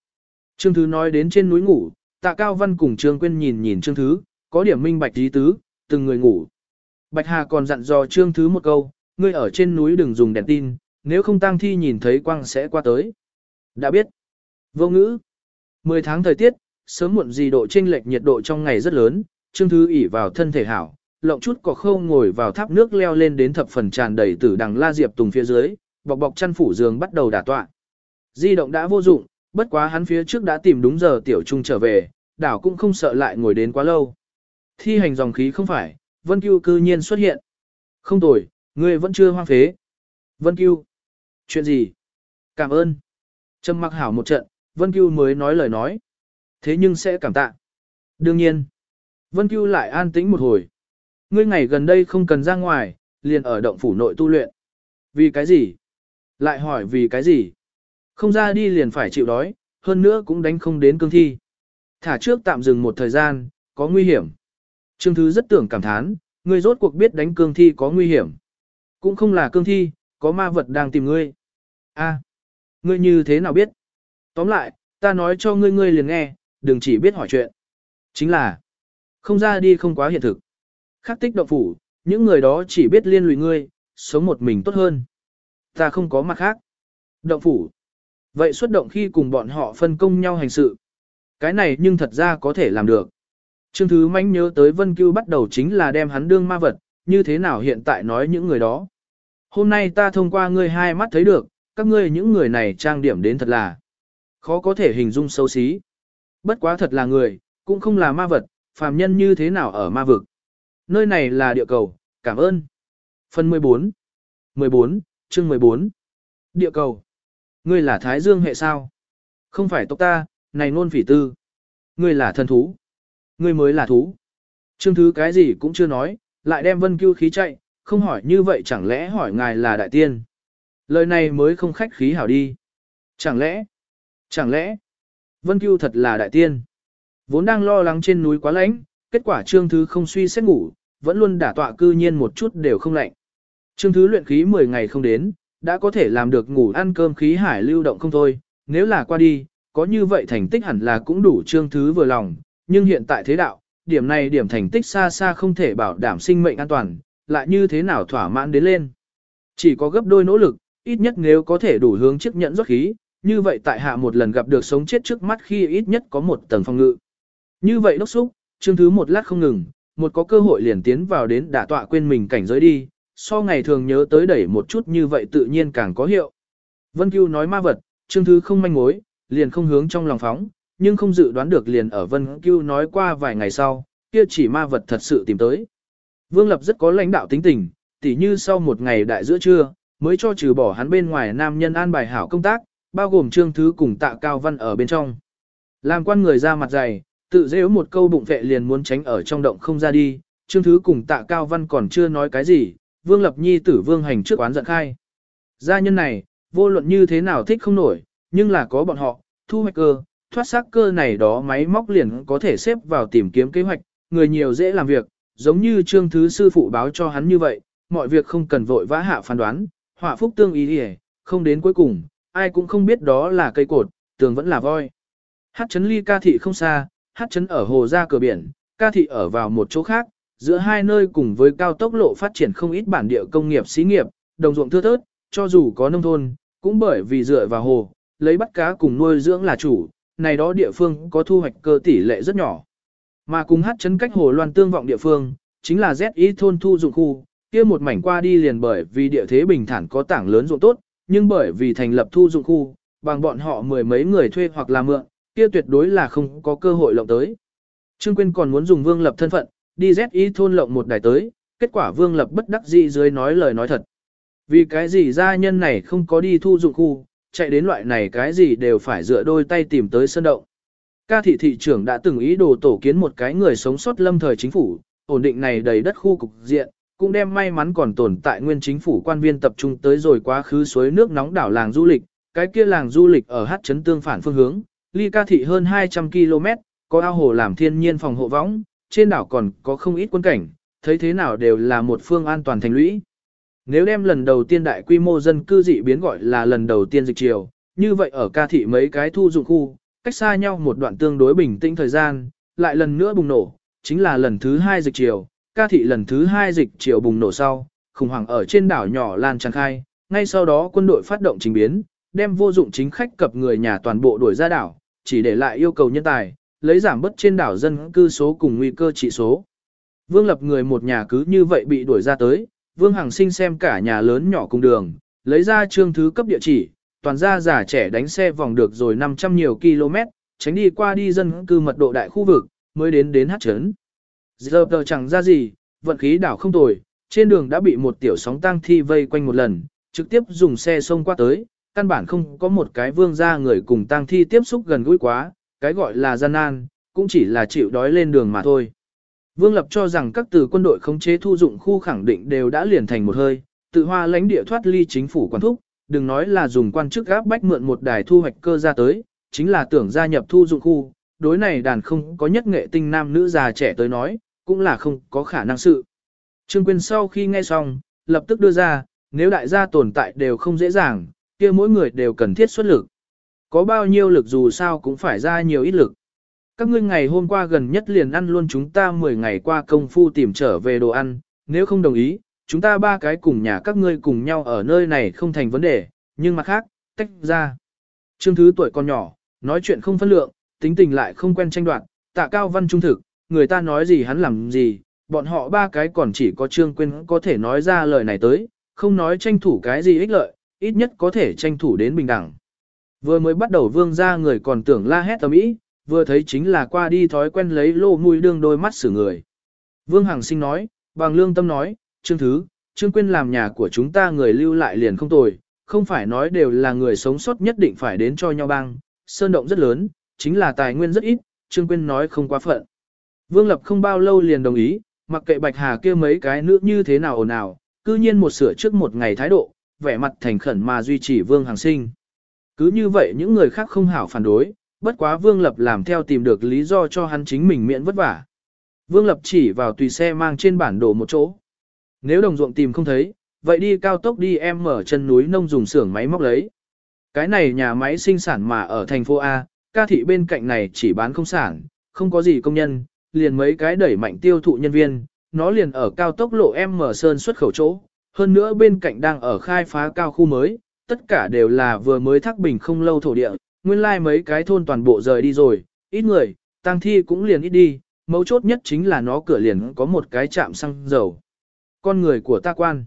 Trương Thứ nói đến trên núi ngủ, tạ Cao Văn cùng Trương Quyên nhìn nhìn Trương Thứ, có điểm minh bạch ý tứ, từng người ngủ. Bạch Hà còn dặn dò Trương Thứ một câu, ngươi ở trên núi đừng dùng đèn tin, nếu không tang thi nhìn thấy quang sẽ qua tới. Đã biết. Vô ngữ. 10 tháng thời tiết, sớm muộn gì độ chênh lệch nhiệt độ trong ngày rất lớn, Trương Thứ ỉ vào thân thể hảo, lộng chút cỏ khâu ngồi vào tháp nước leo lên đến thập phần tràn đầy tử đằng la diệp tùng phía dưới, bọc bọc chăn phủ giường bắt đầu đả tọa. Di động đã vô dụng, bất quá hắn phía trước đã tìm đúng giờ tiểu trung trở về, đảo cũng không sợ lại ngồi đến quá lâu. Thi hành dòng khí không phải, Vân Cưu cư nhiên xuất hiện. Không tồi, ngươi vẫn chưa hoang phế. Vân Cưu. Chuyện gì? Cảm ơn. Trầm mặc hảo một trận, Vân Cưu mới nói lời nói. Thế nhưng sẽ cảm tạ. Đương nhiên. Vân Cưu lại an tĩnh một hồi. Ngươi ngày gần đây không cần ra ngoài, liền ở động phủ nội tu luyện. Vì cái gì? Lại hỏi vì cái gì? Không ra đi liền phải chịu đói, hơn nữa cũng đánh không đến cương thi. Thả trước tạm dừng một thời gian, có nguy hiểm. Trương Thứ rất tưởng cảm thán, ngươi rốt cuộc biết đánh cương thi có nguy hiểm. Cũng không là cương thi, có ma vật đang tìm ngươi. A, ngươi như thế nào biết? Tóm lại, ta nói cho ngươi ngươi liền nghe, đừng chỉ biết hỏi chuyện. Chính là, không ra đi không quá hiện thực. Khắc tích động phủ, những người đó chỉ biết liên lụy ngươi, sống một mình tốt hơn. Ta không có mặt khác. Động phủ. Vậy xuất động khi cùng bọn họ phân công nhau hành sự. Cái này nhưng thật ra có thể làm được. Trương Thứ Mánh nhớ tới Vân Cưu bắt đầu chính là đem hắn đương ma vật, như thế nào hiện tại nói những người đó. Hôm nay ta thông qua ngươi hai mắt thấy được, các ngươi những người này trang điểm đến thật là khó có thể hình dung xấu xí. Bất quá thật là người, cũng không là ma vật, phàm nhân như thế nào ở ma vực. Nơi này là địa cầu, cảm ơn. Phần 14 14, chương 14 Địa cầu Ngươi là Thái Dương hệ sao? Không phải tộc ta, này nôn phỉ tư. Ngươi là thần thú. Ngươi mới là thú. Trương Thứ cái gì cũng chưa nói, lại đem Vân Cưu khí chạy, không hỏi như vậy chẳng lẽ hỏi ngài là đại tiên. Lời này mới không khách khí hảo đi. Chẳng lẽ, chẳng lẽ, Vân Cưu thật là đại tiên. Vốn đang lo lắng trên núi quá lạnh, kết quả trương thứ không suy xét ngủ, vẫn luôn đả tọa cư nhiên một chút đều không lạnh. Trương thứ luyện khí 10 ngày không đến, đã có thể làm được ngủ ăn cơm khí hải lưu động không thôi, nếu là qua đi, có như vậy thành tích hẳn là cũng đủ trương thứ vừa lòng, nhưng hiện tại thế đạo, điểm này điểm thành tích xa xa không thể bảo đảm sinh mệnh an toàn, lại như thế nào thỏa mãn đến lên. Chỉ có gấp đôi nỗ lực, ít nhất nếu có thể đủ hướng chiếc nhẫn rót khí, như vậy tại hạ một lần gặp được sống chết trước mắt khi ít nhất có một tầng phòng ngự. Như vậy đốc xúc, chương thứ một lát không ngừng, một có cơ hội liền tiến vào đến đả tọa quên mình cảnh giới đi, so ngày thường nhớ tới đẩy một chút như vậy tự nhiên càng có hiệu. Vân Cưu nói ma vật, chương thứ không manh mối, liền không hướng trong lòng phóng, nhưng không dự đoán được liền ở Vân Cưu nói qua vài ngày sau, kia chỉ ma vật thật sự tìm tới. Vương Lập rất có lãnh đạo tính tình, tỉ như sau một ngày đại giữa trưa, mới cho trừ bỏ hắn bên ngoài nam nhân an bài hảo công tác, bao gồm trương thứ cùng tạ cao văn ở bên trong. Làm quan người ra mặt dày, tự dễ một câu bụng vệ liền muốn tránh ở trong động không ra đi, trương thứ cùng tạ cao văn còn chưa nói cái gì, vương lập nhi tử vương hành trước quán giận khai. Gia nhân này, vô luận như thế nào thích không nổi, nhưng là có bọn họ, thu hoạch cơ, thoát xác cơ này đó máy móc liền có thể xếp vào tìm kiếm kế hoạch, người nhiều dễ làm việc, giống như trương thứ sư phụ báo cho hắn như vậy, mọi việc không cần vội vã hạ phán đoán, họa phúc tương ý hề, không đến cuối cùng, ai cũng không biết đó là cây cột, tường vẫn là voi. Hát chấn ly ca thị không xa, hát chấn ở hồ ra cửa biển, ca thị ở vào một chỗ khác, giữa hai nơi cùng với cao tốc lộ phát triển không ít bản địa công nghiệp xí nghiệp, đồng ruộng thưa thớt, cho dù có nông thôn, cũng bởi vì dựa vào hồ, lấy bắt cá cùng nuôi dưỡng là chủ, này đó địa phương có thu hoạch cơ tỷ lệ rất nhỏ. Mà cùng hát chấn cách hồ loan tương vọng địa phương, chính là ZI thôn thu dụng khu, kia một mảnh qua đi liền bởi vì địa thế bình thản có tảng lớn ruộng tốt, nhưng bởi vì thành lập thu dụng khu, bằng bọn họ mười mấy người thuê hoặc là mượn, kia tuyệt đối là không có cơ hội lộng tới. Trương Quyên còn muốn dùng Vương Lập thân phận, đi ZI thôn lộng một đài tới, kết quả Vương Lập bất đắc dĩ dưới nói lời nói thật. Vì cái gì gia nhân này không có đi thu dụng khu, chạy đến loại này cái gì đều phải dựa đôi tay tìm tới sân động. Ca thị thị trưởng đã từng ý đồ tổ kiến một cái người sống sót lâm thời chính phủ, ổn định này đầy đất khu cục diện, cũng đem may mắn còn tồn tại nguyên chính phủ quan viên tập trung tới rồi quá khứ suối nước nóng đảo làng du lịch, cái kia làng du lịch ở hát chấn tương phản phương hướng, ly ca thị hơn 200 km, có ao hồ làm thiên nhiên phòng hộ võng, trên đảo còn có không ít quân cảnh, thấy thế nào đều là một phương an toàn thành lũy. Nếu đem lần đầu tiên đại quy mô dân cư dị biến gọi là lần đầu tiên dịch chiều, như vậy ở ca thị mấy cái thu dụng khu, cách xa nhau một đoạn tương đối bình tĩnh thời gian, lại lần nữa bùng nổ, chính là lần thứ hai dịch chiều, ca thị lần thứ hai dịch chiều bùng nổ sau, khủng hoảng ở trên đảo nhỏ lan tràn khai, ngay sau đó quân đội phát động trình biến, đem vô dụng chính khách cập người nhà toàn bộ đuổi ra đảo, chỉ để lại yêu cầu nhân tài, lấy giảm bớt trên đảo dân cư số cùng nguy cơ trị số. Vương lập người một nhà cứ như vậy bị đuổi ra tới, Vương Hằng sinh xem cả nhà lớn nhỏ cùng đường, lấy ra trương thứ cấp địa chỉ, toàn gia già trẻ đánh xe vòng được rồi 500 nhiều km, tránh đi qua đi dân cư mật độ đại khu vực, mới đến đến hát trấn. Giờ tờ chẳng ra gì, vận khí đảo không tồi, trên đường đã bị một tiểu sóng tang thi vây quanh một lần, trực tiếp dùng xe xông qua tới, căn bản không có một cái vương gia người cùng tang thi tiếp xúc gần gũi quá, cái gọi là gian nan, cũng chỉ là chịu đói lên đường mà thôi. Vương Lập cho rằng các từ quân đội khống chế thu dụng khu khẳng định đều đã liền thành một hơi, tự hoa lãnh địa thoát ly chính phủ quản thúc, đừng nói là dùng quan chức gáp bách mượn một đài thu hoạch cơ ra tới, chính là tưởng gia nhập thu dụng khu, đối này đàn không có nhất nghệ tinh nam nữ già trẻ tới nói, cũng là không có khả năng sự. Trương Quyên sau khi nghe xong, lập tức đưa ra, nếu đại gia tồn tại đều không dễ dàng, kia mỗi người đều cần thiết xuất lực. Có bao nhiêu lực dù sao cũng phải ra nhiều ít lực. Các ngươi ngày hôm qua gần nhất liền ăn luôn chúng ta 10 ngày qua công phu tìm trở về đồ ăn, nếu không đồng ý, chúng ta ba cái cùng nhà các ngươi cùng nhau ở nơi này không thành vấn đề, nhưng mặt khác, tách ra. Trương Thứ tuổi còn nhỏ, nói chuyện không phân lượng, tính tình lại không quen tranh đoạt, tạ cao văn trung thực, người ta nói gì hắn làm gì, bọn họ ba cái còn chỉ có Trương Quyên có thể nói ra lời này tới, không nói tranh thủ cái gì ích lợi, ít nhất có thể tranh thủ đến bình đẳng. Vừa mới bắt đầu vương ra người còn tưởng la hét tầm ý, vừa thấy chính là qua đi thói quen lấy lô mùi đương đôi mắt xử người. Vương Hằng Sinh nói, bằng lương tâm nói, Trương Thứ, Trương Quyên làm nhà của chúng ta người lưu lại liền không tồi, không phải nói đều là người sống sót nhất định phải đến cho nhau băng, sơn động rất lớn, chính là tài nguyên rất ít, Trương Quyên nói không quá phận. Vương Lập không bao lâu liền đồng ý, mặc kệ Bạch Hà kia mấy cái nữa như thế nào ồn ào, cư nhiên một sửa trước một ngày thái độ, vẻ mặt thành khẩn mà duy trì Vương Hàng Sinh. Cứ như vậy những người khác không hảo phản đối, bất quá Vương Lập làm theo tìm được lý do cho hắn chính mình miễn vất vả. Vương Lập chỉ vào tùy xe mang trên bản đồ một chỗ. Nếu đồng ruộng tìm không thấy, vậy đi cao tốc đi em mở chân núi nông dùng xưởng máy móc lấy. Cái này nhà máy sinh sản mà ở thành phố A, ca thị bên cạnh này chỉ bán không sản, không có gì công nhân, liền mấy cái đẩy mạnh tiêu thụ nhân viên, nó liền ở cao tốc lộ M Sơn xuất khẩu chỗ, hơn nữa bên cạnh đang ở khai phá cao khu mới, tất cả đều là vừa mới thác bình không lâu thổ địa, nguyên lai like mấy cái thôn toàn bộ rời đi rồi, ít người, tăng thi cũng liền ít đi, mấu chốt nhất chính là nó cửa liền có một cái chạm xăng dầu. Con người của ta quan.